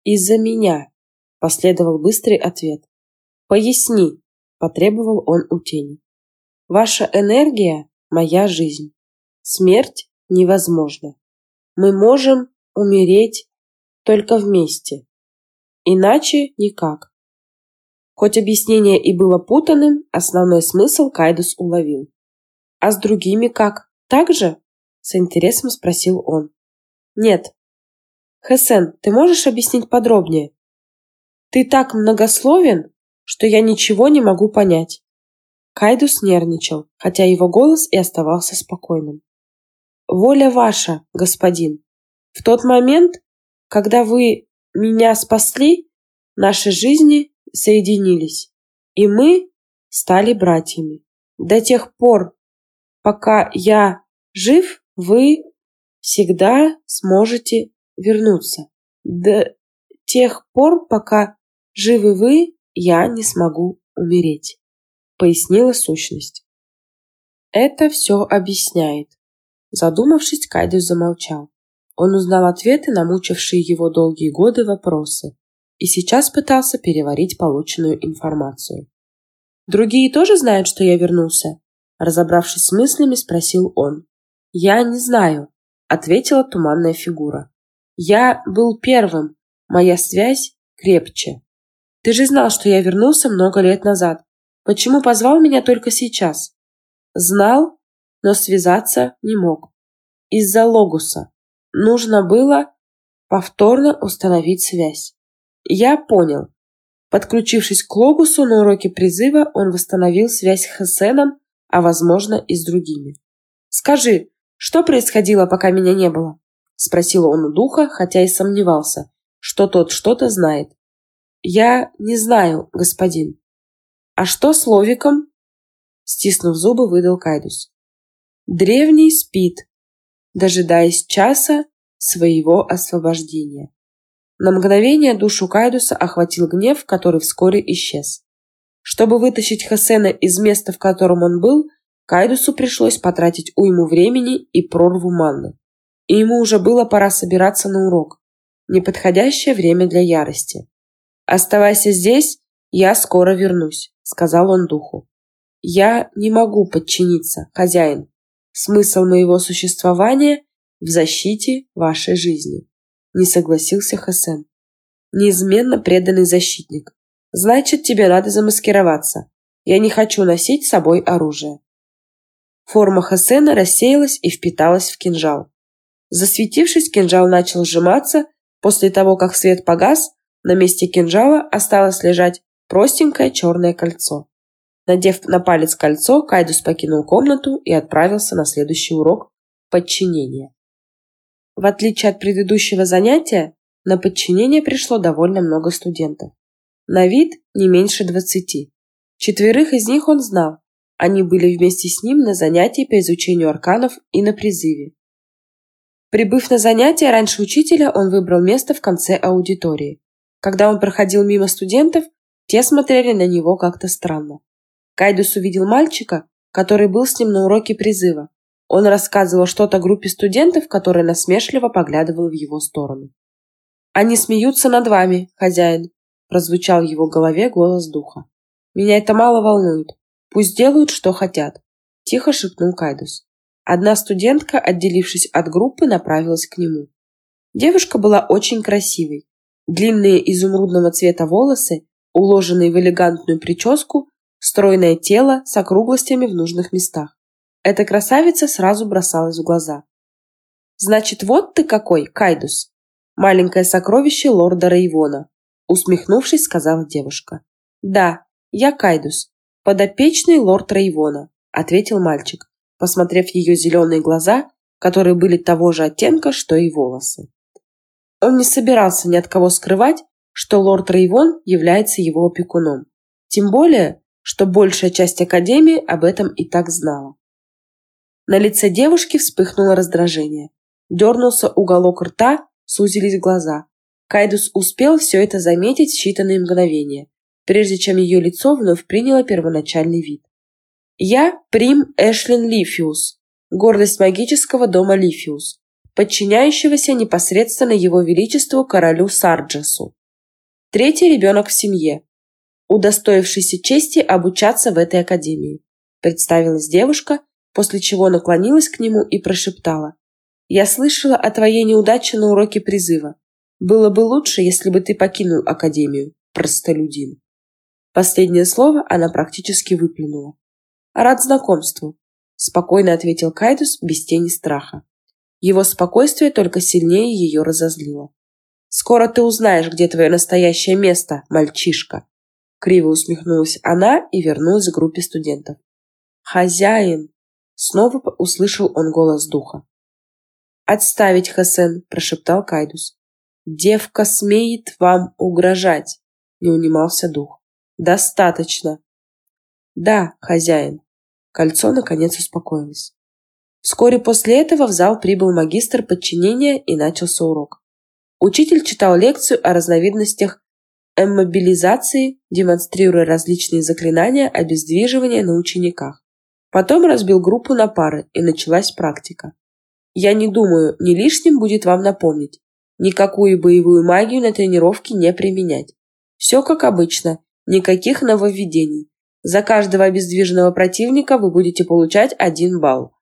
«Из-за меня», — последовал быстрый ответ. «Поясни», — потребовал он у тени. «Ваша энергия — моя жизнь. Смерть невозможна. Мы можем умереть только вместе. Иначе никак». Хоть объяснение и было путанным, основной смысл Кайдус уловил. «А с другими как? Так же?» — с интересом спросил он. «Нет, Хесен, ты можешь объяснить подробнее? Ты так многословен, что я ничего не могу понять. Кайдус нервничал, хотя его голос и оставался спокойным. Воля ваша, господин. В тот момент, когда вы меня спасли, наши жизни соединились, и мы стали братьями. До тех пор, пока я жив, вы всегда сможете вернуться. До тех пор, пока живы вы, я не смогу умереть, пояснила сущность. Это все объясняет. Задумавшись, Кайдус замолчал. Он узнал ответы на мучившие его долгие годы вопросы и сейчас пытался переварить полученную информацию. «Другие тоже знают, что я вернулся?» Разобравшись с мыслями, спросил он. «Я не знаю», — ответила туманная фигура. Я был первым. Моя связь крепче. Ты же знал, что я вернулся много лет назад. Почему позвал меня только сейчас? Знал, но связаться не мог. Из-за Логуса. Нужно было повторно установить связь. Я понял. Подключившись к Логусу на уроке призыва, он восстановил связь с Хесеном, а возможно и с другими. Скажи, что происходило, пока меня не было? Спросил он у духа, хотя и сомневался, что тот что-то знает. «Я не знаю, господин». «А что с Ловиком?» Стиснув зубы, выдал Кайдус. «Древний спит, дожидаясь часа своего освобождения». На мгновение душу Кайдуса охватил гнев, который вскоре исчез. Чтобы вытащить Хасена из места, в котором он был, Кайдусу пришлось потратить уйму времени и прорву манны и ему уже было пора собираться на урок. Неподходящее время для ярости. «Оставайся здесь, я скоро вернусь», — сказал он духу. «Я не могу подчиниться, хозяин. Смысл моего существования в защите вашей жизни», — не согласился Хасен. «Неизменно преданный защитник», Значит, тебе надо замаскироваться. Я не хочу носить с собой оружие. Форма Хасена рассеялась и впиталась в кинжал. Засветившись, кинжал начал сжиматься. После того, как свет погас, на месте кинжала осталось лежать простенькое черное кольцо. Надев на палец кольцо, Кайдус покинул комнату и отправился на следующий урок подчинения. В отличие от предыдущего занятия, на подчинение пришло довольно много студентов. На вид не меньше двадцати. Четверых из них он знал. Они были вместе с ним на занятии по изучению арканов и на призыве. Прибыв на занятие раньше учителя, он выбрал место в конце аудитории. Когда он проходил мимо студентов, те смотрели на него как-то странно. Кайдус увидел мальчика, который был с ним на уроке призыва. Он рассказывал что-то группе студентов, которая насмешливо поглядывала в его сторону. «Они смеются над вами, хозяин», – прозвучал в его голове голос духа. «Меня это мало волнует. Пусть делают, что хотят», – тихо шепнул Кайдус. Одна студентка, отделившись от группы, направилась к нему. Девушка была очень красивой. Длинные изумрудного цвета волосы, уложенные в элегантную прическу, стройное тело с округлостями в нужных местах. Эта красавица сразу бросалась в глаза. «Значит, вот ты какой, Кайдус!» «Маленькое сокровище лорда Рейвона», усмехнувшись, сказала девушка. «Да, я Кайдус, подопечный лорд Рейвона», ответил мальчик, посмотрев ее зеленые глаза, которые были того же оттенка, что и волосы. Он не собирался ни от кого скрывать, что лорд Рейвон является его опекуном. Тем более, что большая часть Академии об этом и так знала. На лице девушки вспыхнуло раздражение. Дернулся уголок рта, сузились глаза. Кайдус успел все это заметить в считанные мгновения, прежде чем ее лицо вновь приняло первоначальный вид. «Я Прим Эшлин Лифиус, гордость магического дома Лифиус, подчиняющегося непосредственно его величеству королю Сарджасу. Третий ребенок в семье, удостоившийся чести обучаться в этой академии», представилась девушка, после чего наклонилась к нему и прошептала. «Я слышала о твоей неудаче на уроке призыва. Было бы лучше, если бы ты покинул Академию, простолюдин». Последнее слово она практически выплюнула. «Рад знакомству», – спокойно ответил Кайдус без тени страха. Его спокойствие только сильнее ее разозлило. «Скоро ты узнаешь, где твое настоящее место, мальчишка!» Криво усмехнулась она и вернулась к группе студентов. «Хозяин!» Снова услышал он голос духа. «Отставить, Хасен!» – прошептал Кайдус. «Девка смеет вам угрожать!» – не унимался дух. «Достаточно!» «Да, хозяин!» Кольцо наконец успокоилось. Вскоре после этого в зал прибыл магистр подчинения и начался урок. Учитель читал лекцию о разновидностях эммобилизации, демонстрируя различные заклинания обездвиживания на учениках. Потом разбил группу на пары, и началась практика. Я не думаю, не лишним будет вам напомнить. Никакую боевую магию на тренировке не применять. Все как обычно, никаких нововведений. За каждого обездвиженного противника вы будете получать один балл.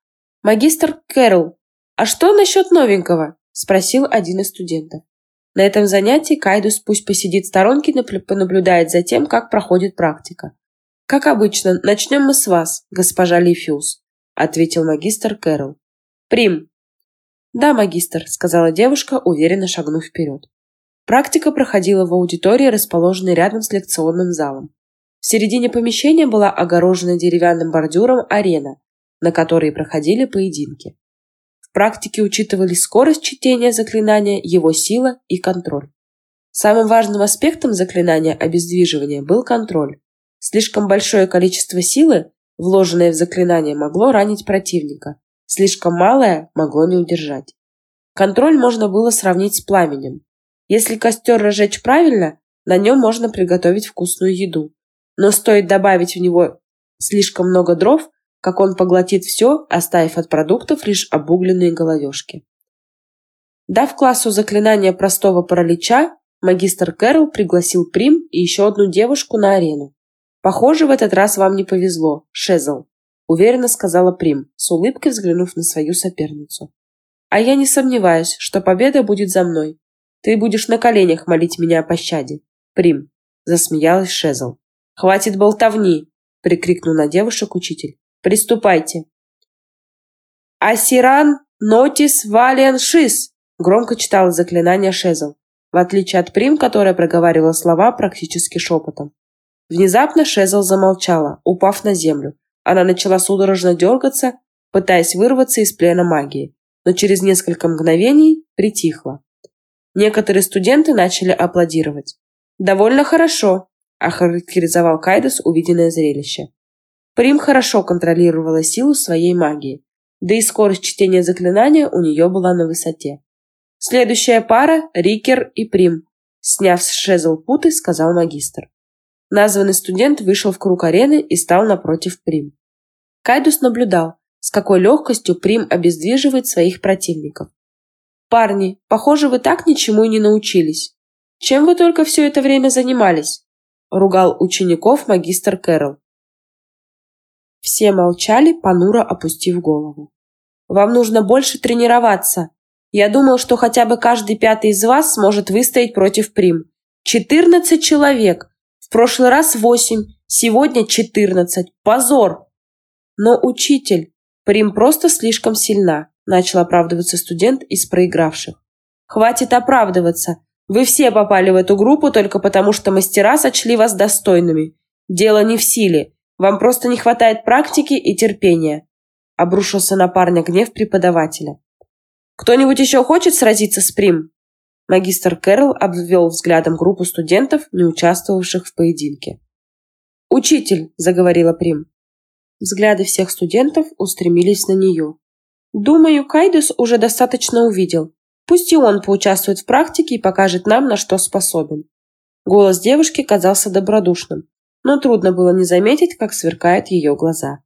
Магистр Кэрол, а что насчет новенького? Спросил один из студентов. На этом занятии Кайдус пусть посидит в сторонке и понаблюдает за тем, как проходит практика. «Как обычно, начнем мы с вас, госпожа Лифиус», — ответил магистр Кэрол. «Прим». «Да, магистр», — сказала девушка, уверенно шагнув вперед. Практика проходила в аудитории, расположенной рядом с лекционным залом. В середине помещения была огорожена деревянным бордюром арена, на которой проходили поединки. В практике учитывались скорость чтения заклинания, его сила и контроль. Самым важным аспектом заклинания обездвиживания был контроль. Слишком большое количество силы, вложенное в заклинание, могло ранить противника. Слишком малое могло не удержать. Контроль можно было сравнить с пламенем. Если костер разжечь правильно, на нем можно приготовить вкусную еду. Но стоит добавить в него слишком много дров, как он поглотит все, оставив от продуктов лишь обугленные головешки. Дав классу заклинания простого паралича, магистр Кэрол пригласил Прим и еще одну девушку на арену. «Похоже, в этот раз вам не повезло, Шезл», — уверенно сказала Прим, с улыбкой взглянув на свою соперницу. «А я не сомневаюсь, что победа будет за мной. Ты будешь на коленях молить меня о пощаде, Прим». засмеялась Шезл. «Хватит болтовни!» — прикрикнул на девушек учитель. «Приступайте!» «Асиран нотис валиан шис!» — громко читала заклинание Шезл, в отличие от Прим, которая проговаривала слова практически шепотом. Внезапно Шезл замолчала, упав на землю. Она начала судорожно дергаться, пытаясь вырваться из плена магии, но через несколько мгновений притихла. Некоторые студенты начали аплодировать. «Довольно хорошо», – охарактеризовал Кайдус увиденное зрелище. Прим хорошо контролировала силу своей магии, да и скорость чтения заклинания у нее была на высоте. «Следующая пара – Рикер и Прим», – сняв с шезл путы, сказал магистр. Названный студент вышел в круг арены и стал напротив Прим. Кайдус наблюдал, с какой легкостью Прим обездвиживает своих противников. «Парни, похоже, вы так ничему и не научились. Чем вы только все это время занимались?» – ругал учеников магистр Кэрол. Все молчали, понуро опустив голову. «Вам нужно больше тренироваться. Я думал, что хотя бы каждый пятый из вас сможет выстоять против Прим. Четырнадцать человек. В прошлый раз восемь, сегодня четырнадцать. Позор!» «Но, учитель, Прим просто слишком сильна начал оправдываться студент из проигравших. «Хватит оправдываться. Вы все попали в эту группу только потому, что мастера сочли вас достойными. Дело не в силе. Вам просто не хватает практики и терпения». Обрушился на парня гнев преподавателя. «Кто-нибудь еще хочет сразиться с Прим?» Магистр Кэрол обвел взглядом группу студентов, не участвовавших в поединке. «Учитель», — заговорила Прим. Взгляды всех студентов устремились на нее. Думаю, Кайдус уже достаточно увидел. Пусть и он поучаствует в практике и покажет нам, на что способен. Голос девушки казался добродушным, но трудно было не заметить, как сверкают ее глаза.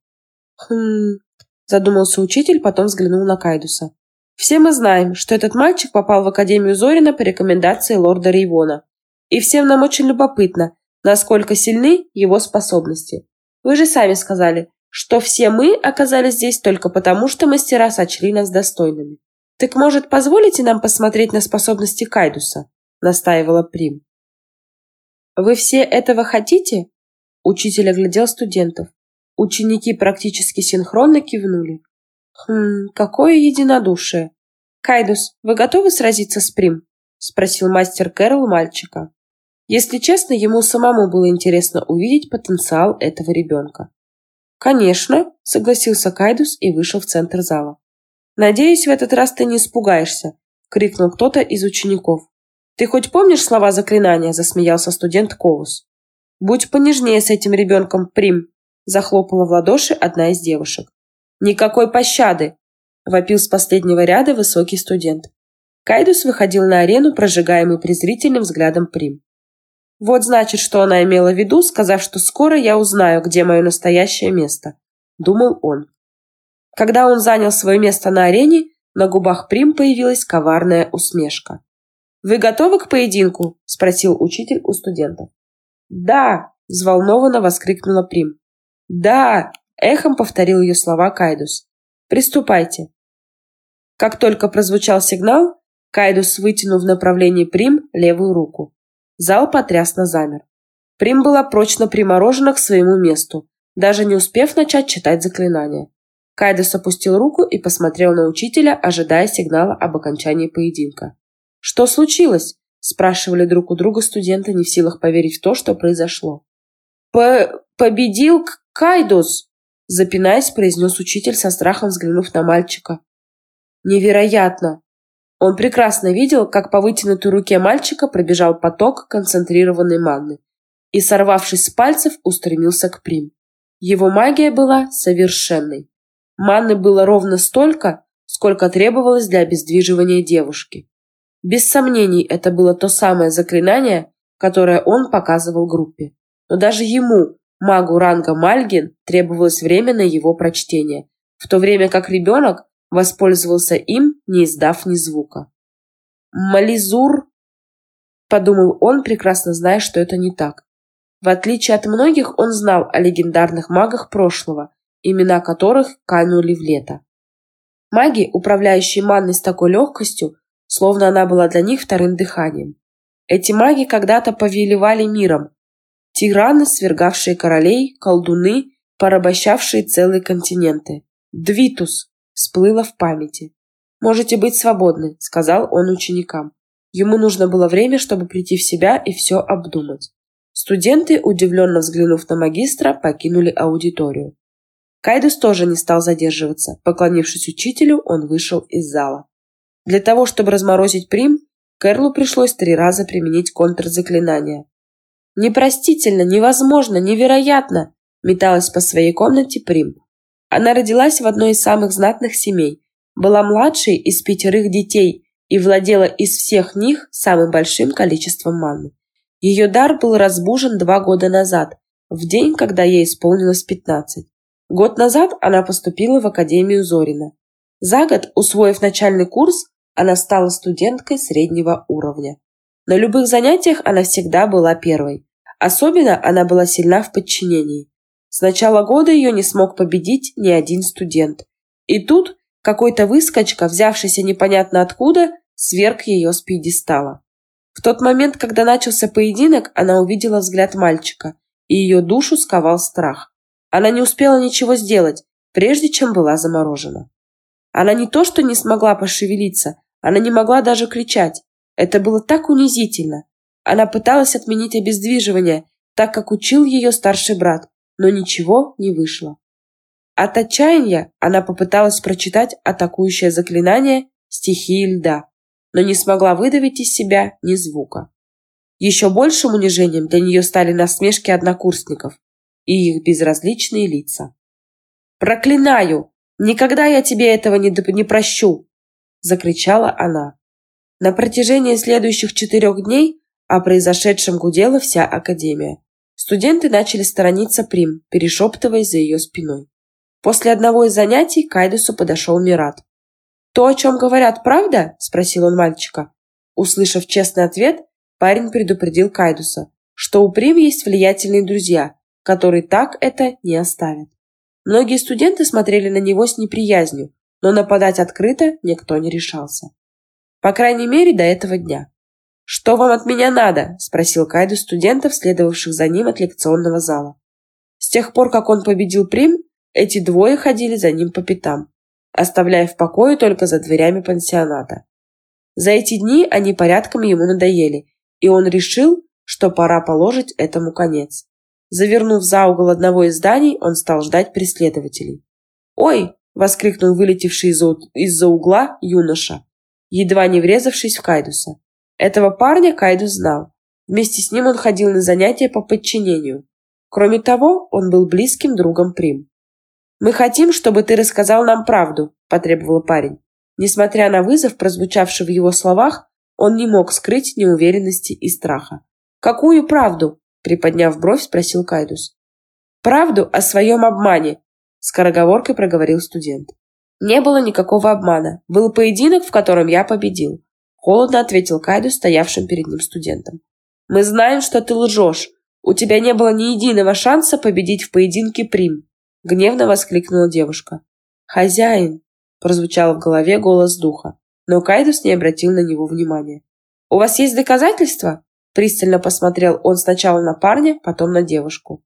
Хм, задумался учитель, потом взглянул на Кайдуса. Все мы знаем, что этот мальчик попал в Академию Зорина по рекомендации лорда Рейвона. И всем нам очень любопытно, насколько сильны его способности. Вы же сами сказали, что все мы оказались здесь только потому, что мастера сочли нас достойными. Так, может, позволите нам посмотреть на способности Кайдуса?» – настаивала Прим. «Вы все этого хотите?» Учитель оглядел студентов. Ученики практически синхронно кивнули. «Хм, какое единодушие! Кайдус, вы готовы сразиться с Прим?» – спросил мастер Кэрол мальчика. Если честно, ему самому было интересно увидеть потенциал этого ребенка. «Конечно», — согласился Кайдус и вышел в центр зала. «Надеюсь, в этот раз ты не испугаешься», — крикнул кто-то из учеников. «Ты хоть помнишь слова заклинания?» — засмеялся студент Ковус. «Будь понежнее с этим ребенком, Прим», — захлопала в ладоши одна из девушек. «Никакой пощады!» — вопил с последнего ряда высокий студент. Кайдус выходил на арену, прожигаемый презрительным взглядом Прим. Вот значит, что она имела в виду, сказав, что скоро я узнаю, где мое настоящее место, думал он. Когда он занял свое место на арене, на губах Прим появилась коварная усмешка. «Вы готовы к поединку?» – спросил учитель у студентов. «Да!» – взволнованно воскликнула Прим. «Да!» – эхом повторил ее слова Кайдус. «Приступайте!» Как только прозвучал сигнал, Кайдус вытянул в направлении Прим левую руку. Зал потрясно замер. Прим была прочно приморожена к своему месту, даже не успев начать читать заклинание. Кайдес опустил руку и посмотрел на учителя, ожидая сигнала об окончании поединка. «Что случилось?» – спрашивали друг у друга студенты, не в силах поверить в то, что произошло. П «Победил Кайдус!» – запинаясь, произнес учитель со страхом, взглянув на мальчика. «Невероятно! Он прекрасно видел, как по вытянутой руке мальчика пробежал поток концентрированной манны и, сорвавшись с пальцев, устремился к Прим. Его магия была совершенной. Манны было ровно столько, сколько требовалось для обездвиживания девушки. Без сомнений, это было то самое заклинание, которое он показывал группе. Но даже ему, магу ранга Мальгин, требовалось время на его прочтение, в то время как ребенок воспользовался им, не издав ни звука. «Мализур», — подумал он, прекрасно зная, что это не так. В отличие от многих, он знал о легендарных магах прошлого, имена которых канули в лето. Маги, управляющие манной с такой легкостью, словно она была для них вторым дыханием. Эти маги когда-то повелевали миром, Тираны, свергавшие королей, колдуны, порабощавшие целые континенты. «Двитус!» всплыло в памяти. «Можете быть свободны», — сказал он ученикам. Ему нужно было время, чтобы прийти в себя и все обдумать. Студенты, удивленно взглянув на магистра, покинули аудиторию. Кайдус тоже не стал задерживаться. Поклонившись учителю, он вышел из зала. Для того, чтобы разморозить Прим, Кэрлу пришлось три раза применить контрзаклинание. «Непростительно, невозможно, невероятно!» металась по своей комнате Прим. Она родилась в одной из самых знатных семей, была младшей из пятерых детей и владела из всех них самым большим количеством маны. Ее дар был разбужен два года назад, в день, когда ей исполнилось 15. Год назад она поступила в Академию Зорина. За год, усвоив начальный курс, она стала студенткой среднего уровня. На любых занятиях она всегда была первой. Особенно она была сильна в подчинении. С начала года ее не смог победить ни один студент. И тут какой-то выскочка, взявшийся непонятно откуда, сверг ее с пьедестала. В тот момент, когда начался поединок, она увидела взгляд мальчика, и ее душу сковал страх. Она не успела ничего сделать, прежде чем была заморожена. Она не то что не смогла пошевелиться, она не могла даже кричать. Это было так унизительно. Она пыталась отменить обездвиживание, так как учил ее старший брат, но ничего не вышло. От отчаяния она попыталась прочитать атакующее заклинание стихии льда, но не смогла выдавить из себя ни звука. Еще большим унижением для нее стали насмешки однокурсников и их безразличные лица. «Проклинаю! Никогда я тебе этого не, не прощу!» – закричала она. На протяжении следующих четырех дней о произошедшем гудела вся Академия. Студенты начали сторониться Прим, перешептываясь за ее спиной. После одного из занятий к Айдусу подошел Мират. «То, о чем говорят, правда?» – спросил он мальчика. Услышав честный ответ, парень предупредил Кайдуса, что у Прим есть влиятельные друзья, которые так это не оставят. Многие студенты смотрели на него с неприязнью, но нападать открыто никто не решался. По крайней мере, до этого дня. «Что вам от меня надо?» – спросил Кайду студентов, следовавших за ним от лекционного зала. С тех пор, как он победил Прим, эти двое ходили за ним по пятам, оставляя в покое только за дверями пансионата. За эти дни они порядком ему надоели, и он решил, что пора положить этому конец. Завернув за угол одного из зданий, он стал ждать преследователей. «Ой!» – воскликнул вылетевший из-за угла юноша, едва не врезавшись в Кайдуса. Этого парня Кайдус знал. Вместе с ним он ходил на занятия по подчинению. Кроме того, он был близким другом Прим. «Мы хотим, чтобы ты рассказал нам правду», – потребовал парень. Несмотря на вызов, прозвучавший в его словах, он не мог скрыть неуверенности и страха. «Какую правду?» – приподняв бровь, спросил Кайдус. «Правду о своем обмане», – скороговоркой проговорил студент. «Не было никакого обмана. Был поединок, в котором я победил», – холодно ответил Кайдус стоявшим перед ним студентом. «Мы знаем, что ты лжешь. У тебя не было ни единого шанса победить в поединке Прим», – гневно воскликнула девушка. «Хозяин», – прозвучал в голове голос духа, но Кайдус не обратил на него внимания. «У вас есть доказательства?» Пристально посмотрел он сначала на парня, потом на девушку.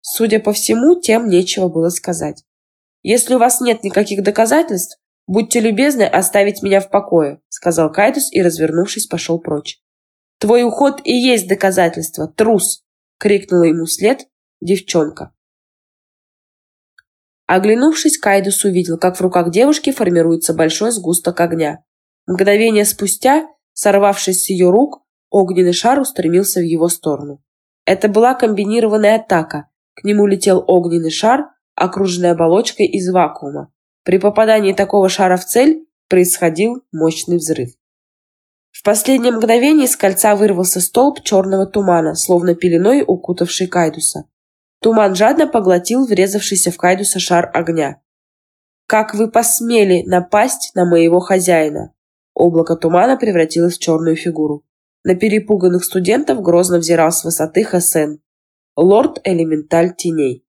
Судя по всему, тем нечего было сказать. «Если у вас нет никаких доказательств, будьте любезны оставить меня в покое», сказал Кайдус и, развернувшись, пошел прочь. «Твой уход и есть доказательство, трус!» крикнула ему вслед девчонка. Оглянувшись, Кайдус увидел, как в руках девушки формируется большой сгусток огня. Мгновение спустя, сорвавшись с ее рук, Огненный шар устремился в его сторону. Это была комбинированная атака. К нему летел огненный шар, окруженный оболочкой из вакуума. При попадании такого шара в цель происходил мощный взрыв. В последнее мгновение из кольца вырвался столб черного тумана, словно пеленой укутавший Кайдуса. Туман жадно поглотил врезавшийся в Кайдуса шар огня. «Как вы посмели напасть на моего хозяина?» Облако тумана превратилось в черную фигуру. На перепуганных студентов грозно взирал с высоты Хасен, лорд Элементаль Теней.